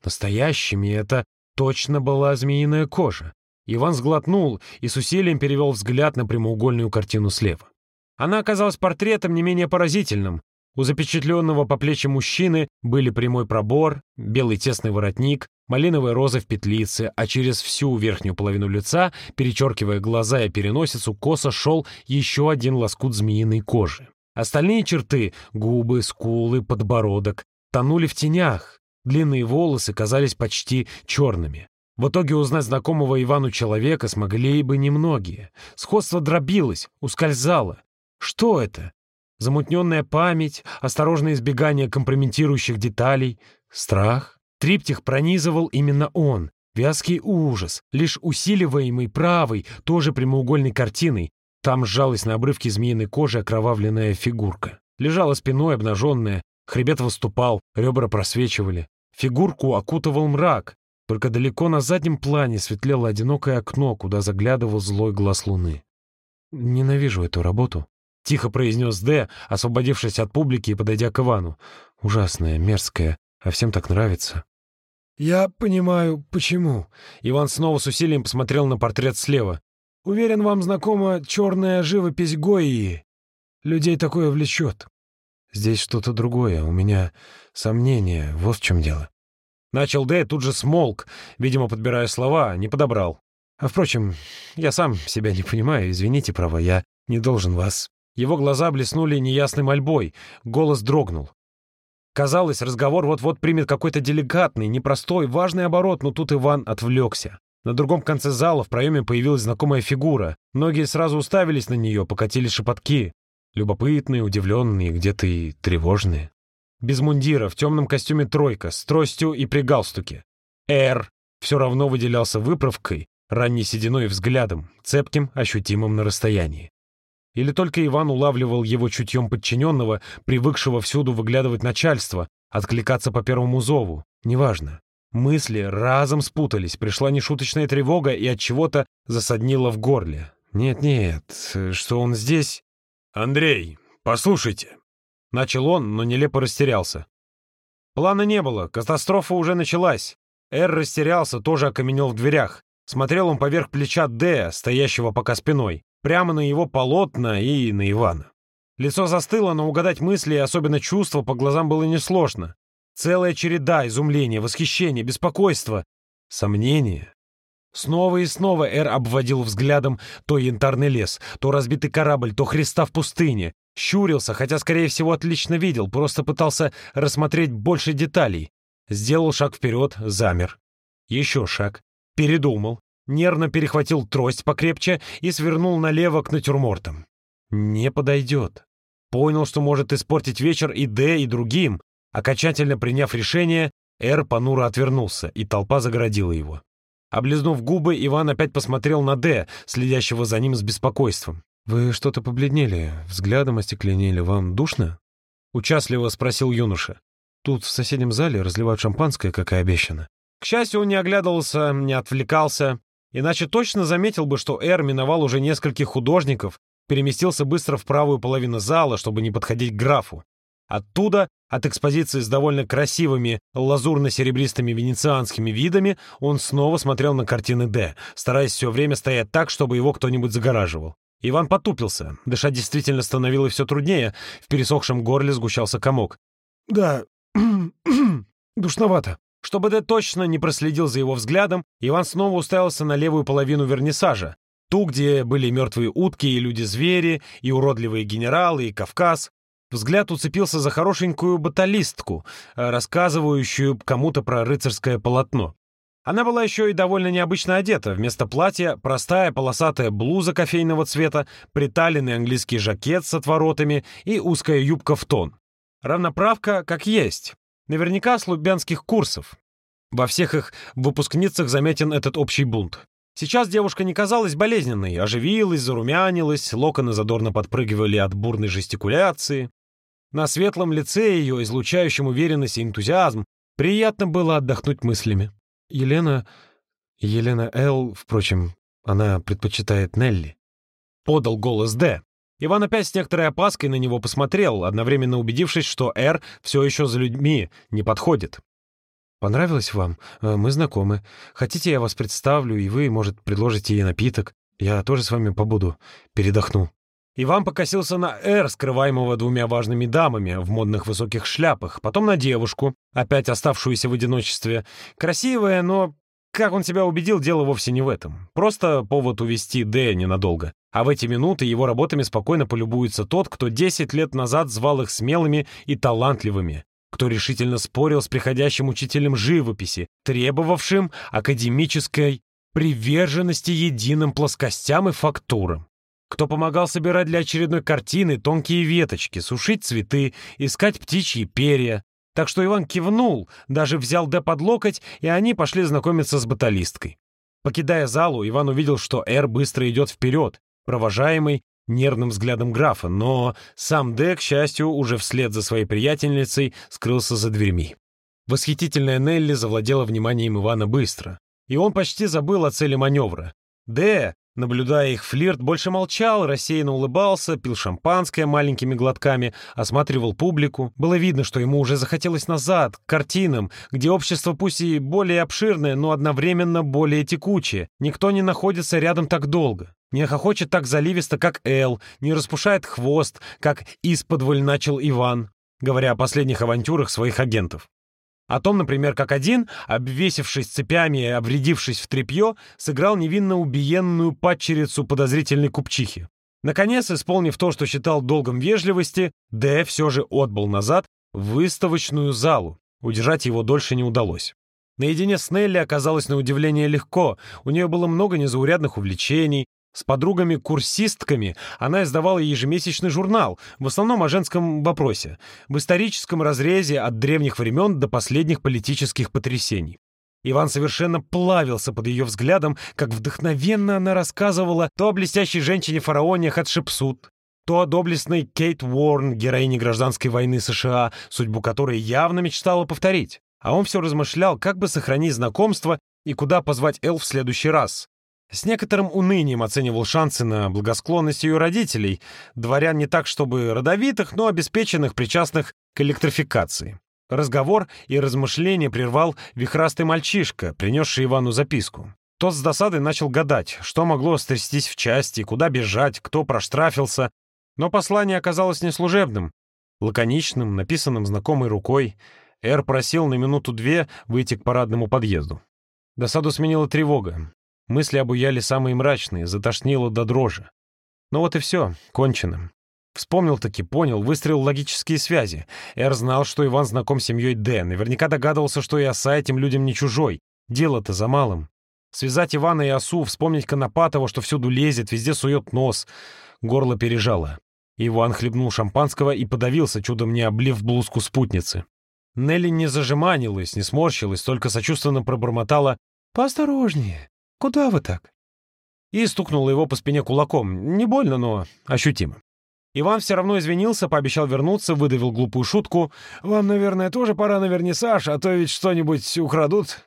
настоящими. Это точно была змеиная кожа. Иван сглотнул и с усилием перевел взгляд на прямоугольную картину слева. Она оказалась портретом не менее поразительным. У запечатленного по плечи мужчины были прямой пробор, белый тесный воротник, малиновая роза в петлице, а через всю верхнюю половину лица, перечеркивая глаза и переносицу, косо шел еще один лоскут змеиной кожи. Остальные черты — губы, скулы, подбородок — тонули в тенях. Длинные волосы казались почти черными. В итоге узнать знакомого Ивану человека смогли бы немногие. Сходство дробилось, ускользало. Что это? Замутненная память, осторожное избегание компрометирующих деталей, страх? Триптих пронизывал именно он. Вязкий ужас, лишь усиливаемый правой, тоже прямоугольной картиной, там сжалась на обрывке змеиной кожи окровавленная фигурка. Лежала спиной обнаженная, хребет выступал, ребра просвечивали. Фигурку окутывал мрак, только далеко на заднем плане светлело одинокое окно, куда заглядывал злой глаз луны. «Ненавижу эту работу», — тихо произнес Д, освободившись от публики и подойдя к Ивану. «Ужасная, мерзкая, а всем так нравится». «Я понимаю, почему». Иван снова с усилием посмотрел на портрет слева. Уверен, вам знакома черная живопись Гои. Людей такое влечет. Здесь что-то другое, у меня сомнения, вот в чем дело. Начал Дэй, тут же смолк, видимо, подбирая слова, не подобрал. А, впрочем, я сам себя не понимаю, извините, право, я не должен вас. Его глаза блеснули неясной мольбой, голос дрогнул. Казалось, разговор вот-вот примет какой-то деликатный, непростой, важный оборот, но тут Иван отвлекся. На другом конце зала в проеме появилась знакомая фигура. Многие сразу уставились на нее, покатили шепотки. Любопытные, удивленные, где-то и тревожные. Без мундира, в темном костюме тройка, с тростью и при галстуке. «Р» все равно выделялся выправкой, ранней сединой взглядом, цепким, ощутимым на расстоянии. Или только Иван улавливал его чутьем подчиненного, привыкшего всюду выглядывать начальство, откликаться по первому зову, неважно. Мысли разом спутались, пришла нешуточная тревога и от чего-то засаднила в горле. Нет-нет, что он здесь? Андрей, послушайте. Начал он, но нелепо растерялся. Плана не было, катастрофа уже началась. Эр растерялся, тоже окаменел в дверях. Смотрел он поверх плеча Д, стоящего пока спиной, прямо на его полотна и на Ивана. Лицо застыло, но угадать мысли и особенно чувства по глазам было несложно. Целая череда изумления, восхищения, беспокойства, сомнения. Снова и снова Эр обводил взглядом то янтарный лес, то разбитый корабль, то Христа в пустыне. Щурился, хотя, скорее всего, отлично видел, просто пытался рассмотреть больше деталей. Сделал шаг вперед, замер. Еще шаг. Передумал. Нервно перехватил трость покрепче и свернул налево к натюрмортам. Не подойдет. Понял, что может испортить вечер и Д, и другим. Окончательно приняв решение, Эр понуро отвернулся, и толпа загородила его. Облизнув губы, Иван опять посмотрел на Д, следящего за ним с беспокойством. «Вы что-то побледнели, взглядом остекленели. Вам душно?» Участливо спросил юноша. «Тут в соседнем зале разливают шампанское, как и обещано». К счастью, он не оглядывался, не отвлекался, иначе точно заметил бы, что Эр миновал уже нескольких художников, переместился быстро в правую половину зала, чтобы не подходить к графу. Оттуда, от экспозиции с довольно красивыми лазурно-серебристыми венецианскими видами, он снова смотрел на картины Д, стараясь все время стоять так, чтобы его кто-нибудь загораживал. Иван потупился. Дышать действительно становилось все труднее. В пересохшем горле сгущался комок. «Да, душновато». Чтобы Д точно не проследил за его взглядом, Иван снова уставился на левую половину вернисажа. Ту, где были мертвые утки и люди-звери, и уродливые генералы, и Кавказ. Взгляд уцепился за хорошенькую баталистку, э, рассказывающую кому-то про рыцарское полотно. Она была еще и довольно необычно одета. Вместо платья простая полосатая блуза кофейного цвета, приталенный английский жакет с отворотами и узкая юбка в тон. Равноправка как есть. Наверняка с лубянских курсов. Во всех их выпускницах заметен этот общий бунт. Сейчас девушка не казалась болезненной, оживилась, зарумянилась, локоны задорно подпрыгивали от бурной жестикуляции. На светлом лице ее, излучающем уверенность и энтузиазм, приятно было отдохнуть мыслями. Елена... Елена Л., впрочем, она предпочитает Нелли. Подал голос Д. Иван опять с некоторой опаской на него посмотрел, одновременно убедившись, что Р все еще за людьми не подходит. «Понравилось вам? Э, мы знакомы. Хотите, я вас представлю, и вы, может, предложите ей напиток? Я тоже с вами побуду. Передохну». Иван покосился на Эр, скрываемого двумя важными дамами в модных высоких шляпах, потом на девушку, опять оставшуюся в одиночестве. Красивая, но, как он себя убедил, дело вовсе не в этом. Просто повод увести Д ненадолго. А в эти минуты его работами спокойно полюбуется тот, кто 10 лет назад звал их смелыми и талантливыми, кто решительно спорил с приходящим учителем живописи, требовавшим академической приверженности единым плоскостям и фактурам кто помогал собирать для очередной картины тонкие веточки, сушить цветы, искать птичьи перья. Так что Иван кивнул, даже взял Д под локоть, и они пошли знакомиться с баталисткой. Покидая залу, Иван увидел, что Р быстро идет вперед, провожаемый нервным взглядом графа, но сам Д, к счастью, уже вслед за своей приятельницей скрылся за дверьми. Восхитительная Нелли завладела вниманием Ивана быстро, и он почти забыл о цели маневра. Д, Наблюдая их флирт, больше молчал, рассеянно улыбался, пил шампанское маленькими глотками, осматривал публику. Было видно, что ему уже захотелось назад, к картинам, где общество пусть и более обширное, но одновременно более текучее. Никто не находится рядом так долго. Не хохочет так заливисто, как Эл, не распушает хвост, как исподволь начал Иван, говоря о последних авантюрах своих агентов. О том, например, как один, обвесившись цепями и обвредившись в тряпье, сыграл невинно убиенную падчерицу подозрительной купчихи. Наконец, исполнив то, что считал долгом вежливости, Д все же отбыл назад в выставочную залу. Удержать его дольше не удалось. Наедине с Нелли оказалось на удивление легко. У нее было много незаурядных увлечений, с подругами-курсистками она издавала ежемесячный журнал, в основном о женском вопросе, в историческом разрезе от древних времен до последних политических потрясений. Иван совершенно плавился под ее взглядом, как вдохновенно она рассказывала то о блестящей женщине-фараоне Хатшепсут, то о доблестной Кейт Уорн, героине гражданской войны США, судьбу которой явно мечтала повторить. А он все размышлял, как бы сохранить знакомство и куда позвать Эл в следующий раз. С некоторым унынием оценивал шансы на благосклонность ее родителей, дворян не так чтобы родовитых, но обеспеченных, причастных к электрификации. Разговор и размышления прервал вихрастый мальчишка, принесший Ивану записку. Тот с досадой начал гадать, что могло стрястись в части, куда бежать, кто проштрафился. Но послание оказалось неслужебным, лаконичным, написанным знакомой рукой. Эр просил на минуту-две выйти к парадному подъезду. Досаду сменила тревога. Мысли обуяли самые мрачные, затошнило до дрожи. Ну вот и все, кончено. Вспомнил таки, понял, выстроил логические связи. Эр знал, что Иван знаком с семьей Д. Наверняка догадывался, что и Оса этим людям не чужой. Дело-то за малым. Связать Ивана и Осу, вспомнить Конопатова, что всюду лезет, везде сует нос. Горло пережало. Иван хлебнул шампанского и подавился, чудом не облив блузку спутницы. Нелли не зажиманилась, не сморщилась, только сочувственно пробормотала «Поосторожнее. Куда вы так?» И стукнула его по спине кулаком. Не больно, но ощутимо. Иван все равно извинился, пообещал вернуться, выдавил глупую шутку. «Вам, наверное, тоже пора на вернисаж, а то ведь что-нибудь украдут»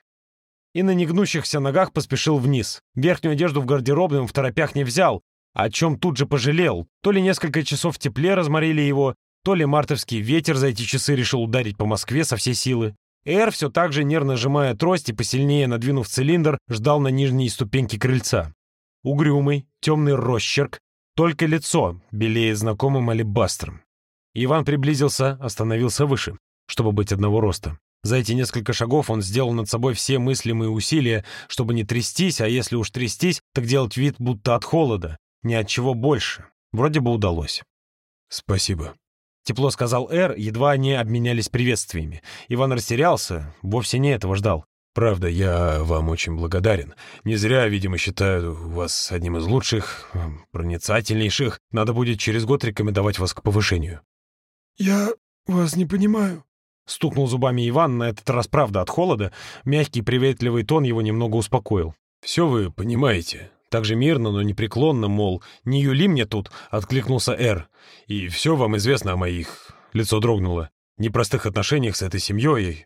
и на негнущихся ногах поспешил вниз. Верхнюю одежду в гардеробном в торопях не взял, о чем тут же пожалел. То ли несколько часов в тепле разморили его, то ли мартовский ветер за эти часы решил ударить по Москве со всей силы. Эр, все так же нервно сжимая трость и посильнее надвинув цилиндр, ждал на нижней ступеньке крыльца. Угрюмый, темный росчерк, только лицо белее знакомым алебастром. Иван приблизился, остановился выше, чтобы быть одного роста. За эти несколько шагов он сделал над собой все мыслимые усилия, чтобы не трястись, а если уж трястись, так делать вид, будто от холода, ни от чего больше. Вроде бы удалось. «Спасибо», — тепло сказал Эр, едва они обменялись приветствиями. Иван растерялся, вовсе не этого ждал. «Правда, я вам очень благодарен. Не зря, видимо, считаю вас одним из лучших, проницательнейших. Надо будет через год рекомендовать вас к повышению». «Я вас не понимаю», Стукнул зубами Иван, на этот раз правда от холода. Мягкий приветливый тон его немного успокоил. «Все вы понимаете». Так же мирно, но непреклонно, мол, «Не юли мне тут», — откликнулся Эр. «И все вам известно о моих...» Лицо дрогнуло. «Непростых отношениях с этой семьей,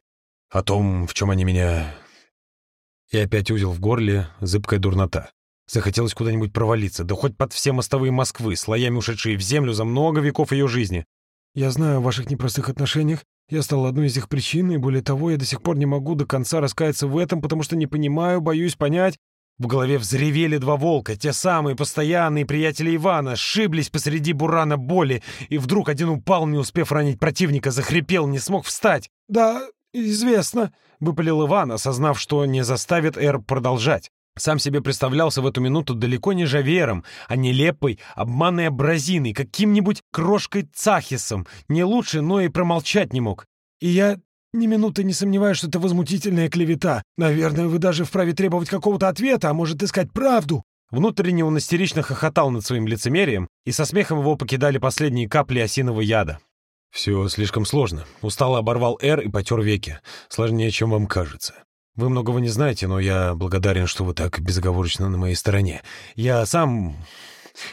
о том, в чем они меня...» И опять узел в горле, зыбкая дурнота. Захотелось куда-нибудь провалиться, да хоть под все мостовые Москвы, слоями ушедшие в землю за много веков ее жизни. «Я знаю о ваших непростых отношениях я стал одной из их причин, и более того, я до сих пор не могу до конца раскаяться в этом, потому что не понимаю, боюсь понять. В голове взревели два волка, те самые постоянные приятели Ивана, сшиблись посреди бурана боли, и вдруг один упал, не успев ранить противника, захрипел, не смог встать. «Да, известно», — выпалил Иван, осознав, что не заставит Эр продолжать. Сам себе представлялся в эту минуту далеко не Жавером, а нелепой, обманной абразиной, каким-нибудь крошкой Цахисом. Не лучше, но и промолчать не мог. И я ни минуты не сомневаюсь, что это возмутительная клевета. Наверное, вы даже вправе требовать какого-то ответа, а может искать правду. Внутренне он истерично хохотал над своим лицемерием, и со смехом его покидали последние капли осиного яда. «Все слишком сложно». Устало оборвал Эр и потер веки. «Сложнее, чем вам кажется. Вы многого не знаете, но я благодарен, что вы так безоговорочно на моей стороне. Я сам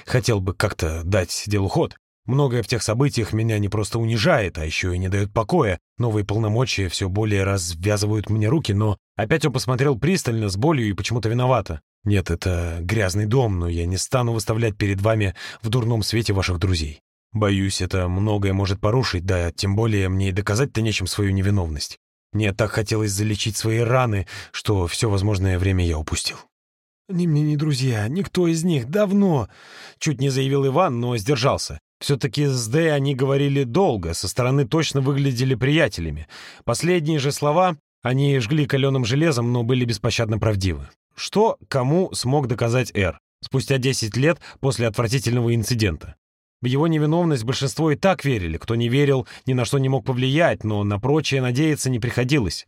хотел бы как-то дать делу ход. Многое в тех событиях меня не просто унижает, а еще и не дает покоя. Новые полномочия все более развязывают мне руки, но... Опять он посмотрел пристально, с болью и почему-то виновато. Нет, это грязный дом, но я не стану выставлять перед вами в дурном свете ваших друзей. Боюсь, это многое может порушить, да тем более мне и доказать-то нечем свою невиновность. Мне так хотелось залечить свои раны, что все возможное время я упустил. «Они мне не друзья, никто из них, давно!» Чуть не заявил Иван, но сдержался. Все-таки с Д они говорили долго, со стороны точно выглядели приятелями. Последние же слова они жгли каленым железом, но были беспощадно правдивы. Что кому смог доказать Р спустя 10 лет после отвратительного инцидента? В его невиновность большинство и так верили, кто не верил, ни на что не мог повлиять, но на прочее надеяться не приходилось.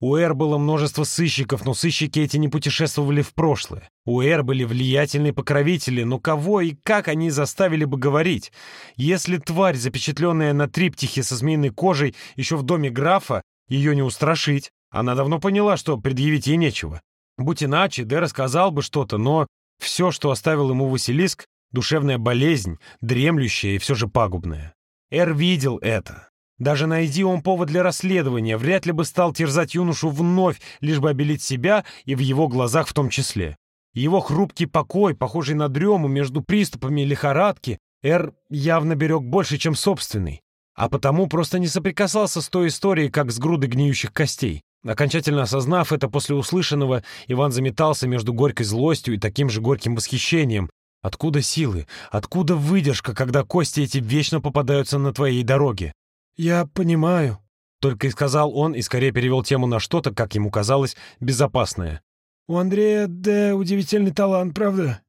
У Эр было множество сыщиков, но сыщики эти не путешествовали в прошлое. У Эр были влиятельные покровители, но кого и как они заставили бы говорить? Если тварь, запечатленная на триптихе со змеиной кожей, еще в доме графа, ее не устрашить. Она давно поняла, что предъявить ей нечего. Будь иначе, Дэ рассказал бы что-то, но все, что оставил ему Василиск, Душевная болезнь, дремлющая и все же пагубная. Эр видел это. Даже найди он повод для расследования, вряд ли бы стал терзать юношу вновь, лишь бы обелить себя и в его глазах в том числе. Его хрупкий покой, похожий на дрему между приступами лихорадки, Эр явно берег больше, чем собственный, а потому просто не соприкасался с той историей, как с грудой гниющих костей. Окончательно осознав это после услышанного, Иван заметался между горькой злостью и таким же горьким восхищением, Откуда силы? Откуда выдержка, когда кости эти вечно попадаются на твоей дороге? Я понимаю. Только и сказал он, и скорее перевел тему на что-то, как ему казалось, безопасное. У Андрея Д. удивительный талант, правда?»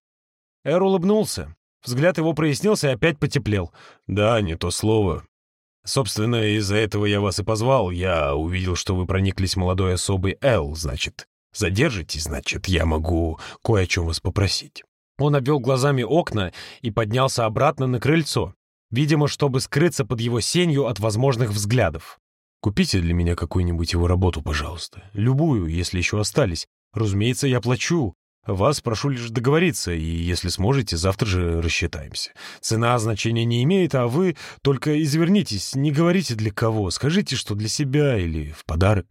Эр улыбнулся. Взгляд его прояснился и опять потеплел. «Да, не то слово. Собственно, из-за этого я вас и позвал. Я увидел, что вы прониклись молодой особой Эл, значит. Задержитесь, значит, я могу кое о чем вас попросить». Он обвел глазами окна и поднялся обратно на крыльцо, видимо, чтобы скрыться под его сенью от возможных взглядов. «Купите для меня какую-нибудь его работу, пожалуйста. Любую, если еще остались. Разумеется, я плачу. Вас прошу лишь договориться, и, если сможете, завтра же рассчитаемся. Цена значения не имеет, а вы только извернитесь, не говорите для кого, скажите, что для себя или в подарок».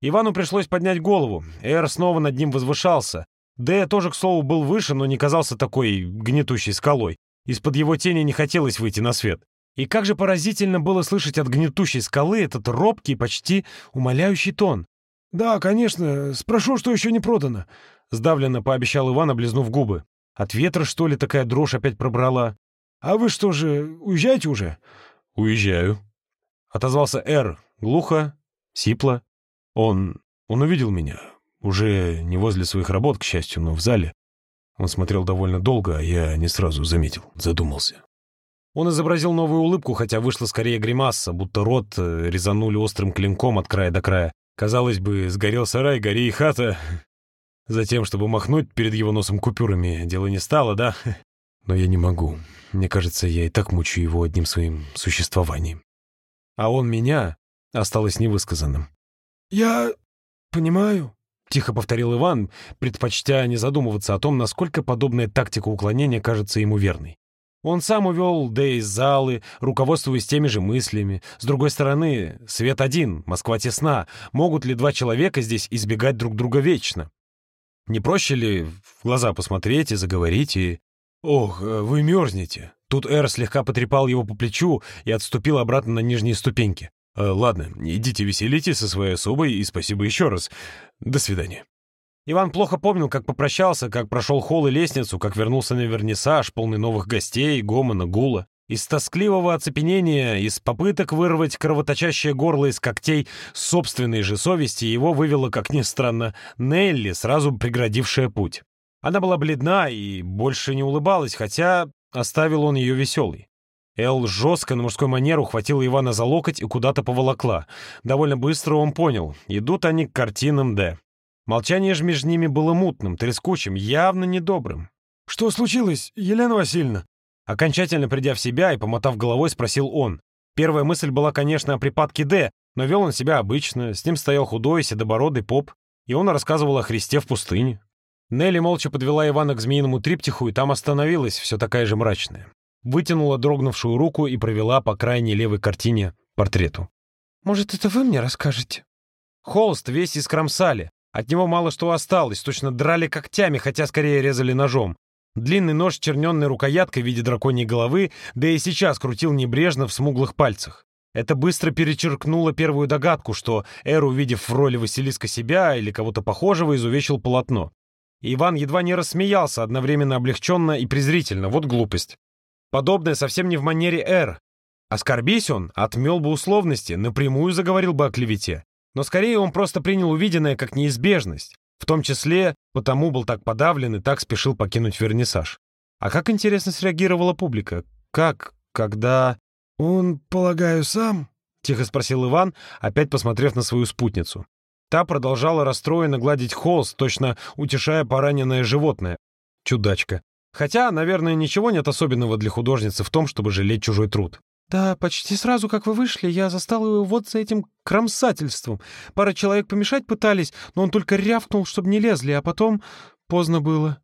Ивану пришлось поднять голову. Эр снова над ним возвышался. Д тоже, к слову, был выше, но не казался такой гнетущей скалой. Из-под его тени не хотелось выйти на свет. И как же поразительно было слышать от гнетущей скалы этот робкий, почти умоляющий тон. «Да, конечно. Спрошу, что еще не продано», — сдавленно пообещал Иван, облизнув губы. От ветра, что ли, такая дрожь опять пробрала? «А вы что же, уезжаете уже?» «Уезжаю», — отозвался Эр, глухо, сипло. Он... он увидел меня. Уже не возле своих работ, к счастью, но в зале. Он смотрел довольно долго, а я не сразу заметил, задумался. Он изобразил новую улыбку, хотя вышла скорее гримаса, будто рот э, резанули острым клинком от края до края. Казалось бы, сгорел сарай, гори и хата. Затем, чтобы махнуть перед его носом купюрами, дело не стало, да? Но я не могу. Мне кажется, я и так мучаю его одним своим существованием. А он меня осталось невысказанным. «Я понимаю», — тихо повторил Иван, предпочтя не задумываться о том, насколько подобная тактика уклонения кажется ему верной. Он сам увел да из залы, руководствуясь теми же мыслями. С другой стороны, свет один, Москва тесна. Могут ли два человека здесь избегать друг друга вечно? Не проще ли в глаза посмотреть и заговорить, и... «Ох, вы мерзнете!» Тут Эр слегка потрепал его по плечу и отступил обратно на нижние ступеньки. Э, «Ладно, идите веселитесь со своей особой, и спасибо еще раз. До свидания». Иван плохо помнил, как попрощался, как прошел холл и лестницу, как вернулся на вернисаж, полный новых гостей, гомона, гула. Из тоскливого оцепенения, из попыток вырвать кровоточащее горло из когтей собственной же совести его вывела, как ни странно, Нелли, сразу преградившая путь. Она была бледна и больше не улыбалась, хотя оставил он ее веселой. Эл жестко на мужской манер ухватила Ивана за локоть и куда-то поволокла. Довольно быстро он понял. Идут они к картинам Д. Молчание же между ними было мутным, трескучим, явно недобрым. «Что случилось, Елена Васильевна?» Окончательно придя в себя и помотав головой, спросил он. Первая мысль была, конечно, о припадке Д, но вел он себя обычно, с ним стоял худой, седобородый поп, и он рассказывал о Христе в пустыне. Нелли молча подвела Ивана к змеиному триптиху и там остановилась, все такая же мрачная вытянула дрогнувшую руку и провела по крайней левой картине портрету. «Может, это вы мне расскажете?» Холст весь искромсали. От него мало что осталось, точно драли когтями, хотя скорее резали ножом. Длинный нож, черненной рукояткой в виде драконьей головы, да и сейчас крутил небрежно в смуглых пальцах. Это быстро перечеркнуло первую догадку, что Эр, увидев в роли Василиска себя или кого-то похожего, изувечил полотно. Иван едва не рассмеялся, одновременно облегченно и презрительно. Вот глупость. Подобное совсем не в манере «Р». Оскорбись он, отмел бы условности, напрямую заговорил бы о клевете. Но скорее он просто принял увиденное как неизбежность. В том числе, потому был так подавлен и так спешил покинуть вернисаж. А как, интересно, среагировала публика? Как, когда... «Он, полагаю, сам?» — тихо спросил Иван, опять посмотрев на свою спутницу. Та продолжала расстроенно гладить холст, точно утешая пораненное животное. Чудачка. Хотя, наверное, ничего нет особенного для художницы в том, чтобы жалеть чужой труд. «Да, почти сразу, как вы вышли, я застал его вот за этим кромсательством. Пара человек помешать пытались, но он только рявкнул, чтобы не лезли, а потом поздно было».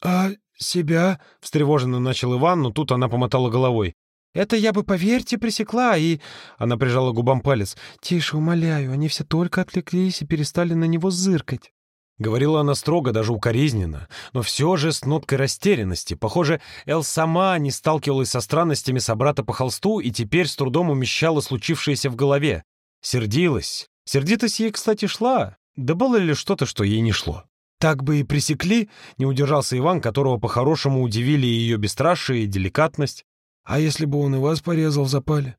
«А себя?» — встревоженно начал Иван, но тут она помотала головой. «Это я бы, поверьте, пресекла, и...» Она прижала губам палец. «Тише, умоляю, они все только отвлеклись и перестали на него зыркать». Говорила она строго, даже укоризненно, но все же с ноткой растерянности. Похоже, Эл сама не сталкивалась со странностями собрата по холсту и теперь с трудом умещала случившееся в голове. Сердилась. Сердитость ей, кстати, шла. Да было ли что-то, что ей не шло? Так бы и пресекли, не удержался Иван, которого по-хорошему удивили ее бесстрашие и деликатность. А если бы он и вас порезал в запале?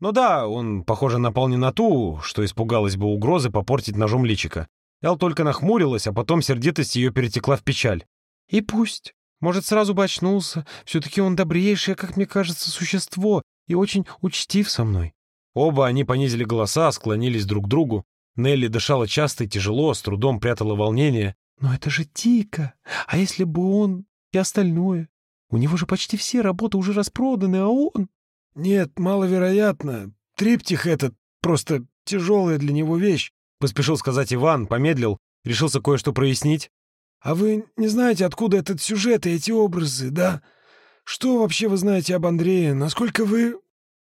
Ну да, он, похоже, напал на ту, что испугалась бы угрозы попортить ножом личика. Эл только нахмурилась, а потом сердитость ее перетекла в печаль. «И пусть. Может, сразу бы очнулся. Все-таки он добрейшее, как мне кажется, существо и очень учтив со мной». Оба они понизили голоса, склонились друг к другу. Нелли дышала часто и тяжело, с трудом прятала волнение. «Но это же дико! А если бы он и остальное? У него же почти все работы уже распроданы, а он...» «Нет, маловероятно. Триптих этот просто тяжелая для него вещь», — поспешил сказать Иван, помедлил, решился кое-что прояснить. «А вы не знаете, откуда этот сюжет и эти образы, да? Что вообще вы знаете об Андрее? Насколько вы...»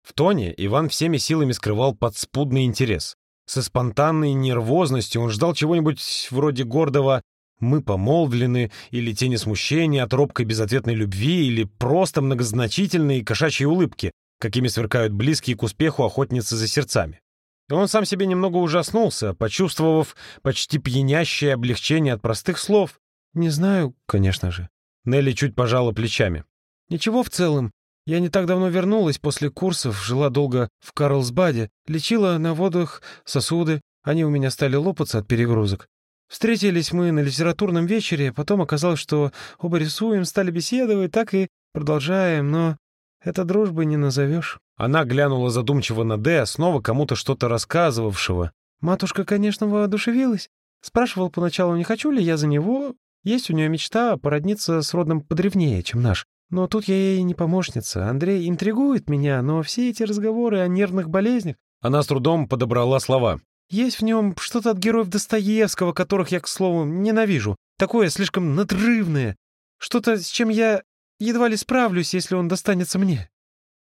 В тоне Иван всеми силами скрывал подспудный интерес. Со спонтанной нервозностью он ждал чего-нибудь вроде гордого «мы помолвлены» или тени смущения от робкой безответной любви или просто многозначительной кошачьей улыбки, какими сверкают близкие к успеху охотницы за сердцами. И он сам себе немного ужаснулся, почувствовав почти пьянящее облегчение от простых слов. «Не знаю, конечно же». Нелли чуть пожала плечами. «Ничего в целом. Я не так давно вернулась после курсов, жила долго в Карлсбаде, лечила на водах сосуды, они у меня стали лопаться от перегрузок. Встретились мы на литературном вечере, потом оказалось, что оба рисуем, стали беседовать, так и продолжаем, но это дружбы не назовешь. Она глянула задумчиво на Д, снова кому-то что-то рассказывавшего. Матушка, конечно, воодушевилась. Спрашивал поначалу, не хочу ли я за него. Есть у нее мечта породниться с родом подревнее, чем наш. Но тут я ей не помощница. Андрей интригует меня, но все эти разговоры о нервных болезнях... Она с трудом подобрала слова. Есть в нем что-то от героев Достоевского, которых я, к слову, ненавижу. Такое слишком надрывное. Что-то, с чем я едва ли справлюсь, если он достанется мне.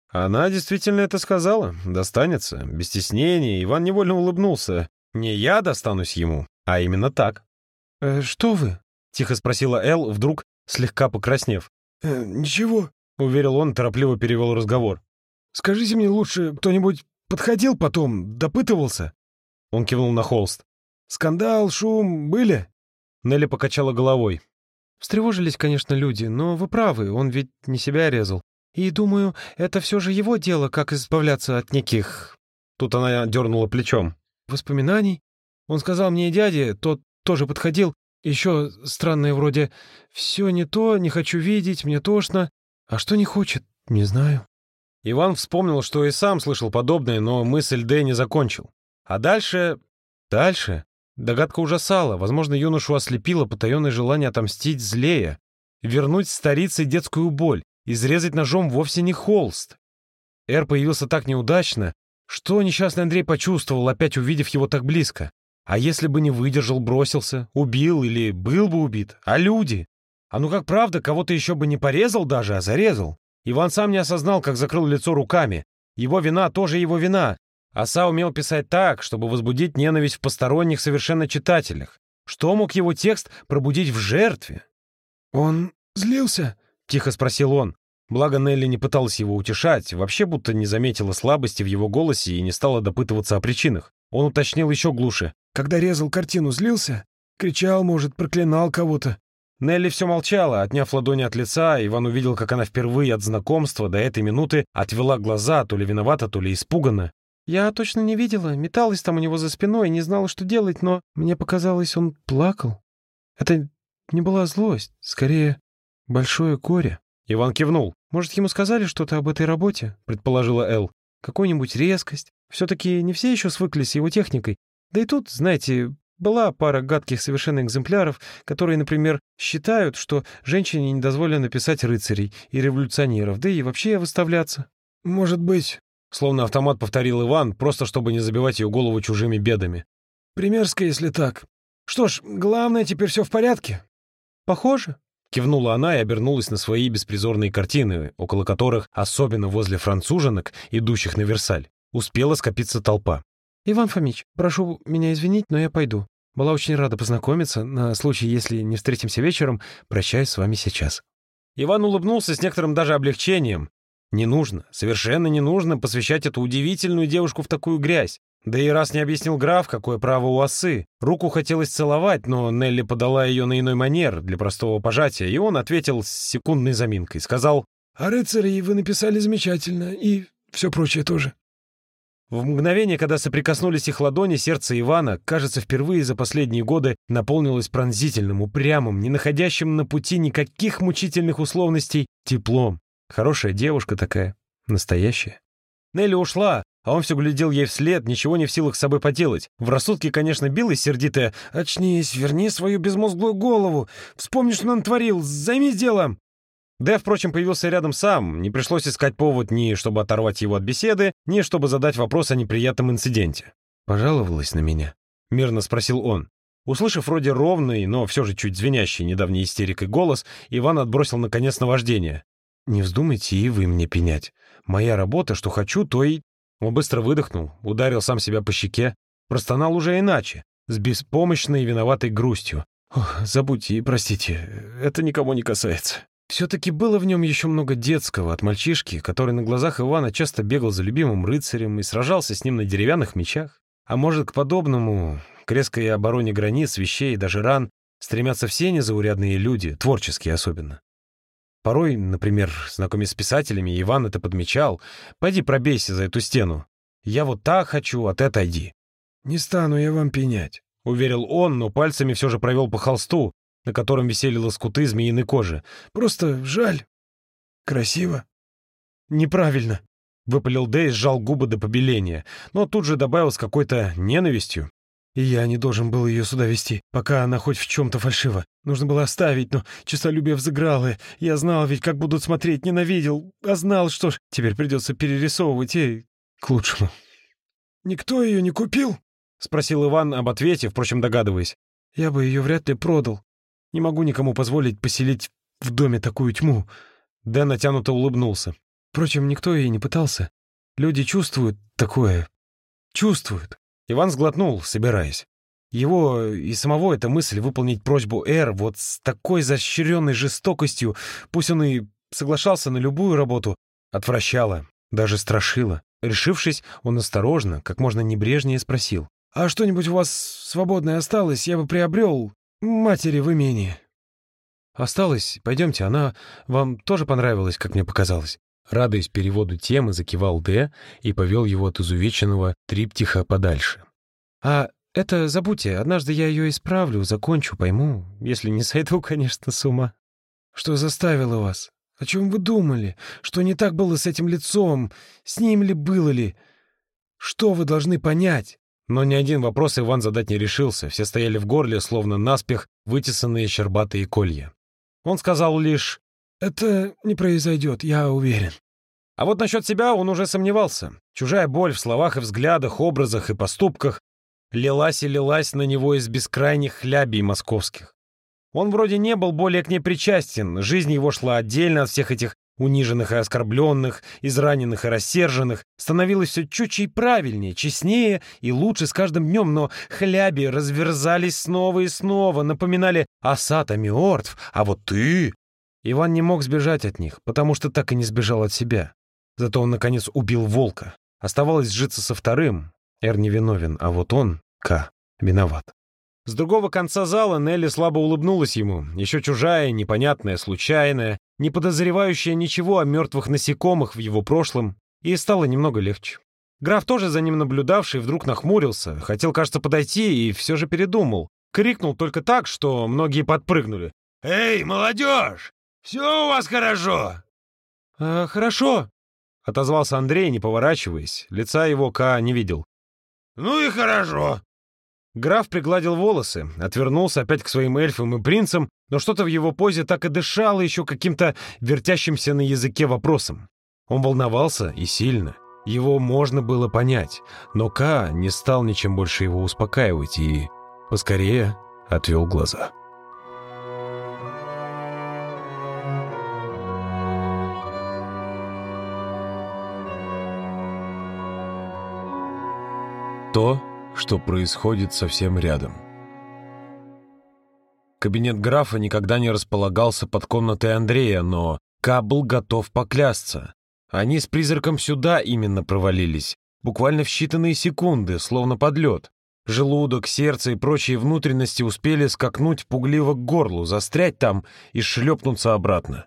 Она действительно это сказала. Достанется. Без стеснения. Иван невольно улыбнулся. Не я достанусь ему, а именно так. «Э, «Что вы?» — тихо спросила Эл, вдруг слегка покраснев. Э, «Ничего», — уверил он, торопливо перевел разговор. «Скажите мне лучше, кто-нибудь подходил потом, допытывался?» Он кивнул на холст. «Скандал, шум были?» Нелли покачала головой. «Встревожились, конечно, люди, но вы правы, он ведь не себя резал. И, думаю, это все же его дело, как избавляться от неких...» Тут она дернула плечом. «Воспоминаний. Он сказал мне дяде, тот тоже подходил, еще странное вроде «все не то, не хочу видеть, мне тошно». А что не хочет, не знаю. Иван вспомнил, что и сам слышал подобное, но мысль Д не закончил. А дальше... Дальше... Догадка ужасала. Возможно, юношу ослепило потаенное желание отомстить злее. Вернуть старице детскую боль. Изрезать ножом вовсе не холст. Эр появился так неудачно, что несчастный Андрей почувствовал, опять увидев его так близко. А если бы не выдержал, бросился, убил или был бы убит? А люди? А ну как правда, кого-то еще бы не порезал даже, а зарезал? Иван сам не осознал, как закрыл лицо руками. Его вина тоже его вина. Оса умел писать так, чтобы возбудить ненависть в посторонних совершенно читателях. Что мог его текст пробудить в жертве? «Он злился?» — тихо спросил он. Благо Нелли не пыталась его утешать, вообще будто не заметила слабости в его голосе и не стала допытываться о причинах. Он уточнил еще глуше. Когда резал картину, злился? Кричал, может, проклинал кого-то?» Нелли все молчала, отняв ладони от лица, Иван увидел, как она впервые от знакомства до этой минуты отвела глаза, то ли виновата, то ли испуганно. «Я точно не видела, металась там у него за спиной, не знала, что делать, но мне показалось, он плакал. Это не была злость, скорее, большое горе». Иван кивнул. «Может, ему сказали что-то об этой работе?» — предположила Эл. «Какую-нибудь резкость? Все-таки не все еще свыклись с его техникой. Да и тут, знаете, была пара гадких совершенно экземпляров, которые, например, считают, что женщине не дозволено писать рыцарей и революционеров, да и вообще выставляться. «Может быть», — словно автомат повторил Иван, просто чтобы не забивать ее голову чужими бедами. «Примерзко, если так. Что ж, главное, теперь все в порядке». «Похоже», — кивнула она и обернулась на свои беспризорные картины, около которых, особенно возле француженок, идущих на Версаль, успела скопиться толпа. «Иван Фомич, прошу меня извинить, но я пойду. Была очень рада познакомиться. На случай, если не встретимся вечером, прощаюсь с вами сейчас». Иван улыбнулся с некоторым даже облегчением. Не нужно, совершенно не нужно посвящать эту удивительную девушку в такую грязь. Да и раз не объяснил граф, какое право у осы. Руку хотелось целовать, но Нелли подала ее на иной манер, для простого пожатия, и он ответил с секундной заминкой. Сказал, «А рыцарей вы написали замечательно, и все прочее тоже». В мгновение, когда соприкоснулись их ладони, сердце Ивана, кажется, впервые за последние годы наполнилось пронзительным, упрямым, не находящим на пути никаких мучительных условностей теплом. Хорошая девушка такая, настоящая. Нелли ушла, а он все глядел ей вслед, ничего не в силах с собой поделать. В рассудке, конечно, билась сердитая «Очнись, верни свою безмозглую голову! Вспомни, что натворил! Займись делом!» Дэ, впрочем, появился рядом сам, не пришлось искать повод ни чтобы оторвать его от беседы, ни чтобы задать вопрос о неприятном инциденте. «Пожаловалась на меня?» — мирно спросил он. Услышав вроде ровный, но все же чуть звенящий недавней истерикой голос, Иван отбросил наконец наваждение. «Не вздумайте и вы мне пенять. Моя работа, что хочу, то и...» Он быстро выдохнул, ударил сам себя по щеке, простонал уже иначе, с беспомощной и виноватой грустью. «Ох, забудьте и простите, это никому не касается». Все-таки было в нем еще много детского от мальчишки, который на глазах Ивана часто бегал за любимым рыцарем и сражался с ним на деревянных мечах. А может, к подобному, к резкой обороне границ, вещей и даже ран, стремятся все незаурядные люди, творческие особенно. Порой, например, знакомясь с писателями, Иван это подмечал. «Пойди пробейся за эту стену. Я вот так хочу, а ты отойди». «Не стану я вам пенять», — уверил он, но пальцами все же провел по холсту, на котором висели лоскуты змеиной кожи. «Просто жаль. Красиво». «Неправильно», — выпалил Дэй, сжал губы до побеления, но тут же добавил с какой-то ненавистью. И я не должен был ее сюда вести, пока она хоть в чем-то фальшива. Нужно было оставить, но честолюбие взыграло. Я знал ведь, как будут смотреть, ненавидел. А знал, что ж, теперь придется перерисовывать и к лучшему. «Никто ее не купил?» — спросил Иван об ответе, впрочем, догадываясь. «Я бы ее вряд ли продал. Не могу никому позволить поселить в доме такую тьму». Дэн натянуто улыбнулся. Впрочем, никто и не пытался. Люди чувствуют такое. Чувствуют. Иван сглотнул, собираясь. Его и самого эта мысль выполнить просьбу Эр вот с такой защищенной жестокостью, пусть он и соглашался на любую работу, отвращала, даже страшила. Решившись, он осторожно, как можно небрежнее спросил. «А что-нибудь у вас свободное осталось? Я бы приобрел матери в имении». «Осталось. Пойдемте, она вам тоже понравилась, как мне показалось». Радуясь переводу темы, закивал Д и повел его от изувеченного триптиха подальше. «А это забудьте, однажды я ее исправлю, закончу, пойму, если не сойду, конечно, с ума». «Что заставило вас? О чем вы думали? Что не так было с этим лицом? С ним ли было ли? Что вы должны понять?» Но ни один вопрос Иван задать не решился, все стояли в горле, словно наспех вытесанные щербатые колья. Он сказал лишь это не произойдет, я уверен. А вот насчет себя он уже сомневался. Чужая боль в словах и взглядах, образах и поступках лилась и лилась на него из бескрайних хлябей московских. Он вроде не был более к ней причастен, жизнь его шла отдельно от всех этих униженных и оскорбленных, израненных и рассерженных, становилось все чутче и правильнее, честнее и лучше с каждым днем, но хляби разверзались снова и снова, напоминали «Асата мертв, а вот ты Иван не мог сбежать от них, потому что так и не сбежал от себя. Зато он, наконец, убил волка. Оставалось сжиться со вторым. Эр не виновен, а вот он, К, виноват. С другого конца зала Нелли слабо улыбнулась ему, еще чужая, непонятная, случайная, не подозревающая ничего о мертвых насекомых в его прошлом, и стало немного легче. Граф, тоже за ним наблюдавший, вдруг нахмурился, хотел, кажется, подойти и все же передумал. Крикнул только так, что многие подпрыгнули. «Эй, молодежь! Все у вас хорошо?» «Э, «Хорошо», — отозвался Андрей, не поворачиваясь. Лица его Ка не видел. «Ну и хорошо». Граф пригладил волосы, отвернулся опять к своим эльфам и принцам, но что-то в его позе так и дышало еще каким-то вертящимся на языке вопросом. Он волновался и сильно. Его можно было понять, но Ка не стал ничем больше его успокаивать и поскорее отвел глаза. То, что происходит совсем рядом. Кабинет графа никогда не располагался под комнатой Андрея, но Ка был готов поклясться. Они с призраком сюда именно провалились, буквально в считанные секунды, словно под. Желудок, сердце и прочие внутренности успели скакнуть пугливо к горлу, застрять там и шлепнуться обратно.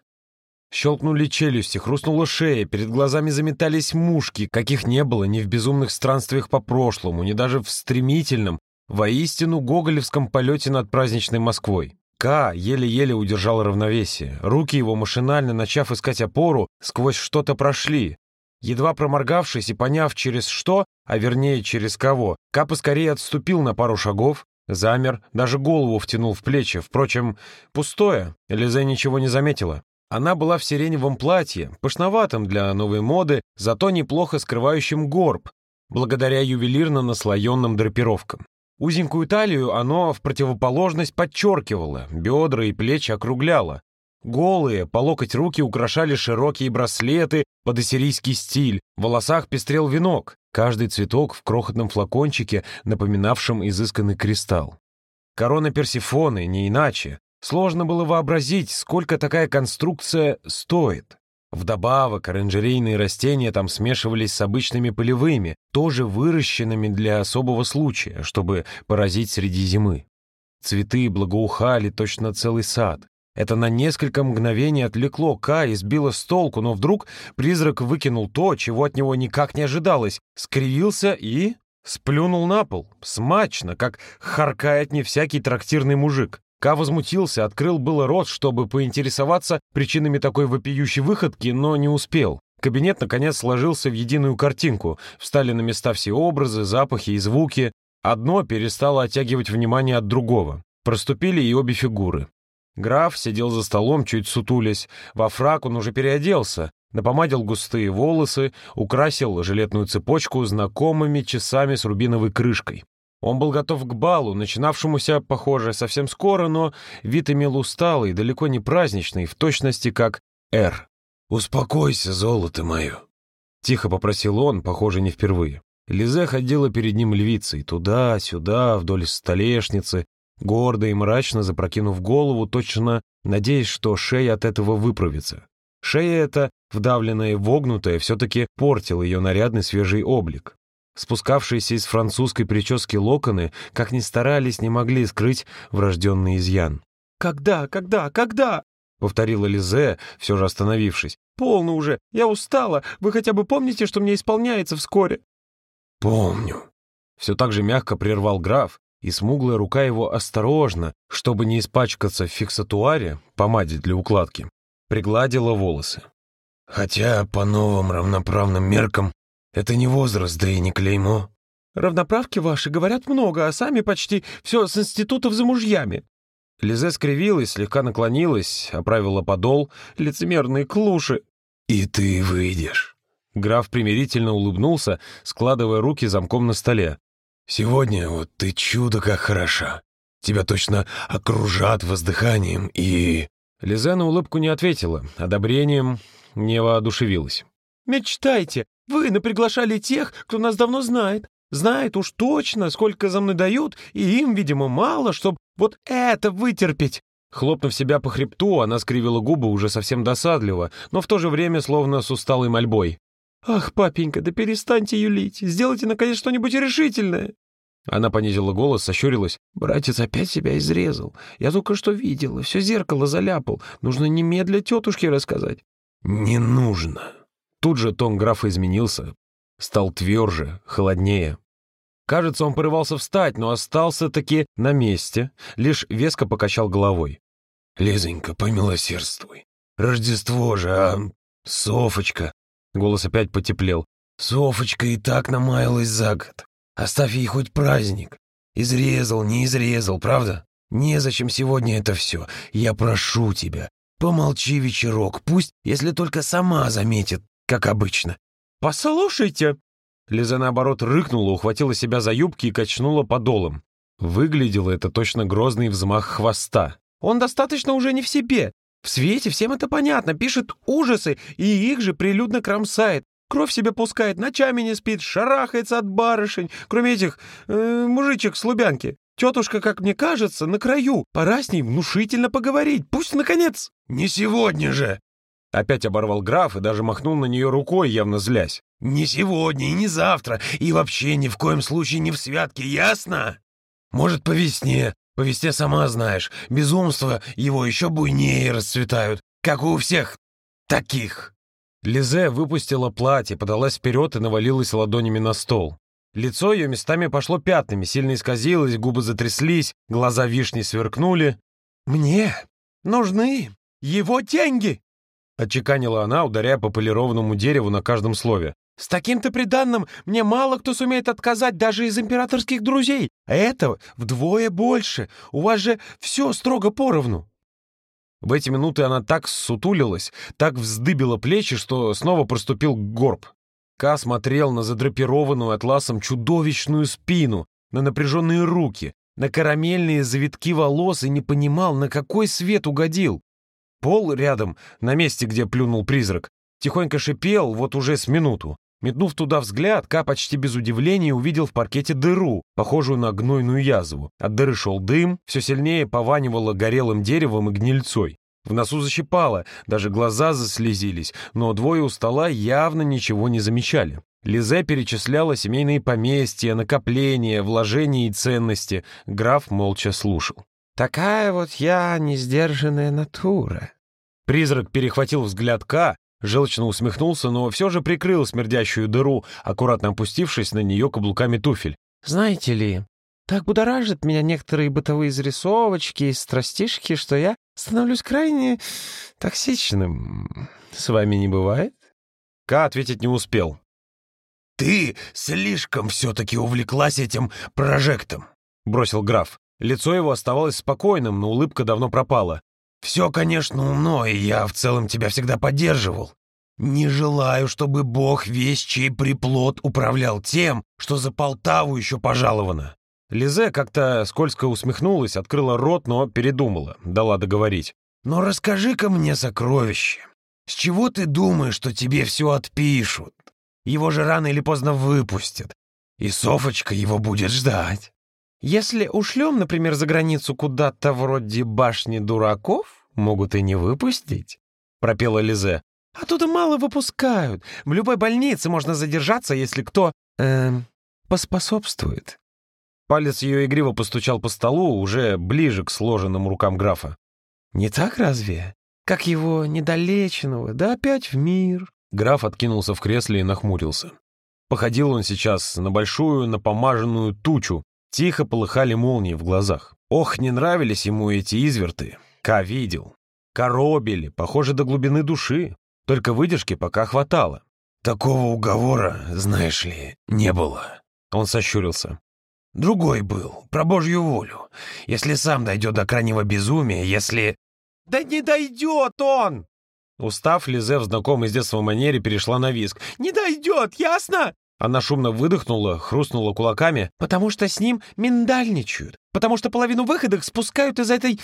Щелкнули челюсти, хрустнула шея, перед глазами заметались мушки, каких не было ни в безумных странствиях по прошлому, ни даже в стремительном, воистину гоголевском полете над праздничной Москвой. К еле-еле удержал равновесие. Руки его, машинально начав искать опору, сквозь что-то прошли. Едва проморгавшись и поняв, через что, а вернее, через кого, Ка поскорее отступил на пару шагов, замер, даже голову втянул в плечи. Впрочем, пустое, Лизе ничего не заметила. Она была в сиреневом платье, пышноватом для новой моды, зато неплохо скрывающим горб, благодаря ювелирно наслоенным драпировкам. Узенькую талию оно в противоположность подчеркивало, бедра и плечи округляло. Голые, по локоть руки украшали широкие браслеты под ассирийский стиль, в волосах пестрел венок, каждый цветок в крохотном флакончике, напоминавшем изысканный кристалл. Корона Персифоны, не иначе, Сложно было вообразить, сколько такая конструкция стоит. Вдобавок, оранжерейные растения там смешивались с обычными полевыми, тоже выращенными для особого случая, чтобы поразить среди зимы. Цветы благоухали точно целый сад. Это на несколько мгновений отвлекло Ка и сбило с толку, но вдруг призрак выкинул то, чего от него никак не ожидалось, скривился и... сплюнул на пол, смачно, как харкает не всякий трактирный мужик. Ка возмутился, открыл было рот, чтобы поинтересоваться причинами такой вопиющей выходки, но не успел. Кабинет, наконец, сложился в единую картинку. Встали на места все образы, запахи и звуки. Одно перестало оттягивать внимание от другого. Проступили и обе фигуры. Граф сидел за столом, чуть сутулясь. Во фрак он уже переоделся. Напомадил густые волосы, украсил жилетную цепочку знакомыми часами с рубиновой крышкой. Он был готов к балу, начинавшемуся, похоже, совсем скоро, но вид имел усталый, далеко не праздничный, в точности как «Р». «Успокойся, золото мое», — тихо попросил он, похоже, не впервые. Лизе ходила перед ним львицей, туда-сюда, вдоль столешницы, гордо и мрачно запрокинув голову, точно надеясь, что шея от этого выправится. Шея эта, вдавленная и вогнутая, все-таки портила ее нарядный свежий облик. Спускавшиеся из французской прически локоны, как ни старались, не могли скрыть врожденный изъян. «Когда, когда, когда?» — повторила Лизе, все же остановившись. «Полно уже, я устала. Вы хотя бы помните, что мне исполняется вскоре?» «Помню». Все так же мягко прервал граф, и смуглая рука его осторожно, чтобы не испачкаться в фиксатуаре, помаде для укладки, пригладила волосы. «Хотя по новым равноправным меркам это не возраст, да и не клеймо. Равноправки ваши говорят много, а сами почти все с институтов за мужьями. Лизе скривилась, слегка наклонилась, оправила подол, лицемерные клуши. «И ты выйдешь». Граф примирительно улыбнулся, складывая руки замком на столе. «Сегодня вот ты чудо как хороша. Тебя точно окружат воздыханием и...» Лизе на улыбку не ответила, одобрением не воодушевилась. «Мечтайте! Вы наприглашали тех, кто нас давно знает. Знает уж точно, сколько за мной дают, и им, видимо, мало, чтобы вот это вытерпеть». Хлопнув себя по хребту, она скривила губы уже совсем досадливо, но в то же время словно с усталой мольбой. «Ах, папенька, да перестаньте юлить, сделайте, наконец, что-нибудь решительное!» Она понизила голос, сощурилась. «Братец опять себя изрезал. Я только что видела, все зеркало заляпал. Нужно немедля тетушке рассказать». «Не нужно», Тут же тон графа изменился, стал тверже, холоднее. Кажется, он порывался встать, но остался-таки на месте, лишь веско покачал головой. «Лизонька, помилосердствуй. Рождество же, а... Софочка...» Голос опять потеплел. «Софочка и так намаялась за год. Оставь ей хоть праздник. Изрезал, не изрезал, правда? Незачем сегодня это все. Я прошу тебя, помолчи вечерок, пусть, если только сама заметит, как обычно. «Послушайте!» Лиза, наоборот, рыкнула, ухватила себя за юбки и качнула подолом. Выглядело это точно грозный взмах хвоста. «Он достаточно уже не в себе. В свете всем это понятно, пишет ужасы и их же прилюдно кромсает. Кровь себе пускает, ночами не спит, шарахается от барышень, кроме этих э, мужичек с Лубянки. Тетушка, как мне кажется, на краю. Пора с ней внушительно поговорить. Пусть, наконец...» «Не сегодня же!» Опять оборвал граф и даже махнул на нее рукой, явно злясь. «Не сегодня и не завтра, и вообще ни в коем случае не в святке, ясно? Может, по весне. По весне сама знаешь, безумства его еще буйнее расцветают, как у всех таких!» Лизе выпустила платье, подалась вперед и навалилась ладонями на стол. Лицо ее местами пошло пятнами, сильно исказилось, губы затряслись, глаза вишни сверкнули. «Мне нужны его деньги!» — отчеканила она, ударяя по полированному дереву на каждом слове. «С таким-то приданным мне мало кто сумеет отказать даже из императорских друзей. А этого вдвое больше. У вас же все строго поровну». В эти минуты она так сутулилась, так вздыбила плечи, что снова проступил горб. Ка смотрел на задрапированную атласом чудовищную спину, на напряженные руки, на карамельные завитки волос и не понимал, на какой свет угодил. Пол рядом, на месте, где плюнул призрак, тихонько шипел вот уже с минуту. Метнув туда взгляд, Ка почти без удивления увидел в паркете дыру, похожую на гнойную язву. От дыры шел дым, все сильнее пованивало горелым деревом и гнильцой. В носу защипало, даже глаза заслезились, но двое у стола явно ничего не замечали. Лизе перечисляла семейные поместья, накопления, вложения и ценности. Граф молча слушал. «Такая вот я несдержанная натура». Призрак перехватил взгляд К, желчно усмехнулся, но все же прикрыл смердящую дыру, аккуратно опустившись на нее каблуками туфель. «Знаете ли, так будоражат меня некоторые бытовые зарисовочки и страстишки, что я становлюсь крайне токсичным. С вами не бывает?» Ка ответить не успел. «Ты слишком все-таки увлеклась этим прожектом», — бросил граф. Лицо его оставалось спокойным, но улыбка давно пропала. «Все, конечно, умно, и я в целом тебя всегда поддерживал. Не желаю, чтобы бог весь чей приплод управлял тем, что за Полтаву еще пожаловано». Лизе как-то скользко усмехнулась, открыла рот, но передумала, дала договорить. «Но расскажи-ка мне, сокровище, с чего ты думаешь, что тебе все отпишут? Его же рано или поздно выпустят, и Софочка его будет ждать». Если ушлем, например, за границу куда-то вроде башни дураков, могут и не выпустить, — пропела Лизе. Оттуда мало выпускают. В любой больнице можно задержаться, если кто... Эм, поспособствует. Палец ее игриво постучал по столу, уже ближе к сложенным рукам графа. «Не так разве? Как его недолеченного, да опять в мир». Граф откинулся в кресле и нахмурился. Походил он сейчас на большую напомаженную тучу, Тихо полыхали молнии в глазах. Ох, не нравились ему эти изверты. Ка видел. Коробили, похоже, до глубины души. Только выдержки пока хватало. Такого уговора, знаешь ли, не было. Он сощурился. Другой был, про Божью волю. Если сам дойдет до крайнего безумия, если... Да не дойдет он! Устав, Лизе в знакомой с детства манере перешла на виск. «Не дойдет, ясно? Она шумно выдохнула, хрустнула кулаками. «Потому что с ним миндальничают. Потому что половину выходок спускают из этой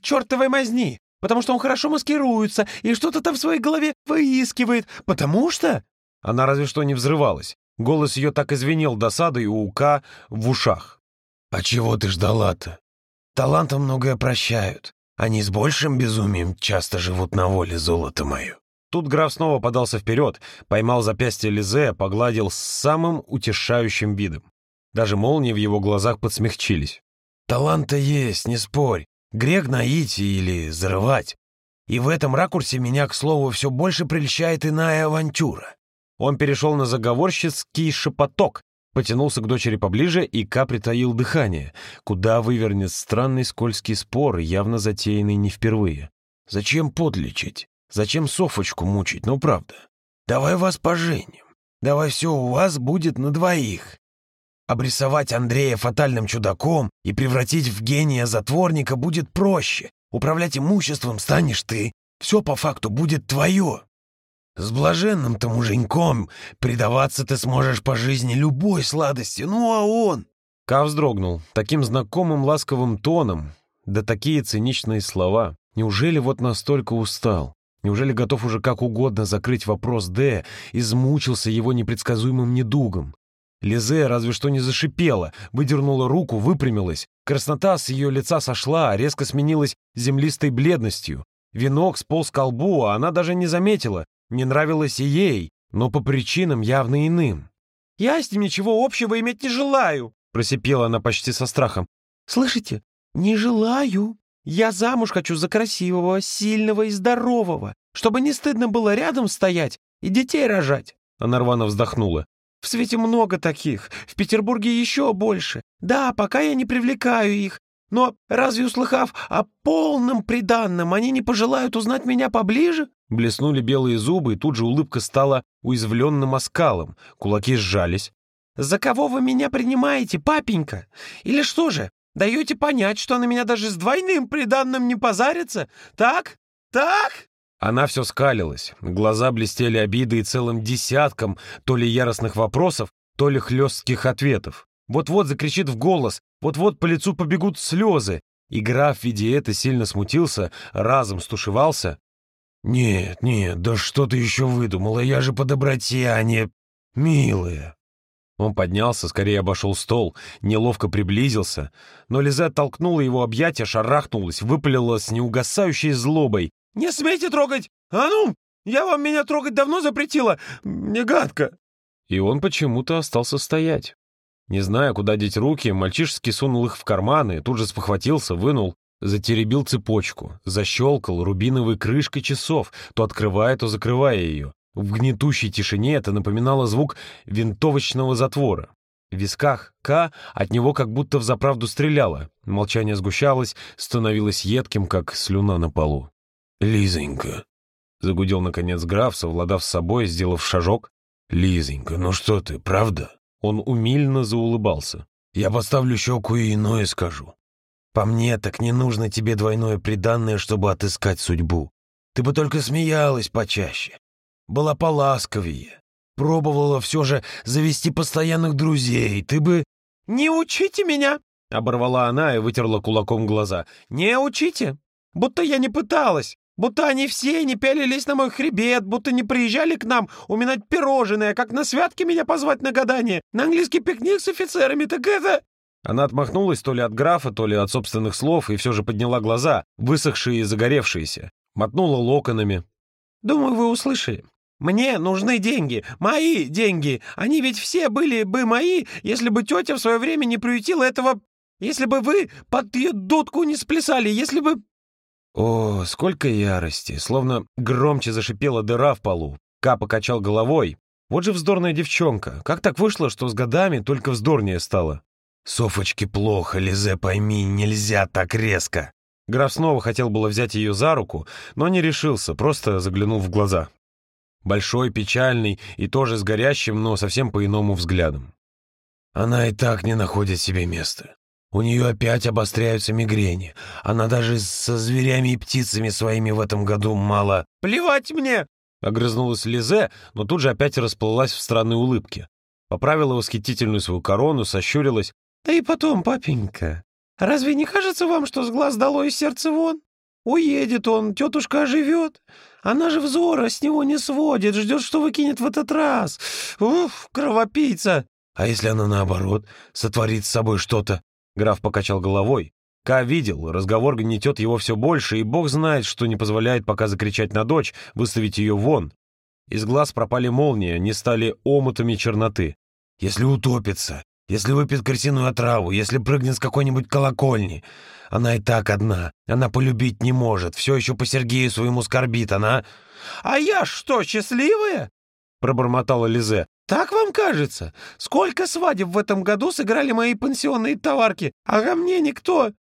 чертовой мазни. Потому что он хорошо маскируется и что-то там в своей голове выискивает. Потому что...» Она разве что не взрывалась. Голос ее так извинил досадой у Ука в ушах. «А чего ты ждала-то? Талантам многое прощают. Они с большим безумием часто живут на воле, золото мое». Тут граф снова подался вперед, поймал запястье Лизе, погладил с самым утешающим видом. Даже молнии в его глазах подсмягчились. «Таланта есть, не спорь. Грех наить или зарывать. И в этом ракурсе меня, к слову, все больше прельщает иная авантюра». Он перешел на заговорщицкий шепоток, потянулся к дочери поближе и Ка притаил дыхание, куда вывернет странный скользкий спор, явно затеянный не впервые. «Зачем подлечить? Зачем Софочку мучить, ну правда? Давай вас поженим. Давай все у вас будет на двоих. Обрисовать Андрея фатальным чудаком и превратить в гения затворника будет проще. Управлять имуществом станешь ты. Все по факту будет твое. С блаженным-то муженьком предаваться ты сможешь по жизни любой сладости. Ну а он... Ка вздрогнул. Таким знакомым ласковым тоном. Да такие циничные слова. Неужели вот настолько устал? Неужели готов уже как угодно закрыть вопрос Д, измучился его непредсказуемым недугом? Лизе разве что не зашипела, выдернула руку, выпрямилась. Краснота с ее лица сошла, резко сменилась землистой бледностью. Венок сполз к колбу, а она даже не заметила. Не нравилось и ей, но по причинам явно иным. «Я с ним ничего общего иметь не желаю», — просипела она почти со страхом. «Слышите? Не желаю. Я замуж хочу за красивого, сильного и здорового. чтобы не стыдно было рядом стоять и детей рожать». Она рвано вздохнула. «В свете много таких, в Петербурге еще больше. Да, пока я не привлекаю их, но разве услыхав о полном приданном, они не пожелают узнать меня поближе?» Блеснули белые зубы, и тут же улыбка стала уязвленным оскалом. Кулаки сжались. «За кого вы меня принимаете, папенька? Или что же, даете понять, что на меня даже с двойным приданным не позарится? Так? Так?» Она все скалилась, глаза блестели обидой и целым десятком то ли яростных вопросов, то ли хлестких ответов. Вот-вот закричит в голос, вот-вот по лицу побегут слезы. И граф, видя это, сильно смутился, разом стушевался. «Нет, нет, да что ты еще выдумала? Я же по доброте, а не... милая!» Он поднялся, скорее обошел стол, неловко приблизился, но Лиза оттолкнула его объятия, шарахнулась, выпалила с неугасающей злобой. «Не смейте трогать! А ну! Я вам меня трогать давно запретила! Мне гадко!» И он почему-то остался стоять. Не зная, куда деть руки, мальчишеский сунул их в карманы, тут же спохватился, вынул, затеребил цепочку, защелкал рубиновой крышкой часов, то открывая, то закрывая ее. В гнетущей тишине это напоминало звук винтовочного затвора. В висках К от него как будто взаправду стреляло. Молчание сгущалось, становилось едким, как слюна на полу. «Лизонька», — загудел наконец граф, совладав с собой, сделав шажок. «Лизонька, ну что ты, правда?» Он умильно заулыбался. «Я поставлю щеку и иное скажу. По мне, так не нужно тебе двойное приданное, чтобы отыскать судьбу. Ты бы только смеялась почаще, была поласковее, пробовала все же завести постоянных друзей, ты бы...» «Не учите меня!» — оборвала она и вытерла кулаком глаза. «Не учите! Будто я не пыталась! Будто они все не пялились на мой хребет, будто не приезжали к нам уминать пирожное, как на святки меня позвать на гадание, на английский пикник с офицерами, так это...» Она отмахнулась то ли от графа, то ли от собственных слов и все же подняла глаза, высохшие и загоревшиеся. Мотнула локонами. «Думаю, вы услышали. Мне нужны деньги, мои деньги. Они ведь все были бы мои, если бы тетя в свое время не приютила этого... Если бы вы под ее дудку не сплясали, если бы...» О, сколько ярости! Словно громче зашипела дыра в полу. Ка покачал головой. Вот же вздорная девчонка. Как так вышло, что с годами только вздорнее стало? «Софочке плохо, Лизе, пойми, нельзя так резко!» Граф снова хотел было взять ее за руку, но не решился, просто заглянул в глаза. Большой, печальный и тоже с горящим, но совсем по-иному взглядом. «Она и так не находит себе места. У нее опять обостряются мигрени. Она даже со зверями и птицами своими в этом году мало... «Плевать мне!» — огрызнулась Лизе, но тут же опять расплылась в странной улыбке. Поправила восхитительную свою корону, сощурилась. «Да и потом, папенька, разве не кажется вам, что с глаз дало и сердце вон? Уедет он, тетушка оживет. Она же взора с него не сводит, ждет, что выкинет в этот раз. Уф, кровопийца!» «А если она, наоборот, сотворит с собой что-то?» Граф покачал головой. Ка видел, разговор гнетет его все больше, и бог знает, что не позволяет пока закричать на дочь, выставить ее вон. Из глаз пропали молнии, они стали омутами черноты. «Если утопится, если выпьет крысиную отраву, если прыгнет с какой-нибудь колокольни. Она и так одна, она полюбить не может, все еще по Сергею своему скорбит, она...» «А я что, счастливая?» — пробормотала Лизе. «Так вам кажется? Сколько свадеб в этом году сыграли мои пансионные товарки, а ко мне никто?»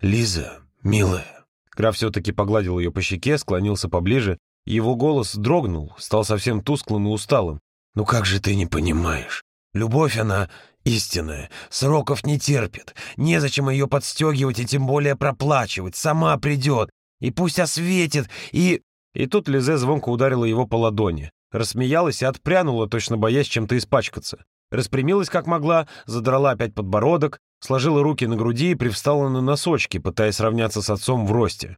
«Лиза, милая...» Граф все-таки погладил ее по щеке, склонился поближе. Его голос дрогнул, стал совсем тусклым и усталым. «Ну как же ты не понимаешь? Любовь, она истинная, сроков не терпит. Незачем ее подстегивать и тем более проплачивать. Сама придет, и пусть осветит, и...» И тут Лизе звонко ударила его по ладони. Рассмеялась и отпрянула, точно боясь чем-то испачкаться. Распрямилась как могла, задрала опять подбородок, сложила руки на груди и привстала на носочки, пытаясь сравняться с отцом в росте.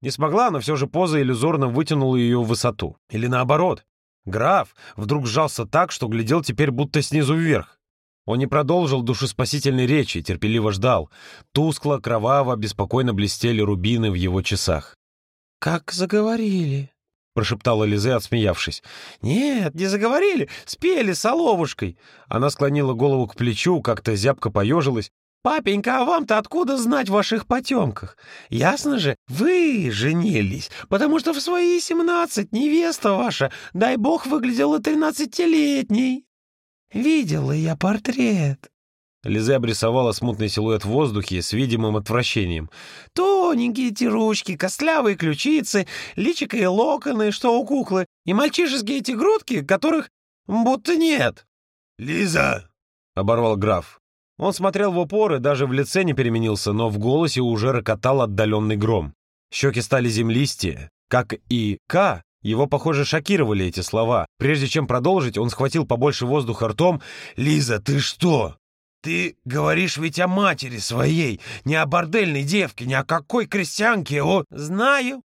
Не смогла, но все же поза иллюзорно вытянула ее в высоту. Или наоборот. Граф вдруг сжался так, что глядел теперь будто снизу вверх. Он не продолжил душеспасительной речи, терпеливо ждал. Тускло, кроваво, беспокойно блестели рубины в его часах. «Как заговорили», — прошептала Лизе, отсмеявшись. «Нет, не заговорили, спели соловушкой». Она склонила голову к плечу, как-то зябко поежилась. Папенька, а вам-то откуда знать в ваших потемках? Ясно же, вы женились, потому что в свои семнадцать невеста ваша, дай бог, выглядела тринадцатилетней. Видела я портрет. Лизе обрисовала смутный силуэт в воздухе с видимым отвращением. Тоненькие эти ручки, костлявые ключицы, личико и локоны, что у куклы, и мальчишеские эти грудки, которых будто нет. «Лиза!» — оборвал граф. Он смотрел в упор и даже в лице не переменился, но в голосе уже рокотал отдаленный гром. Щеки стали землистее. Как и К, его, похоже, шокировали эти слова. Прежде чем продолжить, он схватил побольше воздуха ртом. «Лиза, ты что? Ты говоришь ведь о матери своей, не о бордельной девке, не о какой крестьянке, о...» «Знаю,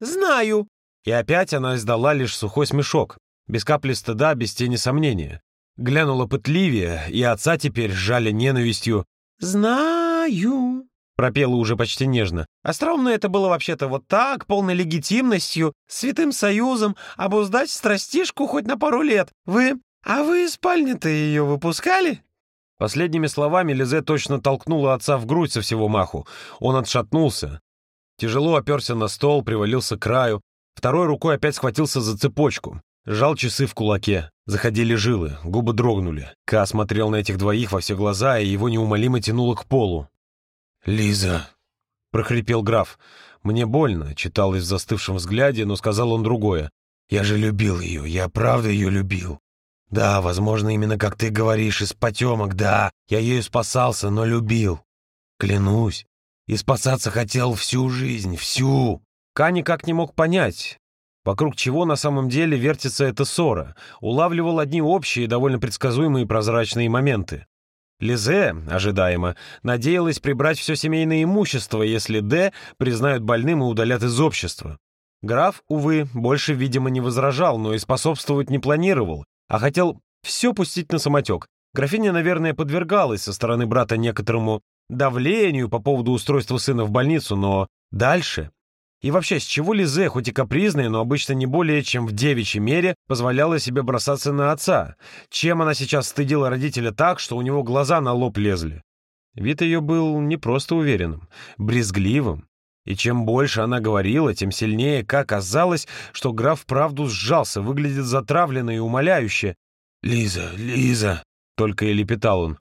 знаю!» И опять она издала лишь сухой смешок, без капли стыда, без тени сомнения. Глянула пытливее, и отца теперь сжали ненавистью. «Знаю!» Пропела уже почти нежно. Остроумно это было вообще-то вот так, полной легитимностью, святым союзом, обуздать страстишку хоть на пару лет. Вы... А вы из спальни-то ее выпускали?» Последними словами Лизе точно толкнула отца в грудь со всего маху. Он отшатнулся. Тяжело оперся на стол, привалился к краю. Второй рукой опять схватился за цепочку. Сжал часы в кулаке. Заходили жилы, губы дрогнули. Ка смотрел на этих двоих во все глаза, и его неумолимо тянуло к полу. «Лиза!» — прохрипел граф. «Мне больно», — читалось в застывшем взгляде, но сказал он другое. «Я же любил ее, я правда ее любил. Да, возможно, именно как ты говоришь, из потемок, да, я ею спасался, но любил. Клянусь, и спасаться хотел всю жизнь, всю». Ка никак не мог понять, вокруг чего на самом деле вертится эта ссора, улавливал одни общие, довольно предсказуемые прозрачные моменты. Лизе, ожидаемо, надеялась прибрать все семейное имущество, если Д признают больным и удалят из общества. Граф, увы, больше, видимо, не возражал, но и способствовать не планировал, а хотел все пустить на самотек. Графиня, наверное, подвергалась со стороны брата некоторому давлению по поводу устройства сына в больницу, но дальше и вообще, с чего Лизе, хоть и капризная, но обычно не более чем в девичьей мере, позволяла себе бросаться на отца? Чем она сейчас стыдила родителя так, что у него глаза на лоб лезли? Вид ее был не просто уверенным, брезгливым. И чем больше она говорила, тем сильнее, как казалось, что граф вправду сжался, выглядит затравленно и умоляюще. «Лиза, Лиза!» — только и лепетал он.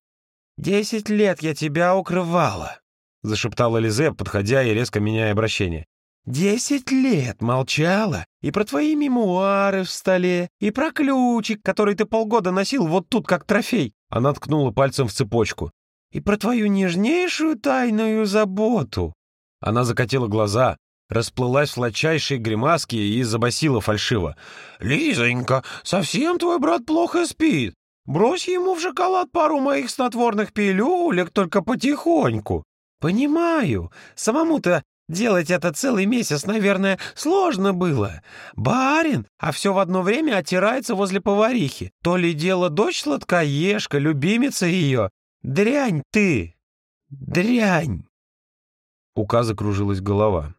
«Десять лет я тебя укрывала!» — зашептала Лизе, подходя и резко меняя обращение. Десять лет молчала и про твои мемуары в столе, и про ключик, который ты полгода носил вот тут как трофей. Она ткнула пальцем в цепочку. И про твою нежнейшую тайную заботу. Она закатила глаза, расплылась в сладчайшей гримаске и забасила фальшиво. «Лизонька, совсем твой брат плохо спит. Брось ему в шоколад пару моих снотворных пилюлек, только потихоньку. Понимаю, самому-то Делать это целый месяц, наверное, сложно было. Барин, а все в одно время оттирается возле поварихи. То ли дело дочь сладкоежка, любимица ее. Дрянь ты! Дрянь!» У Каза кружилась голова.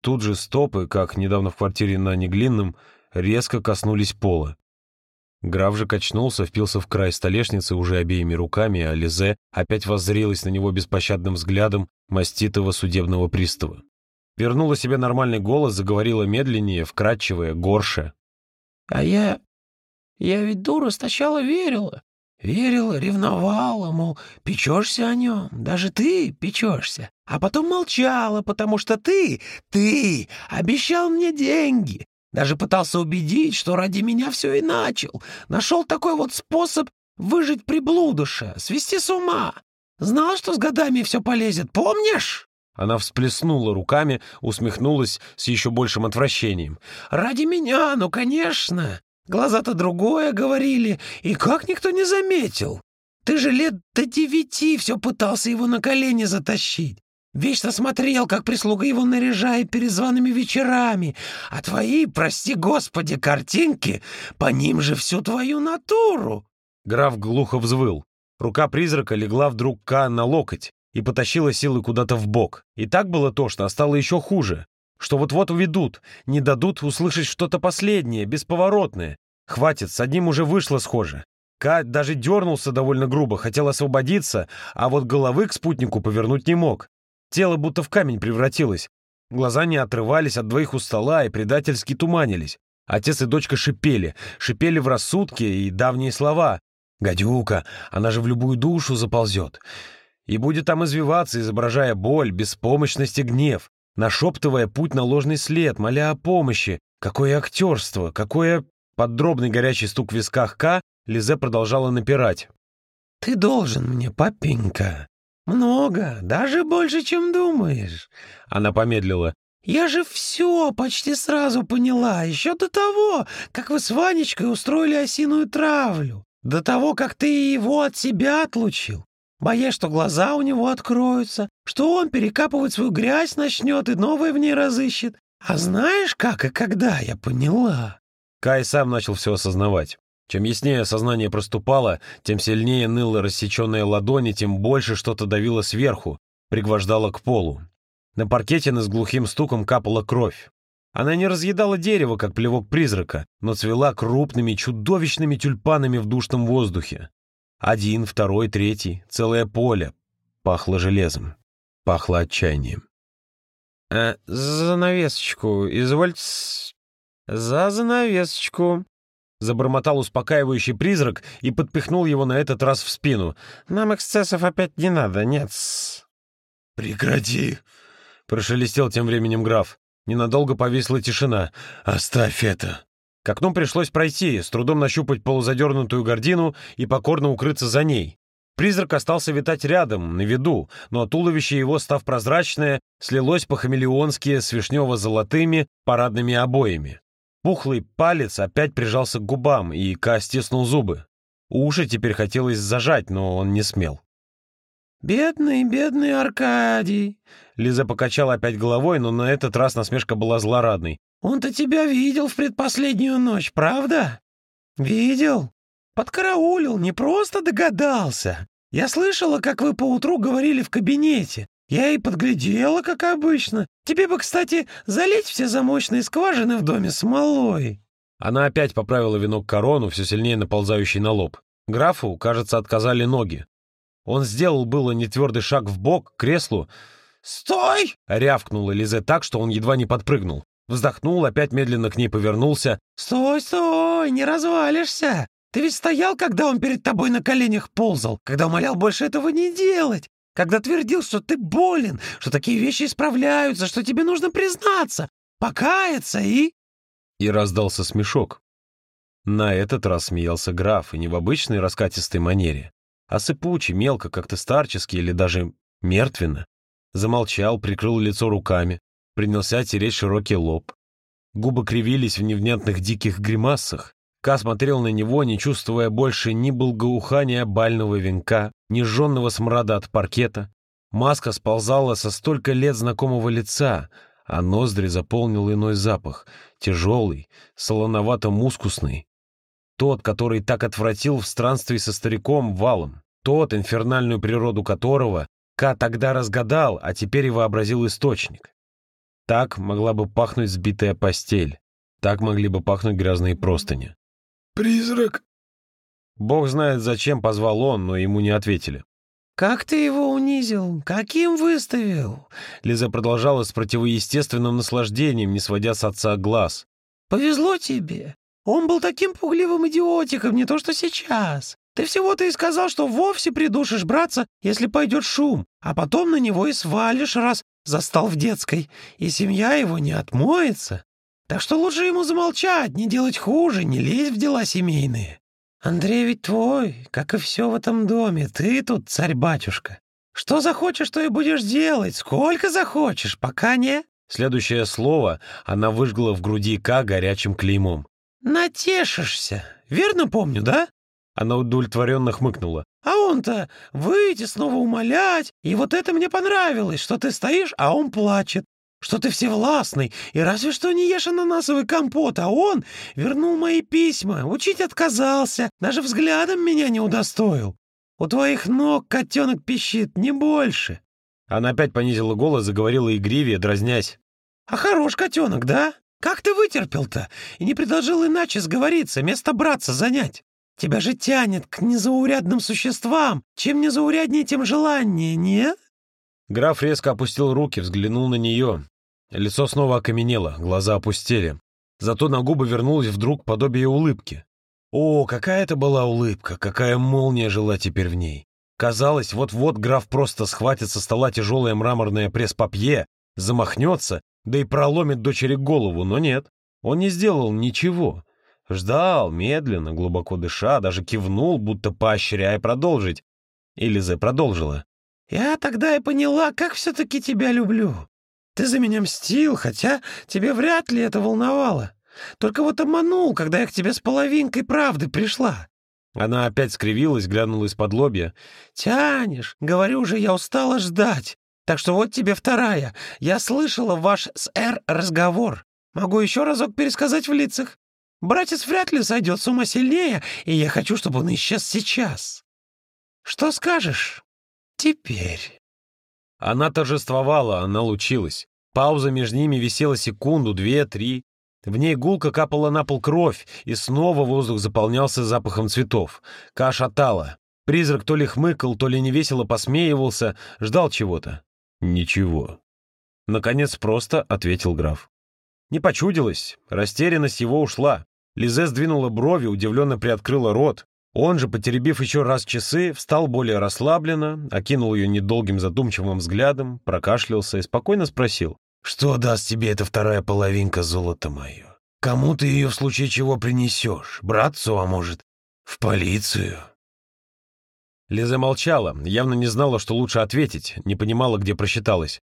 Тут же стопы, как недавно в квартире на Неглинном, резко коснулись пола. Граф же качнулся, впился в край столешницы уже обеими руками, а Лизе опять воззрелась на него беспощадным взглядом маститого судебного пристава. Вернула себе нормальный голос, заговорила медленнее, вкрадчивая, горше. «А я... я ведь дура сначала верила. Верила, ревновала, мол, печешься о нем, даже ты печешься. А потом молчала, потому что ты, ты обещал мне деньги. Даже пытался убедить, что ради меня все и начал. Нашел такой вот способ выжить приблудыша, свести с ума. Знал, что с годами все полезет, помнишь?» Она всплеснула руками, усмехнулась с еще большим отвращением. «Ради меня, ну, конечно! Глаза-то другое говорили, и как никто не заметил? Ты же лет до девяти все пытался его на колени затащить. Вечно смотрел, как прислуга его наряжает перед зваными вечерами, а твои, прости господи, картинки, по ним же всю твою натуру!» Граф глухо взвыл. Рука призрака легла вдруг Ка на локоть и потащила силы куда-то в бок. И так было то, что стало еще хуже. Что вот-вот уведут, не дадут услышать что-то последнее, бесповоротное. Хватит, с одним уже вышло схоже. Ка даже дернулся довольно грубо, хотел освободиться, а вот головы к спутнику повернуть не мог. Тело будто в камень превратилось. Глаза не отрывались от двоих у стола и предательски туманились. Отец и дочка шипели, шипели в рассудке и давние слова. «Гадюка, она же в любую душу заползет». И будет там извиваться, изображая боль, беспомощность и гнев, нашептывая путь на ложный след, моля о помощи. Какое актерство, какое... Под дробный горячий стук в висках К Лизе продолжала напирать. «Ты должен мне, папенька. Много, даже больше, чем думаешь». Она помедлила. «Я же все почти сразу поняла, еще до того, как вы с Ванечкой устроили осиную травлю, до того, как ты его от себя отлучил. Боясь, что глаза у него откроются, что он перекапывать свою грязь начнет и новое в ней разыщет. А знаешь, как и когда я поняла?» Кай сам начал все осознавать. Чем яснее сознание проступало, тем сильнее ныла рассеченная ладони, тем больше что-то давило сверху, пригвождало к полу. На паркетины с глухим стуком капала кровь. Она не разъедала дерево, как плевок призрака, но цвела крупными, чудовищными тюльпанами в душном воздухе. Один, второй, третий, целое поле. Пахло железом. Пахло отчаянием. «Э, «Занавесочку, извольте...» «За занавесочку», — забормотал успокаивающий призрак и подпихнул его на этот раз в спину. «Нам эксцессов опять не надо, нет. «Прекрати!» — прошелестел тем временем граф. Ненадолго повисла тишина. «Оставь это!» К окну пришлось пройти, с трудом нащупать полузадернутую гордину и покорно укрыться за ней. Призрак остался витать рядом, на виду, но туловище его, став прозрачное, слилось по-хамелеонски с вишнево-золотыми парадными обоями. Пухлый палец опять прижался к губам, и Ка стиснул зубы. Уши теперь хотелось зажать, но он не смел. «Бедный, бедный Аркадий!» Лиза покачала опять головой, но на этот раз насмешка была злорадной. Он-то тебя видел в предпоследнюю ночь, правда? Видел? Подкараулил, не просто догадался. Я слышала, как вы поутру говорили в кабинете. Я и подглядела, как обычно. Тебе бы, кстати, залить все замочные скважины в доме смолой». Она опять поправила венок корону, все сильнее наползающий на лоб. Графу, кажется, отказали ноги. Он сделал было нетвердый шаг в бок к креслу. «Стой!» — рявкнула Лизе так, что он едва не подпрыгнул. Вздохнул, опять медленно к ней повернулся. «Стой, стой, не развалишься! Ты ведь стоял, когда он перед тобой на коленях ползал, когда умолял больше этого не делать, когда твердил, что ты болен, что такие вещи исправляются, что тебе нужно признаться, покаяться и...» И раздался смешок. На этот раз смеялся граф, и не в обычной раскатистой манере, а сыпучий, мелко, как-то старчески или даже мертвенно. Замолчал, прикрыл лицо руками, принялся тереть широкий лоб. Губы кривились в невнятных диких гримасах. Ка смотрел на него, не чувствуя больше ни благоухания бального венка, ни жженного смрада от паркета. Маска сползала со столько лет знакомого лица, а ноздри заполнил иной запах, тяжелый, солоновато-мускусный. Тот, который так отвратил в странстве со стариком валом. Тот, инфернальную природу которого Ка тогда разгадал, а теперь и вообразил источник. Так могла бы пахнуть сбитая постель. Так могли бы пахнуть грязные простыни. «Призрак!» Бог знает, зачем позвал он, но ему не ответили. «Как ты его унизил? Каким выставил?» Лиза продолжала с противоестественным наслаждением, не сводя с отца глаз. «Повезло тебе. Он был таким пугливым идиотиком, не то что сейчас. Ты всего-то и сказал, что вовсе придушишь братца, если пойдет шум, а потом на него и свалишь, раз застал в детской, и семья его не отмоется. Так что лучше ему замолчать, не делать хуже, не лезть в дела семейные. Андрей ведь твой, как и все в этом доме, ты тут царь-батюшка. Что захочешь, то и будешь делать, сколько захочешь, пока не...» Следующее слово она выжгла в груди К горячим клеймом. «Натешишься. Верно помню, да?» Она удовлетворенно хмыкнула. А он-то выйти, снова умолять. И вот это мне понравилось, что ты стоишь, а он плачет. Что ты всевластный, и разве что не ешь ананасовый компот, а он вернул мои письма, учить отказался, даже взглядом меня не удостоил. У твоих ног котенок пищит, не больше. Она опять понизила голос, заговорила игривее, дразнясь. А хорош котенок, да? Как ты вытерпел-то? И не предложил иначе сговориться, место братца занять? Тебя же тянет к незаурядным существам. Чем незауряднее, тем желание, нет?» Граф резко опустил руки, взглянул на нее. Лицо снова окаменело, глаза опустели. Зато на губы вернулось вдруг подобие улыбки. О, какая это была улыбка, какая молния жила теперь в ней. Казалось, вот-вот граф просто схватит со стола тяжелое мраморное пресс-папье, замахнется, да и проломит дочери голову, но нет, он не сделал ничего. Ждал, медленно, глубоко дыша, даже кивнул, будто поощряя продолжить. И продолжила. «Я тогда и поняла, как все-таки тебя люблю. Ты за меня мстил, хотя тебе вряд ли это волновало. Только вот обманул, когда я к тебе с половинкой правды пришла. Она опять скривилась, глянула из-под лобья. «Тянешь. Говорю же, я устала ждать. Так что вот тебе вторая. Я слышала ваш с Эр разговор. Могу еще разок пересказать в лицах. Братец вряд ли сойдет с ума сильнее, и я хочу, чтобы он исчез сейчас. Что скажешь теперь?» Она торжествовала, она лучилась. Пауза между ними висела секунду, две, три. В ней гулко капала на пол кровь, и снова воздух заполнялся запахом цветов. Каша тала. Призрак то ли хмыкал, то ли невесело посмеивался, ждал чего-то. Ничего. Наконец просто ответил граф. Не почудилось, растерянность его ушла. Лизе сдвинула брови, удивленно приоткрыла рот. Он же, потеребив еще раз часы, встал более расслабленно, окинул ее недолгим задумчивым взглядом, прокашлялся и спокойно спросил. Что даст тебе эта вторая половинка золота мое? Кому ты ее в случае чего принесешь? Братцу, а может, в полицию?» Лиза молчала, явно не знала, что лучше ответить, не понимала, где просчиталась.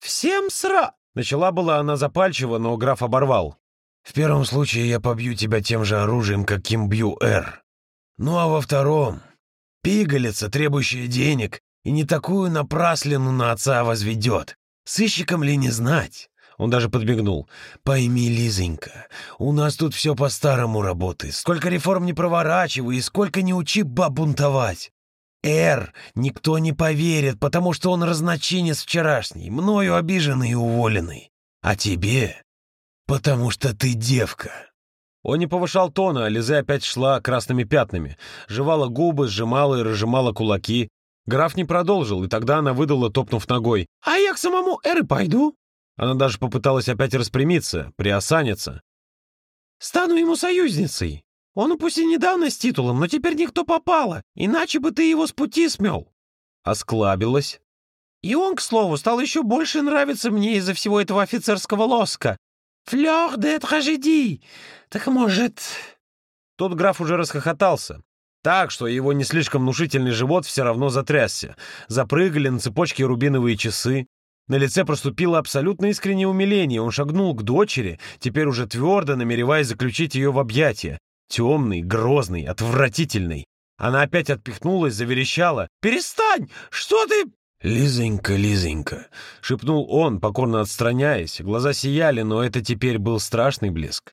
«Всем сра...» Начала была она запальчиво, но граф оборвал. «В первом случае я побью тебя тем же оружием, каким бью Эр. Ну а во втором... Пигалица, требующая денег, и не такую напраслину на отца возведет. Сыщикам ли не знать?» Он даже подбегнул. «Пойми, Лизонька, у нас тут все по-старому работает. Сколько реформ не проворачивай и сколько не учи баб бунтовать. Эр никто не поверит, потому что он разночинец вчерашний, мною обиженный и уволенный. А тебе, потому что ты девка». Он не повышал тона, а Лизе опять шла красными пятнами. Жевала губы, сжимала и разжимала кулаки. Граф не продолжил, и тогда она выдала, топнув ногой. «А я к самому Эры пойду». Она даже попыталась опять распрямиться, приосаниться. «Стану ему союзницей. Он пусть и недавно с титулом, но теперь никто попало, иначе бы ты его с пути смел». Осклабилась. «И он, к слову, стал еще больше нравиться мне из-за всего этого офицерского лоска. Флёр де трагедии. Так может...» Тот граф уже расхохотался. Так, что его не слишком внушительный живот все равно затрясся. Запрыгали на цепочке рубиновые часы. На лице проступило абсолютно искреннее умиление. Он шагнул к дочери, теперь уже твердо намереваясь заключить ее в объятия. Темный, грозный, отвратительный. Она опять отпихнулась, заверещала. «Перестань! Что ты...» «Лизонька, Лизонька!» — шепнул он, покорно отстраняясь. Глаза сияли, но это теперь был страшный блеск.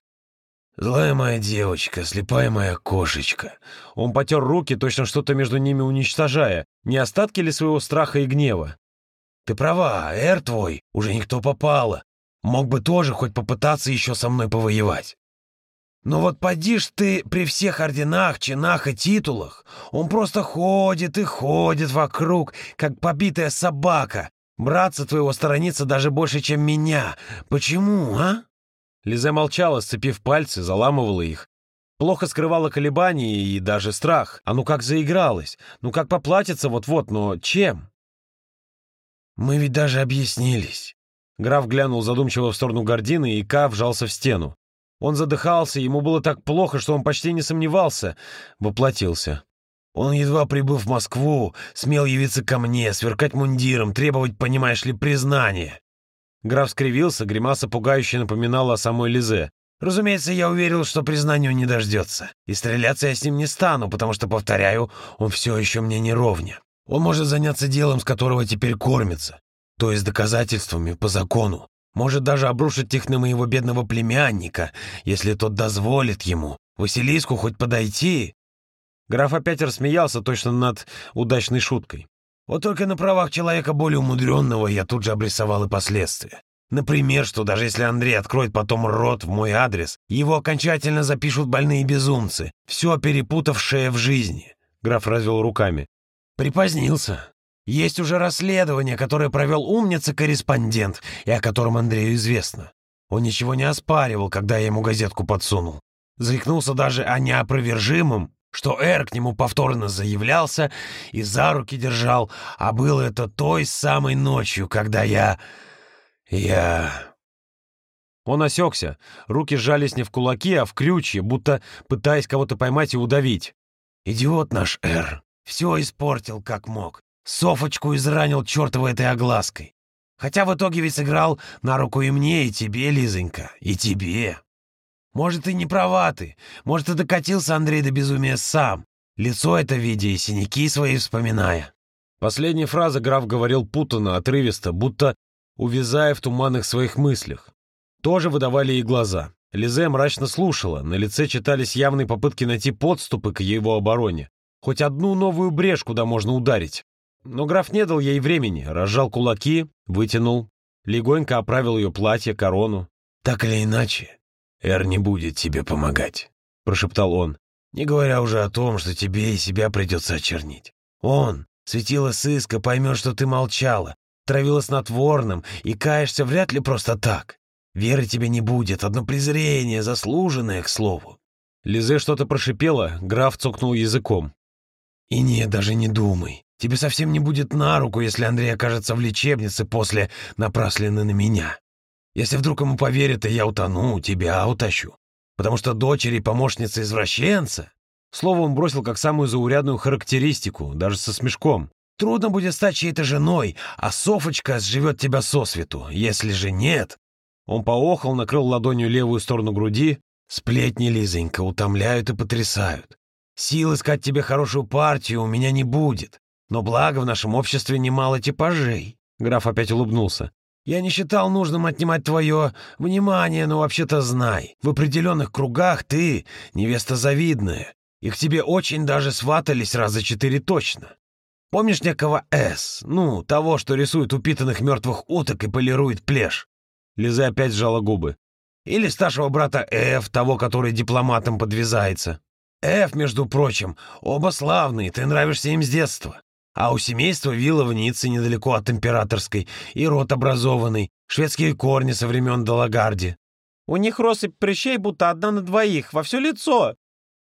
«Злая моя девочка, слепая моя кошечка». Он потер руки, точно что-то между ними уничтожая. Не остатки ли своего страха и гнева? «Ты права, Эр твой, уже никто попало. Мог бы тоже хоть попытаться еще со мной повоевать. Но вот поди ж ты при всех орденах, чинах и титулах. Он просто ходит и ходит вокруг, как побитая собака. Братца твоего сторонится даже больше, чем меня. Почему, а?» Лизе молчала, сцепив пальцы, заламывала их. Плохо скрывала колебания и даже страх. А ну как заигралась? Ну как поплатится вот-вот, но чем? «Мы ведь даже объяснились». Граф глянул задумчиво в сторону гордины, и Ка вжался в стену. Он задыхался, ему было так плохо, что он почти не сомневался. Воплотился. Он, едва прибыв в Москву, смел явиться ко мне, сверкать мундиром, требовать, понимаешь ли, признания. Граф скривился, гримаса пугающе напоминала о самой Лизе. Разумеется, я уверил, что признания не дождется. И стреляться я с ним не стану, потому что, повторяю, он все еще мне не ровня. Он может заняться делом, с которого теперь кормится, то есть доказательствами по закону. Может даже обрушить их на моего бедного племянника, если тот дозволит ему. Василиску хоть подойти. Граф опять рассмеялся точно над удачной шуткой. Вот только на правах человека более умудренного я тут же обрисовал и последствия. Например, что даже если Андрей откроет потом рот в мой адрес, его окончательно запишут больные безумцы, все перепутавшие в жизни. Граф развел руками. Припозднился. Есть уже расследование, которое провел умница-корреспондент, и о котором Андрею известно. Он ничего не оспаривал, когда я ему газетку подсунул. Заикнулся даже о неопровержимом, что Эр к нему повторно заявлялся и за руки держал, а было это той самой ночью, когда я... я... Он осекся. Руки сжались не в кулаки, а в крючья, будто пытаясь кого-то поймать и удавить. «Идиот наш Эр. Все испортил, как мог. Софочку изранил чертовой этой оглаской. Хотя в итоге ведь сыграл на руку и мне, и тебе, Лизонька, и тебе. Может, и не права ты. Может, и докатился Андрей до безумия сам. Лицо это видя и синяки свои вспоминая. Последняя фраза граф говорил путанно, отрывисто, будто увязая в туманных своих мыслях. Тоже выдавали и глаза. Лизе мрачно слушала, на лице читались явные попытки найти подступы к его обороне. Хоть одну новую брешь, куда можно ударить. Но граф не дал ей времени, разжал кулаки, вытянул, легонько оправил ее платье, корону. «Так или иначе, Эр не будет тебе помогать», — прошептал он. «Не говоря уже о том, что тебе и себя придется очернить. Он, светило сыска, поймет, что ты молчала, травила снотворным и каешься вряд ли просто так. Веры тебе не будет, одно презрение, заслуженное, к слову». Лизе что-то прошипела, граф цокнул языком. «И не, даже не думай. Тебе совсем не будет на руку, если Андрей окажется в лечебнице после напраслены на меня. Если вдруг ему поверят, и я утону, тебя утащу. Потому что дочери помощница извращенца...» Слово он бросил как самую заурядную характеристику, даже со смешком. «Трудно будет стать чьей-то женой, а Софочка сживет тебя сосвету. Если же нет...» Он поохал, накрыл ладонью левую сторону груди. «Сплетни, Лизонька, утомляют и потрясают. Сил искать тебе хорошую партию у меня не будет. Но благо в нашем обществе немало типажей». Граф опять улыбнулся. «Я не считал нужным отнимать твое внимание, но вообще-то знай, в определенных кругах ты невеста завидная, и к тебе очень даже сватались раза четыре точно. Помнишь некого С, ну, того, что рисует упитанных мертвых уток и полирует плешь?» Лиза опять сжала губы. «Или старшего брата Ф, того, который дипломатом подвязается. Ф, между прочим, оба славные, ты нравишься им с детства. А у семейства вилла в Ницце недалеко от Императорской, и род образованный, шведские корни со времен Далагарди. «У них россыпь прыщей, будто одна на двоих, во все лицо!»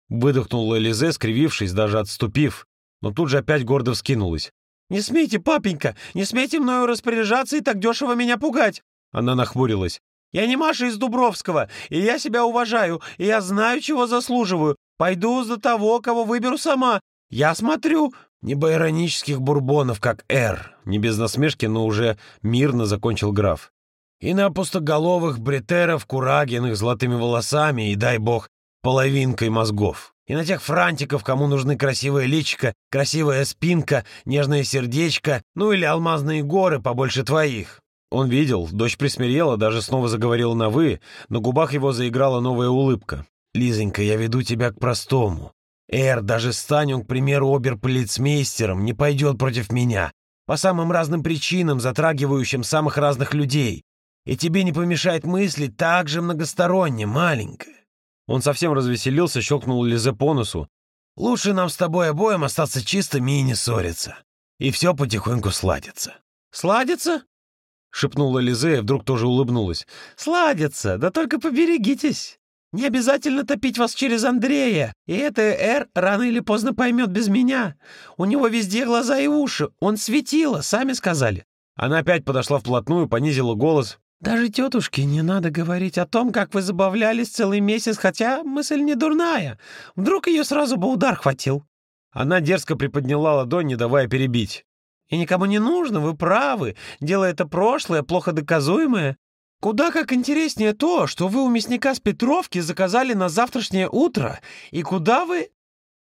Выдохнула Элизе, скривившись, даже отступив, но тут же опять гордо вскинулась. «Не смейте, папенька, не смейте мною распоряжаться и так дешево меня пугать!» Она нахмурилась. «Я не Маша из Дубровского, и я себя уважаю, и я знаю, чего заслуживаю. Пойду за того, кого выберу сама. Я смотрю, не байронических бурбонов, как Эр, не без насмешки, но уже мирно закончил граф. И на пустоголовых бретеров, курагиных золотыми волосами и, дай бог, половинкой мозгов. И на тех франтиков, кому нужны красивая личика, красивая спинка, нежное сердечко, ну или алмазные горы побольше твоих. Он видел, дочь присмирела, даже снова заговорила на «вы», на губах его заиграла новая улыбка. «Лизонька, я веду тебя к простому. Эр, даже стань к примеру, оберполицмейстером, не пойдет против меня. По самым разным причинам, затрагивающим самых разных людей. И тебе не помешает мыслить так же многосторонне, маленькая». Он совсем развеселился, щелкнул Лизе по носу. «Лучше нам с тобой обоим остаться чистыми и не ссориться. И все потихоньку сладится». «Сладится?» — шепнула Лизе и вдруг тоже улыбнулась. «Сладится, да только поберегитесь. Не обязательно топить вас через Андрея, и это Эр рано или поздно поймет без меня. У него везде глаза и уши, он светило, сами сказали». Она опять подошла вплотную, понизила голос. «Даже тетушке не надо говорить о том, как вы забавлялись целый месяц, хотя мысль не дурная. Вдруг ее сразу бы удар хватил». Она дерзко приподняла ладонь, не давая перебить. «И никому не нужно, вы правы. Дело это прошлое, плохо доказуемое. Куда как интереснее то, что вы у мясника с Петровки заказали на завтрашнее утро, и куда вы...»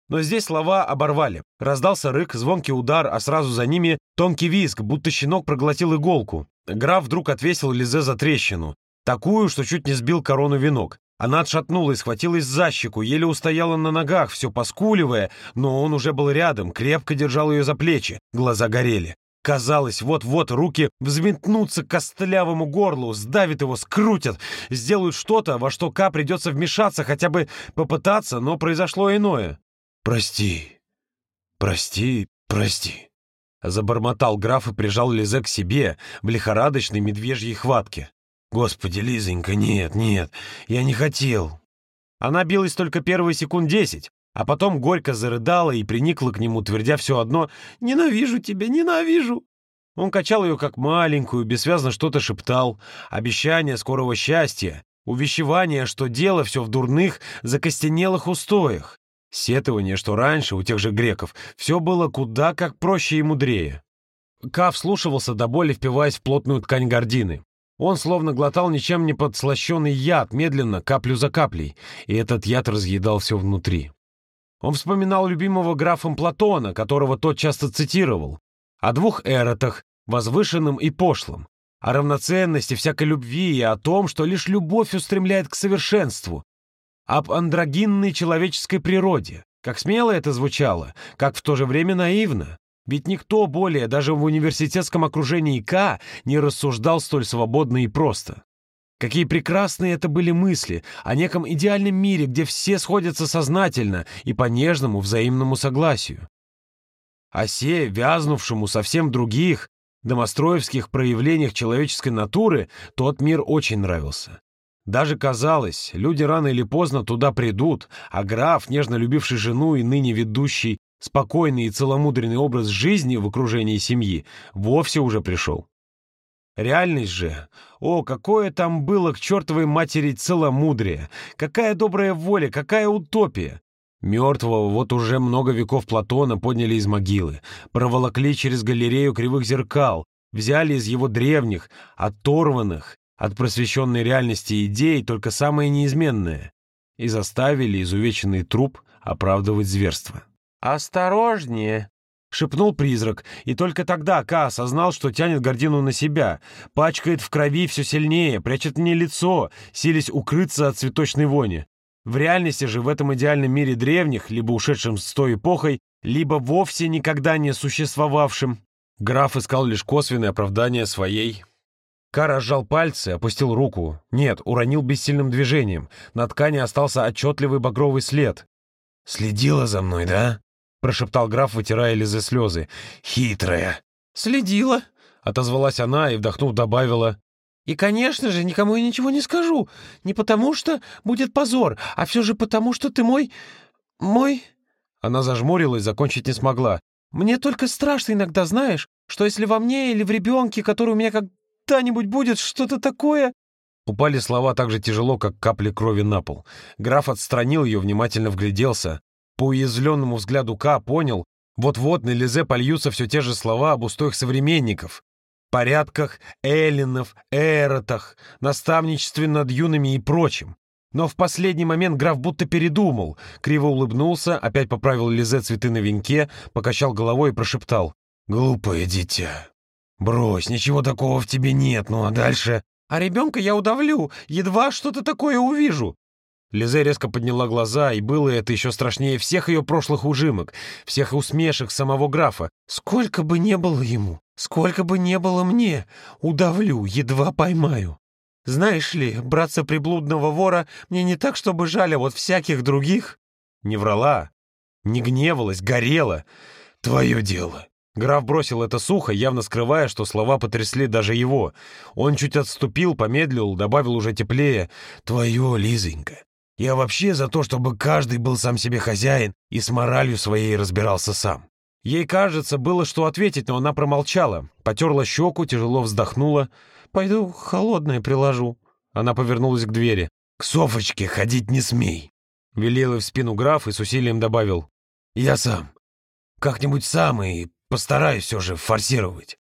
Но здесь слова оборвали. Раздался рык, звонкий удар, а сразу за ними тонкий визг, будто щенок проглотил иголку. Граф вдруг отвесил Лизе за трещину. Такую, что чуть не сбил корону венок. Она отшатнулась, схватилась за щеку, еле устояла на ногах, все поскуливая, но он уже был рядом, крепко держал ее за плечи, глаза горели. Казалось, вот-вот руки взметнутся к костлявому горлу, сдавят его, скрутят, сделают что-то, во что Ка придется вмешаться, хотя бы попытаться, но произошло иное. «Прости, прости, прости», — забормотал граф и прижал Лизе к себе в лихорадочной медвежьей хватке. «Господи, Лизонька, нет, нет, я не хотел». Она билась только первые секунд десять, а потом горько зарыдала и приникла к нему, твердя все одно «Ненавижу тебя, ненавижу!». Он качал ее как маленькую, бессвязно что-то шептал, обещание скорого счастья, увещевание, что дело все в дурных, закостенелых устоях, сетование, что раньше у тех же греков все было куда как проще и мудрее. Кав слушался до боли, впиваясь в плотную ткань гордины. Он словно глотал ничем не подслащенный яд, медленно, каплю за каплей, и этот яд разъедал все внутри. Он вспоминал любимого графом Платона, которого тот часто цитировал, о двух эротах, возвышенном и пошлом, о равноценности всякой любви и о том, что лишь любовь устремляет к совершенству, об андрогинной человеческой природе. Как смело это звучало, как в то же время наивно. Ведь никто более, даже в университетском окружении К, не рассуждал столь свободно и просто. Какие прекрасные это были мысли о неком идеальном мире, где все сходятся сознательно и по нежному взаимному согласию. Осе, вязнувшему совсем других, домостроевских проявлениях человеческой натуры, тот мир очень нравился. Даже казалось, люди рано или поздно туда придут, а граф, нежно любивший жену и ныне ведущий спокойный и целомудренный образ жизни в окружении семьи, вовсе уже пришел. Реальность же, о, какое там было к чертовой матери целомудрие, какая добрая воля, какая утопия. Мертвого вот уже много веков Платона подняли из могилы, проволокли через галерею кривых зеркал, взяли из его древних, оторванных от просвещенной реальности идей только самое неизменное и заставили изувеченный труп оправдывать зверство. «Осторожнее!» — шепнул призрак, и только тогда Ка осознал, что тянет гордину на себя, пачкает в крови все сильнее, прячет мне лицо, силясь укрыться от цветочной вони. В реальности же в этом идеальном мире древних, либо ушедшим с той эпохой, либо вовсе никогда не существовавшим, граф искал лишь косвенное оправдание своей. Ка разжал пальцы, опустил руку. Нет, уронил бессильным движением. На ткани остался отчетливый багровый след. «Следила за мной, да?» Прошептал граф, вытирая Лизы слезы. «Хитрая!» «Следила!» — отозвалась она и, вдохнув, добавила. «И, конечно же, никому я ничего не скажу. Не потому что будет позор, а все же потому, что ты мой... мой...» Она зажмурилась, закончить не смогла. «Мне только страшно иногда, знаешь, что если во мне или в ребенке, который у меня когда-нибудь будет, что-то такое...» Упали слова так же тяжело, как капли крови на пол. Граф отстранил ее, внимательно вгляделся. По уязвленному взгляду К понял, вот-вот на Лизе польются все те же слова об устоях современников, порядках эллинов, эротах, наставничестве над юными и прочим. Но в последний момент граф будто передумал, криво улыбнулся, опять поправил Лизе цветы на венке, покачал головой и прошептал. «Глупое дитя. Брось, ничего такого в тебе нет, ну а дальше...» «А ребенка я удавлю, едва что-то такое увижу. Лизе резко подняла глаза, и было это еще страшнее всех ее прошлых ужимок, всех усмешек самого графа. «Сколько бы не было ему, сколько бы не было мне, удавлю, едва поймаю. Знаешь ли, братца приблудного вора мне не так, чтобы жаль, а вот всяких других...» Не врала, не гневалась, горела. «Твое дело». Граф бросил это сухо, явно скрывая, что слова потрясли даже его. Он чуть отступил, помедлил, добавил уже теплее. «Твое, Лизонька, я вообще за то, чтобы каждый был сам себе хозяин и с моралью своей разбирался сам. Ей, кажется, было что ответить, но она промолчала. Потерла щеку, тяжело вздохнула. «Пойду холодное приложу». Она повернулась к двери. «К Софочке ходить не смей», — велел ей в спину граф и с усилием добавил. «Я сам. Как-нибудь сам и постараюсь все же форсировать.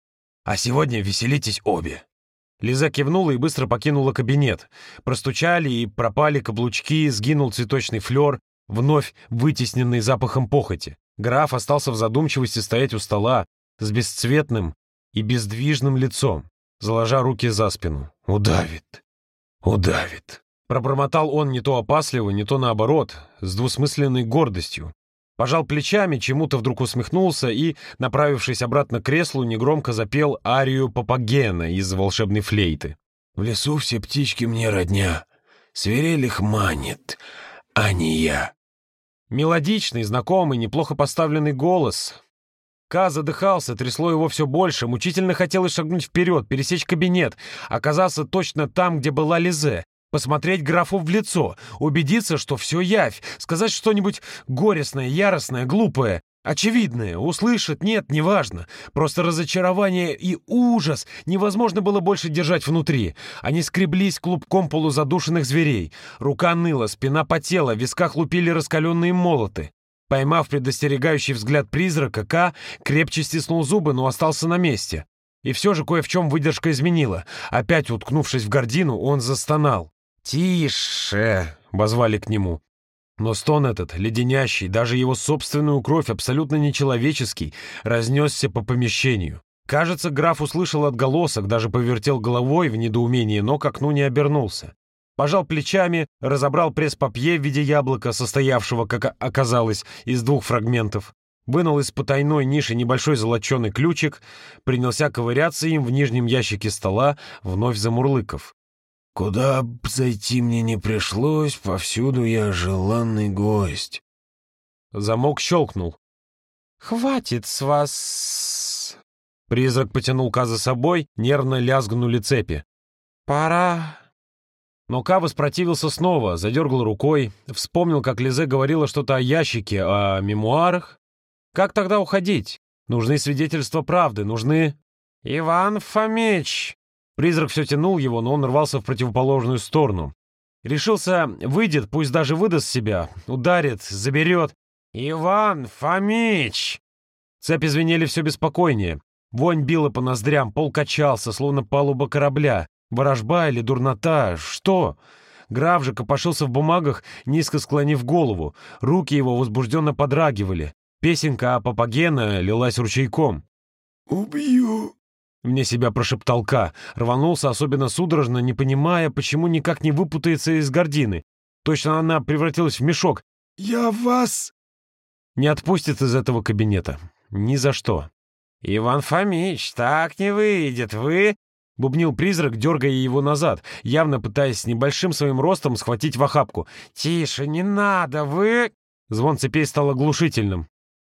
А сегодня веселитесь обе». Лиза кивнула и быстро покинула кабинет. Простучали и пропали каблучки, сгинул цветочный флер, вновь вытесненный запахом похоти. Граф остался в задумчивости стоять у стола с бесцветным и бездвижным лицом, заложа руки за спину. «Удавит! Удавит!» Пробормотал он не то опасливо, не то наоборот, с двусмысленной гордостью. Пожал плечами, чему-то вдруг усмехнулся и, направившись обратно к креслу, негромко запел арию Папагена из волшебной флейты. «В лесу все птички мне родня, свирель их манит, а не я». Мелодичный, знакомый, неплохо поставленный голос. Ка задыхался, трясло его все больше, мучительно хотелось шагнуть вперед, пересечь кабинет, оказаться точно там, где была Лизе, посмотреть графу в лицо, убедиться, что все явь, сказать что-нибудь горестное, яростное, глупое, очевидное, услышать, нет, неважно. Просто разочарование и ужас невозможно было больше держать внутри. Они скреблись клубком полузадушенных зверей. Рука ныла, спина потела, в висках лупили раскаленные молоты. Поймав предостерегающий взгляд призрака, Ка крепче стиснул зубы, но остался на месте. И все же кое в чем выдержка изменила. Опять уткнувшись в гордину, он застонал. «Тише!» — возвали к нему. Но стон этот, леденящий, даже его собственную кровь, абсолютно нечеловеческий, разнесся по помещению. Кажется, граф услышал отголосок, даже повертел головой в недоумении, но к окну не обернулся. Пожал плечами, разобрал пресс-папье в виде яблока, состоявшего, как оказалось, из двух фрагментов, вынул из потайной ниши небольшой золоченый ключик, принялся ковыряться им в нижнем ящике стола, вновь замурлыков. Куда б зайти мне не пришлось, повсюду я желанный гость. Замок щелкнул. «Хватит с вас...» Призрак потянул Ка за собой, нервно лязгнули цепи. «Пора...» Но Ка воспротивился снова, задергал рукой, вспомнил, как Лизе говорила что-то о ящике, о мемуарах. Как тогда уходить? Нужны свидетельства правды, нужны... «Иван Фомич!» Призрак все тянул его, но он рвался в противоположную сторону. Решился, выйдет, пусть даже выдаст себя, ударит, заберет. «Иван Фомич!» Цепи звенели все беспокойнее. Вонь била по ноздрям, пол качался, словно палуба корабля. Ворожба или дурнота? Что? Граф же копошился в бумагах, низко склонив голову. Руки его возбужденно подрагивали. Песенка о Папагена лилась ручейком. «Убью!» Мне себя прошептал Ка, рванулся особенно судорожно, не понимая, почему никак не выпутается из гордины. Точно она превратилась в мешок. «Я вас...» Не отпустит из этого кабинета. Ни за что. «Иван Фомич, так не выйдет, вы...» Бубнил призрак, дергая его назад, явно пытаясь с небольшим своим ростом схватить в охапку. «Тише, не надо, вы...» Звон цепей стал оглушительным.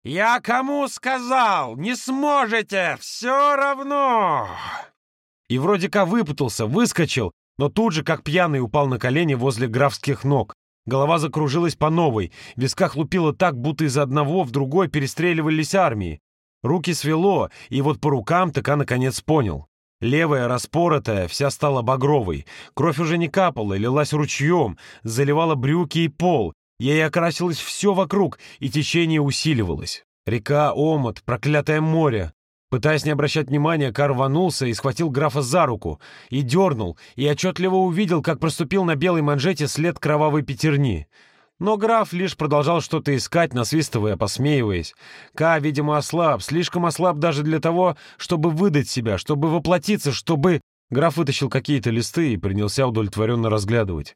«Я кому сказал? Не сможете! Все равно!» И вроде как выпутался, выскочил, но тут же, как пьяный, упал на колени возле графских ног. Голова закружилась по новой, в висках лупило так, будто из одного в другой перестреливались армии. Руки свело, и вот по рукам така наконец понял. Левая, распоротая, вся стала багровой. Кровь уже не капала, лилась ручьем, заливала брюки и пол, Ей окрасилось все вокруг, и течение усиливалось. Река, омут, проклятое море. Пытаясь не обращать внимания, Кар рванулся и схватил графа за руку, и дернул, и отчетливо увидел, как проступил на белой манжете след кровавой пятерни. Но граф лишь продолжал что-то искать, насвистывая, посмеиваясь. Ка, видимо, ослаб, слишком ослаб даже для того, чтобы выдать себя, чтобы воплотиться, чтобы... Граф вытащил какие-то листы и принялся удовлетворенно разглядывать.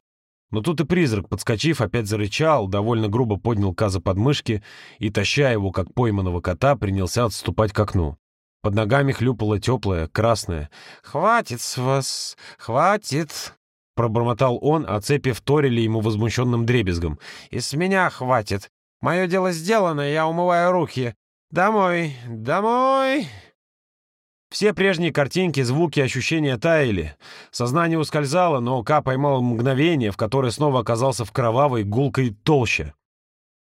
Но тут и призрак, подскочив, опять зарычал, довольно грубо поднял Каза под мышки и, таща его, как пойманного кота, принялся отступать к окну. Под ногами хлюпало теплое, красное. «Хватит с вас! Хватит!» Пробормотал он, а цепи вторили ему возмущенным дребезгом. «И с меня хватит! Мое дело сделано, я умываю руки! Домой! Домой!» Все прежние картинки, звуки, ощущения таяли. Сознание ускользало, но Ка поймал мгновение, в которое снова оказался в кровавой гулкой толще.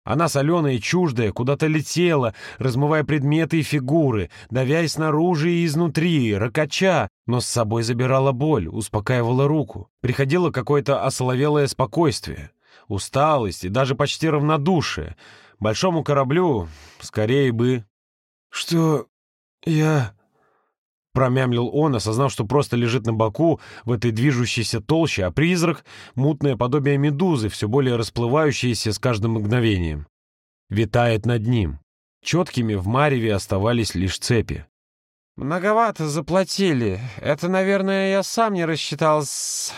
Она соленая и чуждая, куда-то летела, размывая предметы и фигуры, давясь снаружи и изнутри, ракача, но с собой забирала боль, успокаивала руку. Приходило какое-то осоловелое спокойствие, усталость и даже почти равнодушие. Большому кораблю скорее бы... «Что я...» Промямлил он, осознав, что просто лежит на боку в этой движущейся толще, а призрак — мутное подобие медузы, все более расплывающееся с каждым мгновением. Витает над ним. Четкими в мареве оставались лишь цепи. «Многовато заплатили. Это, наверное, я сам не рассчитал с...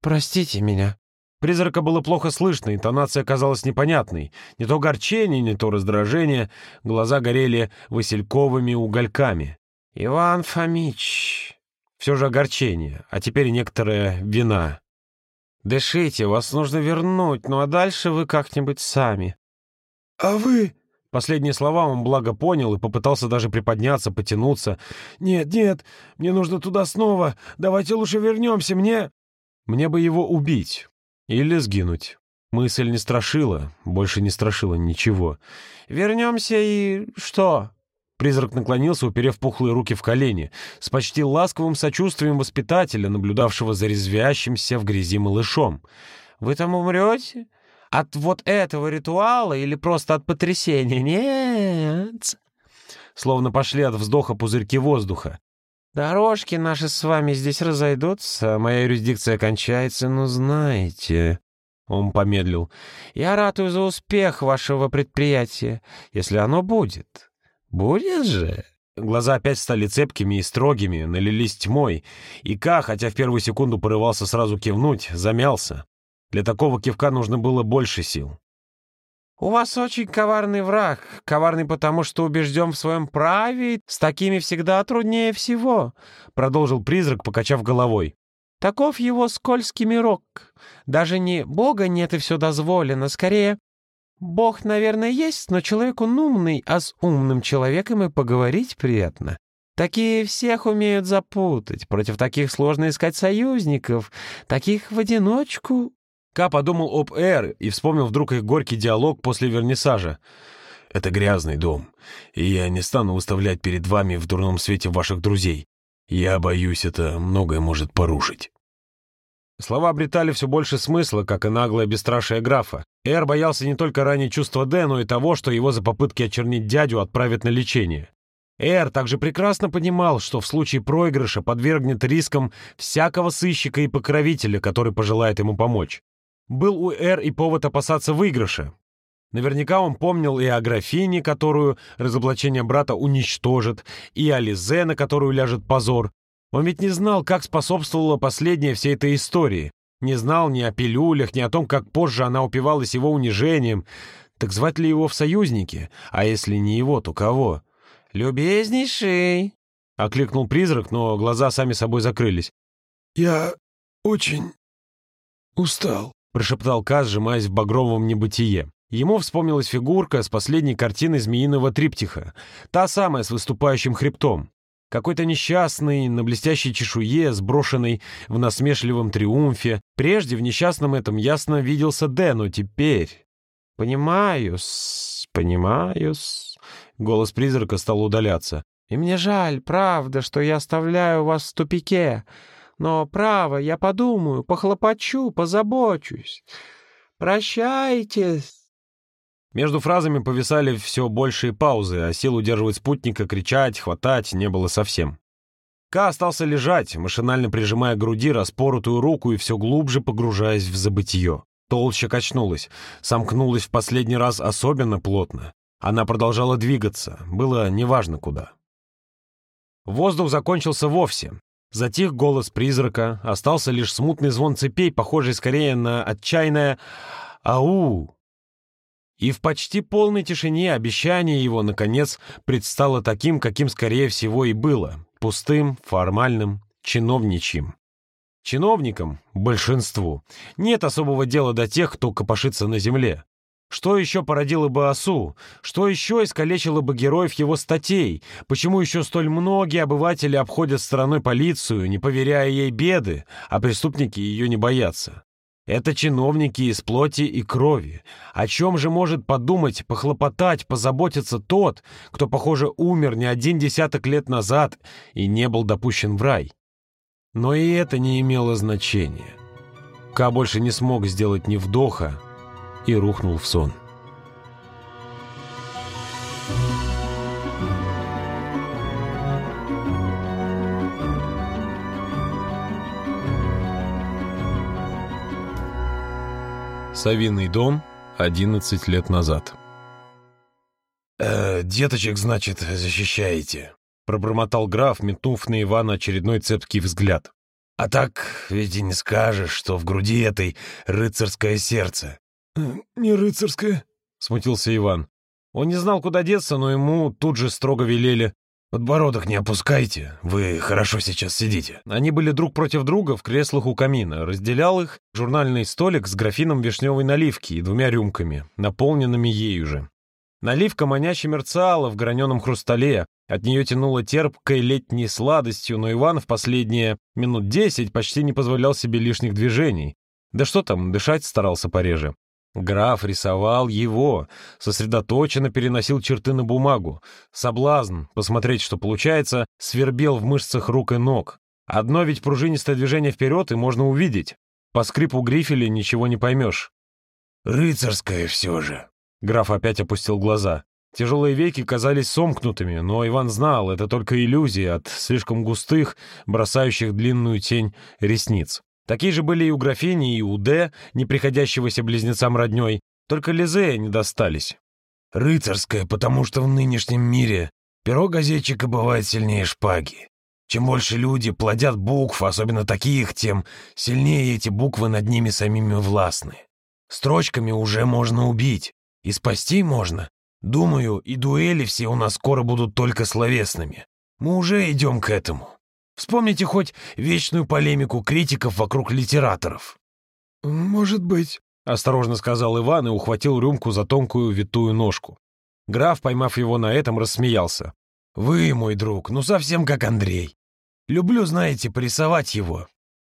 Простите меня». Призрака было плохо слышно, интонация казалась непонятной. Не то горчение, не то раздражение. Глаза горели васильковыми угольками. «Иван Фомич...» Все же огорчение, а теперь некоторая вина. «Дышите, вас нужно вернуть, ну а дальше вы как-нибудь сами». «А вы...» Последние слова он благо понял и попытался даже приподняться, потянуться. «Нет, нет, мне нужно туда снова. Давайте лучше вернемся, мне...» «Мне бы его убить. Или сгинуть». Мысль не страшила, больше не страшила ничего. «Вернемся и... что?» Призрак наклонился, уперев пухлые руки в колени, с почти ласковым сочувствием воспитателя, наблюдавшего за резвящимся в грязи малышом. «Вы там умрете? От вот этого ритуала или просто от потрясения? Нет!» Словно пошли от вздоха пузырьки воздуха. «Дорожки наши с вами здесь разойдутся, моя юрисдикция кончается, но знаете...» Он помедлил. «Я ратую за успех вашего предприятия, если оно будет. «Будет же!» Глаза опять стали цепкими и строгими, налились тьмой. И Ка, хотя в первую секунду порывался сразу кивнуть, замялся. Для такого кивка нужно было больше сил. «У вас очень коварный враг. Коварный потому, что убежден в своем праве. С такими всегда труднее всего», — продолжил призрак, покачав головой. «Таков его скользкий мирок. Даже не Бога нет и все дозволено, скорее Бог, наверное, есть, но человек он умный, а с умным человеком и поговорить приятно. Такие всех умеют запутать. Против таких сложно искать союзников. Таких в одиночку...» Ка подумал об Эр и вспомнил вдруг их горький диалог после вернисажа. «Это грязный дом, и я не стану выставлять перед вами в дурном свете ваших друзей. Я боюсь, это многое может порушить». Слова обретали все больше смысла, как и наглое бесстрашие графа. Эр боялся не только ранее чувства Дэ, но и того, что его за попытки очернить дядю отправят на лечение. Эр также прекрасно понимал, что в случае проигрыша подвергнет рискам всякого сыщика и покровителя, который пожелает ему помочь. Был у Эр и повод опасаться выигрыша. Наверняка он помнил и о графине, которую разоблачение брата уничтожит, и о Лизе, на которую ляжет позор, он ведь не знал, как способствовала последняя всей этой истории. Не знал ни о пилюлях, ни о том, как позже она упивалась его унижением. Так звать ли его в союзники? А если не его, то кого? «Любезнейший!» — окликнул призрак, но глаза сами собой закрылись. «Я очень устал», — прошептал Каз, сжимаясь в багровом небытие. Ему вспомнилась фигурка с последней картины змеиного триптиха. Та самая с выступающим хребтом. Какой-то несчастный, на блестящей чешуе, сброшенный в насмешливом триумфе. Прежде в несчастном этом ясно виделся Дэ, но теперь... «Понимаю-с, понимаю-с...» Голос призрака стал удаляться. «И мне жаль, правда, что я оставляю вас в тупике. Но, право, я подумаю, похлопочу, позабочусь. Прощайте!» Между фразами повисали все большие паузы, а сил удерживать спутника, кричать, хватать не было совсем. Ка остался лежать, машинально прижимая к груди распоротую руку и все глубже погружаясь в забытье. Толща качнулась, сомкнулась в последний раз особенно плотно. Она продолжала двигаться, было неважно куда. Воздух закончился вовсе. Затих голос призрака, остался лишь смутный звон цепей, похожий скорее на отчаянное «Ау!» И в почти полной тишине обещание его, наконец, предстало таким, каким, скорее всего, и было — пустым, формальным, чиновничьим. Чиновникам, большинству, нет особого дела до тех, кто копошится на земле. Что еще породило бы осу? Что еще искалечило бы героев его статей? Почему еще столь многие обыватели обходят стороной полицию, не поверяя ей беды, а преступники ее не боятся? Это чиновники из плоти и крови. О чем же может подумать, похлопотать, позаботиться тот, кто, похоже, умер не один десяток лет назад и не был допущен в рай? Но и это не имело значения. Ка больше не смог сделать ни вдоха и рухнул в сон. Савиный дом, 11 лет назад. «Э, «Деточек, значит, защищаете?» Пробормотал граф, метнув на Ивана очередной цепкий взгляд. А так ведь и не скажешь, что в груди этой рыцарское сердце». Э, «Не рыцарское», — смутился Иван. Он не знал, куда деться, но ему тут же строго велели. «Подбородок не опускайте, вы хорошо сейчас сидите». Они были друг против друга в креслах у камина. Разделял их журнальный столик с графином вишневой наливки и двумя рюмками, наполненными ею же. Наливка маняще мерцала в граненом хрустале, от нее тянуло терпкой летней сладостью, но Иван в последние минут десять почти не позволял себе лишних движений. Да что там, дышать старался пореже. Граф рисовал его, сосредоточенно переносил черты на бумагу. Соблазн, посмотреть, что получается, свербел в мышцах рук и ног. Одно ведь пружинистое движение вперед, и можно увидеть. По скрипу грифеля ничего не поймешь. «Рыцарское все же», Граф опять опустил глаза. Тяжелые веки казались сомкнутыми, но Иван знал, это только иллюзия от слишком густых, бросающих длинную тень ресниц. Такие же были и у графини, и у Д, не приходящегося близнецам родней, только Лизея не достались. «Рыцарское, потому что в нынешнем мире перо газетчика бывает сильнее шпаги. Чем больше люди плодят букв, особенно таких, тем сильнее эти буквы над ними самими властны. Строчками уже можно убить, и спасти можно. Думаю, и дуэли все у нас скоро будут только словесными. Мы уже идем к этому. Вспомните хоть вечную полемику критиков вокруг литераторов». «Может быть», — осторожно сказал Иван и ухватил рюмку за тонкую витую ножку. Граф, поймав его на этом, рассмеялся. «Вы, мой друг, ну совсем как Андрей. Люблю, знаете, порисовать его.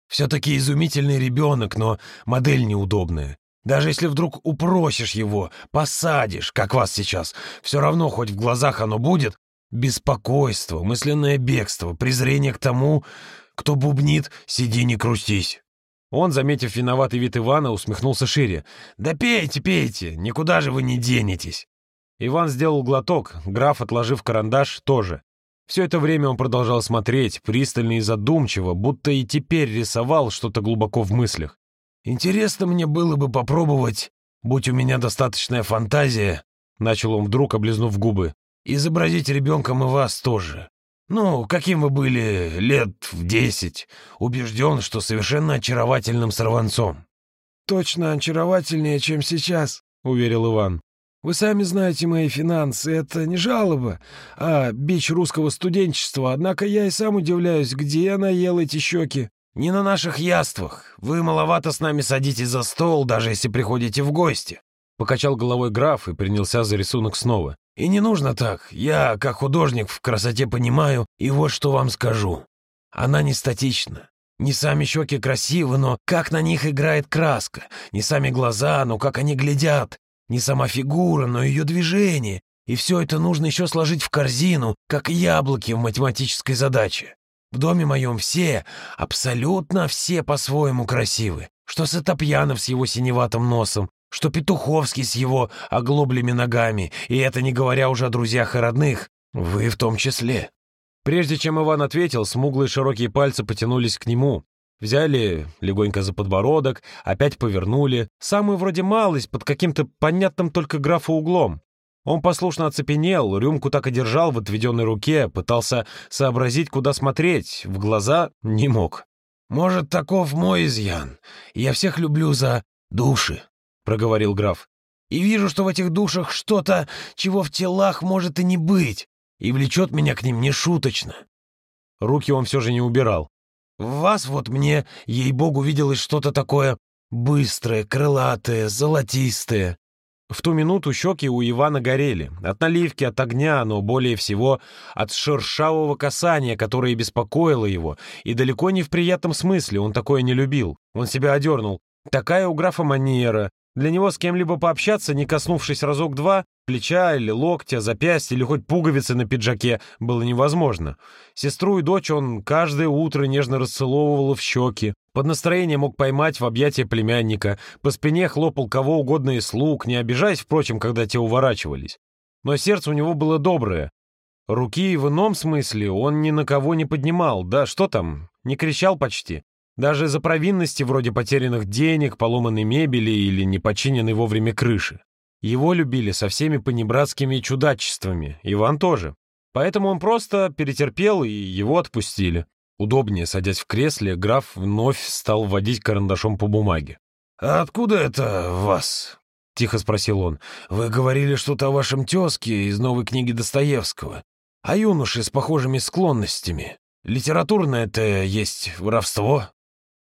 Все-таки изумительный ребенок, но модель неудобная. Даже если вдруг упросишь его, посадишь, как вас сейчас, все равно хоть в глазах оно будет беспокойство, мысленное бегство, презрение к тому, кто бубнит «сиди, не крутись». Он, заметив виноватый вид Ивана, усмехнулся шире. «Да пейте, пейте, никуда же вы не денетесь». Иван сделал глоток, граф, отложив карандаш, тоже. Все это время он продолжал смотреть, пристально и задумчиво, будто и теперь рисовал что-то глубоко в мыслях. «Интересно мне было бы попробовать, будь у меня достаточная фантазия», начал он вдруг, облизнув губы, «изобразить ребенком и вас тоже. Ну, каким вы были лет в десять, убежден, что совершенно очаровательным сорванцом». «Точно очаровательнее, чем сейчас», — уверил Иван. «Вы сами знаете мои финансы, это не жалоба, а бич русского студенчества, однако я и сам удивляюсь, где я наел эти щеки. «Не на наших яствах. Вы маловато с нами садитесь за стол, даже если приходите в гости». Покачал головой граф и принялся за рисунок снова. «И не нужно так. Я, как художник, в красоте понимаю, и вот что вам скажу. Она не статична. Не сами щеки красивы, но как на них играет краска. Не сами глаза, но как они глядят. Не сама фигура, но ее движение. И все это нужно еще сложить в корзину, как яблоки в математической задаче. В доме моем все, абсолютно все по-своему красивы. Что Сатопьянов с его синеватым носом, что Петуховский с его оглоблями ногами, и это не говоря уже о друзьях и родных, вы в том числе». Прежде чем Иван ответил, смуглые широкие пальцы потянулись к нему. Взяли легонько за подбородок, опять повернули. Самую вроде малость, под каким-то понятным только графу углом. Он послушно оцепенел, рюмку так и держал в отведенной руке, пытался сообразить, куда смотреть, в глаза не мог. «Может, таков мой изъян. Я всех люблю за души», — проговорил граф. «И вижу, что в этих душах что-то, чего в телах может и не быть, и влечет меня к ним нешуточно». Руки он все же не убирал. «В вас вот мне, ей-богу, виделось что-то такое быстрое, крылатое, золотистое. В ту минуту щеки у Ивана горели. От наливки, от огня, но более всего от шершавого касания, которое беспокоило его. И далеко не в приятном смысле, он такое не любил. Он себя одернул. Такая у графа манера. Для него с кем-либо пообщаться, не коснувшись разок-два, плеча или локтя, запястья или хоть пуговицы на пиджаке, было невозможно. Сестру и дочь он каждое утро нежно расцеловывал в щеки. Под настроение мог поймать в объятия племянника, по спине хлопал кого угодно из слуг, не обижаясь, впрочем, когда те уворачивались. Но сердце у него было доброе. Руки в ином смысле он ни на кого не поднимал, да что там, не кричал почти. Даже за провинности вроде потерянных денег, поломанной мебели или непочиненной вовремя крыши. Его любили со всеми понебратскими чудачествами, Иван тоже. Поэтому он просто перетерпел, и его отпустили. Удобнее садясь в кресле, граф вновь стал водить карандашом по бумаге. «А откуда это вас?» — тихо спросил он. «Вы говорили что-то о вашем тезке из новой книги Достоевского. О юноше с похожими склонностями. Литературное это есть воровство.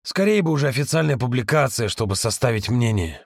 Скорее бы уже официальная публикация, чтобы составить мнение».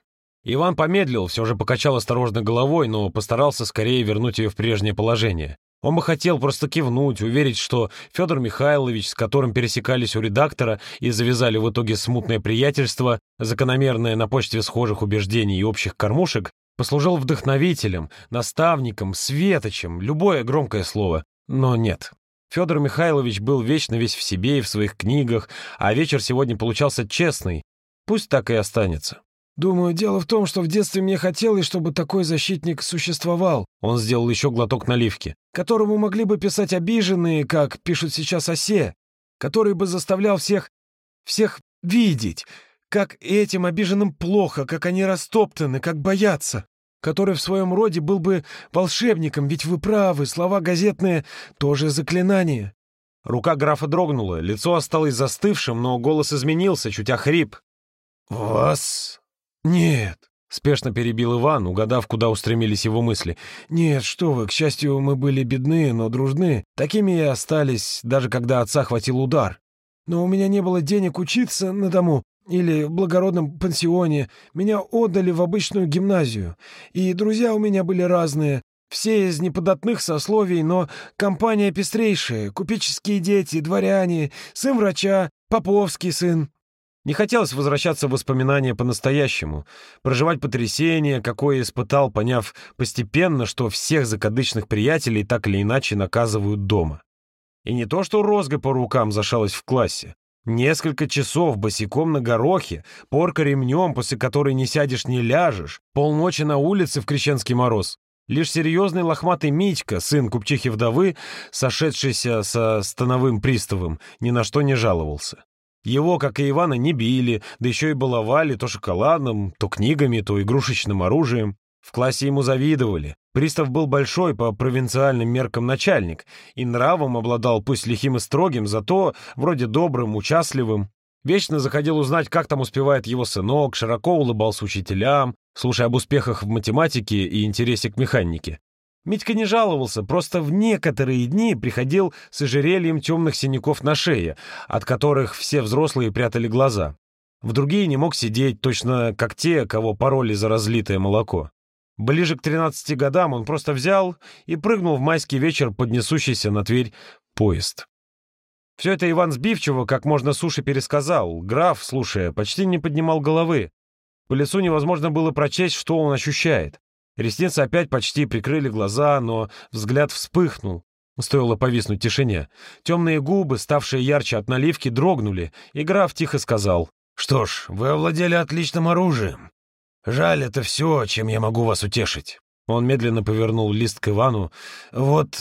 Иван помедлил, все же покачал осторожно головой, но постарался скорее вернуть ее в прежнее положение. Он бы хотел просто кивнуть, уверить, что Федор Михайлович, с которым пересекались у редактора и завязали в итоге смутное приятельство, закономерное на почте схожих убеждений и общих кормушек, послужил вдохновителем, наставником, светочем, любое громкое слово. Но нет. Федор Михайлович был вечно весь в себе и в своих книгах, а вечер сегодня получался честный. Пусть так и останется. Думаю, дело в том, что в детстве мне хотелось, чтобы такой защитник существовал. Он сделал еще глоток наливки. Которому могли бы писать обиженные, как пишут сейчас осе. Который бы заставлял всех... всех видеть. Как этим обиженным плохо, как они растоптаны, как боятся. Который в своем роде был бы волшебником, ведь вы правы, слова газетные — тоже заклинание. Рука графа дрогнула, лицо осталось застывшим, но голос изменился, чуть охрип. «Вас «Нет», — спешно перебил Иван, угадав, куда устремились его мысли. «Нет, что вы, к счастью, мы были бедны, но дружны. Такими и остались, даже когда отца хватил удар. Но у меня не было денег учиться на дому или в благородном пансионе. Меня отдали в обычную гимназию. И друзья у меня были разные, все из неподатных сословий, но компания пестрейшая, купеческие дети, дворяне, сын врача, поповский сын. Не хотелось возвращаться в воспоминания по-настоящему, проживать потрясение, какое испытал, поняв постепенно, что всех закадычных приятелей так или иначе наказывают дома. И не то, что розга по рукам зашалась в классе. Несколько часов босиком на горохе, порка ремнем, после которой не сядешь, не ляжешь, полночи на улице в крещенский мороз. Лишь серьезный лохматый Митька, сын купчихи-вдовы, сошедшийся со становым приставом, ни на что не жаловался. Его, как и Ивана, не били, да еще и баловали то шоколадным, то книгами, то игрушечным оружием. В классе ему завидовали. Пристав был большой по провинциальным меркам начальник, и нравом обладал пусть лихим и строгим, зато вроде добрым, участливым. Вечно заходил узнать, как там успевает его сынок, широко улыбался учителям, слушая об успехах в математике и интересе к механике. Митька не жаловался, просто в некоторые дни приходил с ожерельем темных синяков на шее, от которых все взрослые прятали глаза. В другие не мог сидеть, точно как те, кого пороли за разлитое молоко. Ближе к 13 годам он просто взял и прыгнул в майский вечер поднесущийся на Тверь поезд. Все это Иван сбивчиво, как можно суше пересказал. Граф, слушая, почти не поднимал головы. По лицу невозможно было прочесть, что он ощущает. Ресницы опять почти прикрыли глаза, но взгляд вспыхнул. Стоило повиснуть тишине. Темные губы, ставшие ярче от наливки, дрогнули, и граф тихо сказал. «Что ж, вы овладели отличным оружием. Жаль, это все, чем я могу вас утешить». Он медленно повернул лист к Ивану. «Вот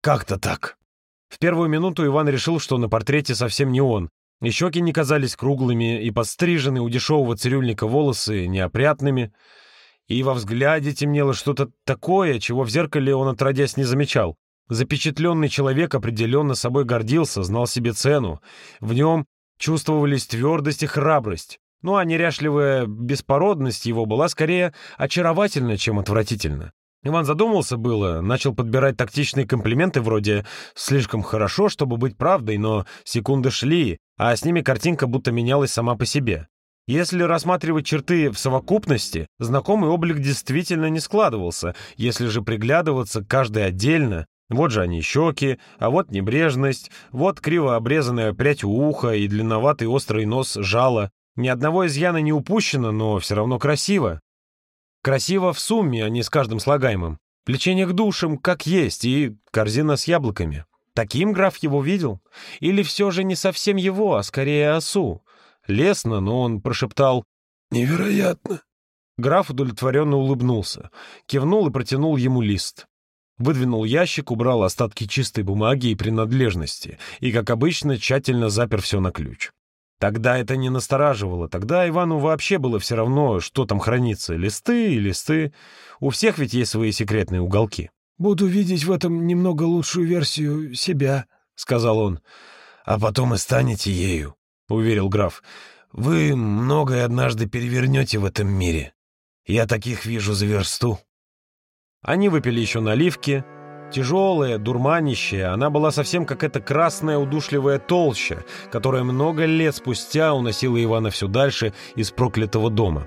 как-то так». В первую минуту Иван решил, что на портрете совсем не он. И щеки не казались круглыми, и подстриженные у дешевого цирюльника волосы неопрятными и во взгляде темнело что-то такое, чего в зеркале он отродясь не замечал. Запечатленный человек определенно собой гордился, знал себе цену. В нем чувствовались твердость и храбрость. Ну а неряшливая беспородность его была скорее очаровательна, чем отвратительна. Иван задумался было, начал подбирать тактичные комплименты вроде «слишком хорошо, чтобы быть правдой», но секунды шли, а с ними картинка будто менялась сама по себе. Если рассматривать черты в совокупности, знакомый облик действительно не складывался. Если же приглядываться каждый отдельно, вот же они щеки, а вот небрежность, вот криво обрезанная прядь уха и длинноватый острый нос жала. Ни одного изъяна не упущено, но все равно красиво. Красиво в сумме, а не с каждым слагаемым. Плечение к душам, как есть, и корзина с яблоками. Таким граф его видел? Или все же не совсем его, а скорее осу? Лесно, но он прошептал «Невероятно!». Граф удовлетворенно улыбнулся, кивнул и протянул ему лист. Выдвинул ящик, убрал остатки чистой бумаги и принадлежности, и, как обычно, тщательно запер все на ключ. Тогда это не настораживало, тогда Ивану вообще было все равно, что там хранится, листы и листы. У всех ведь есть свои секретные уголки. «Буду видеть в этом немного лучшую версию себя», — сказал он. а потом и станете ею», — уверил граф. «Вы многое однажды перевернете в этом мире. Я таких вижу за версту». Они выпили еще наливки. Тяжелая, дурманящая, она была совсем как эта красная удушливая толща, которая много лет спустя уносила Ивана все дальше из проклятого дома.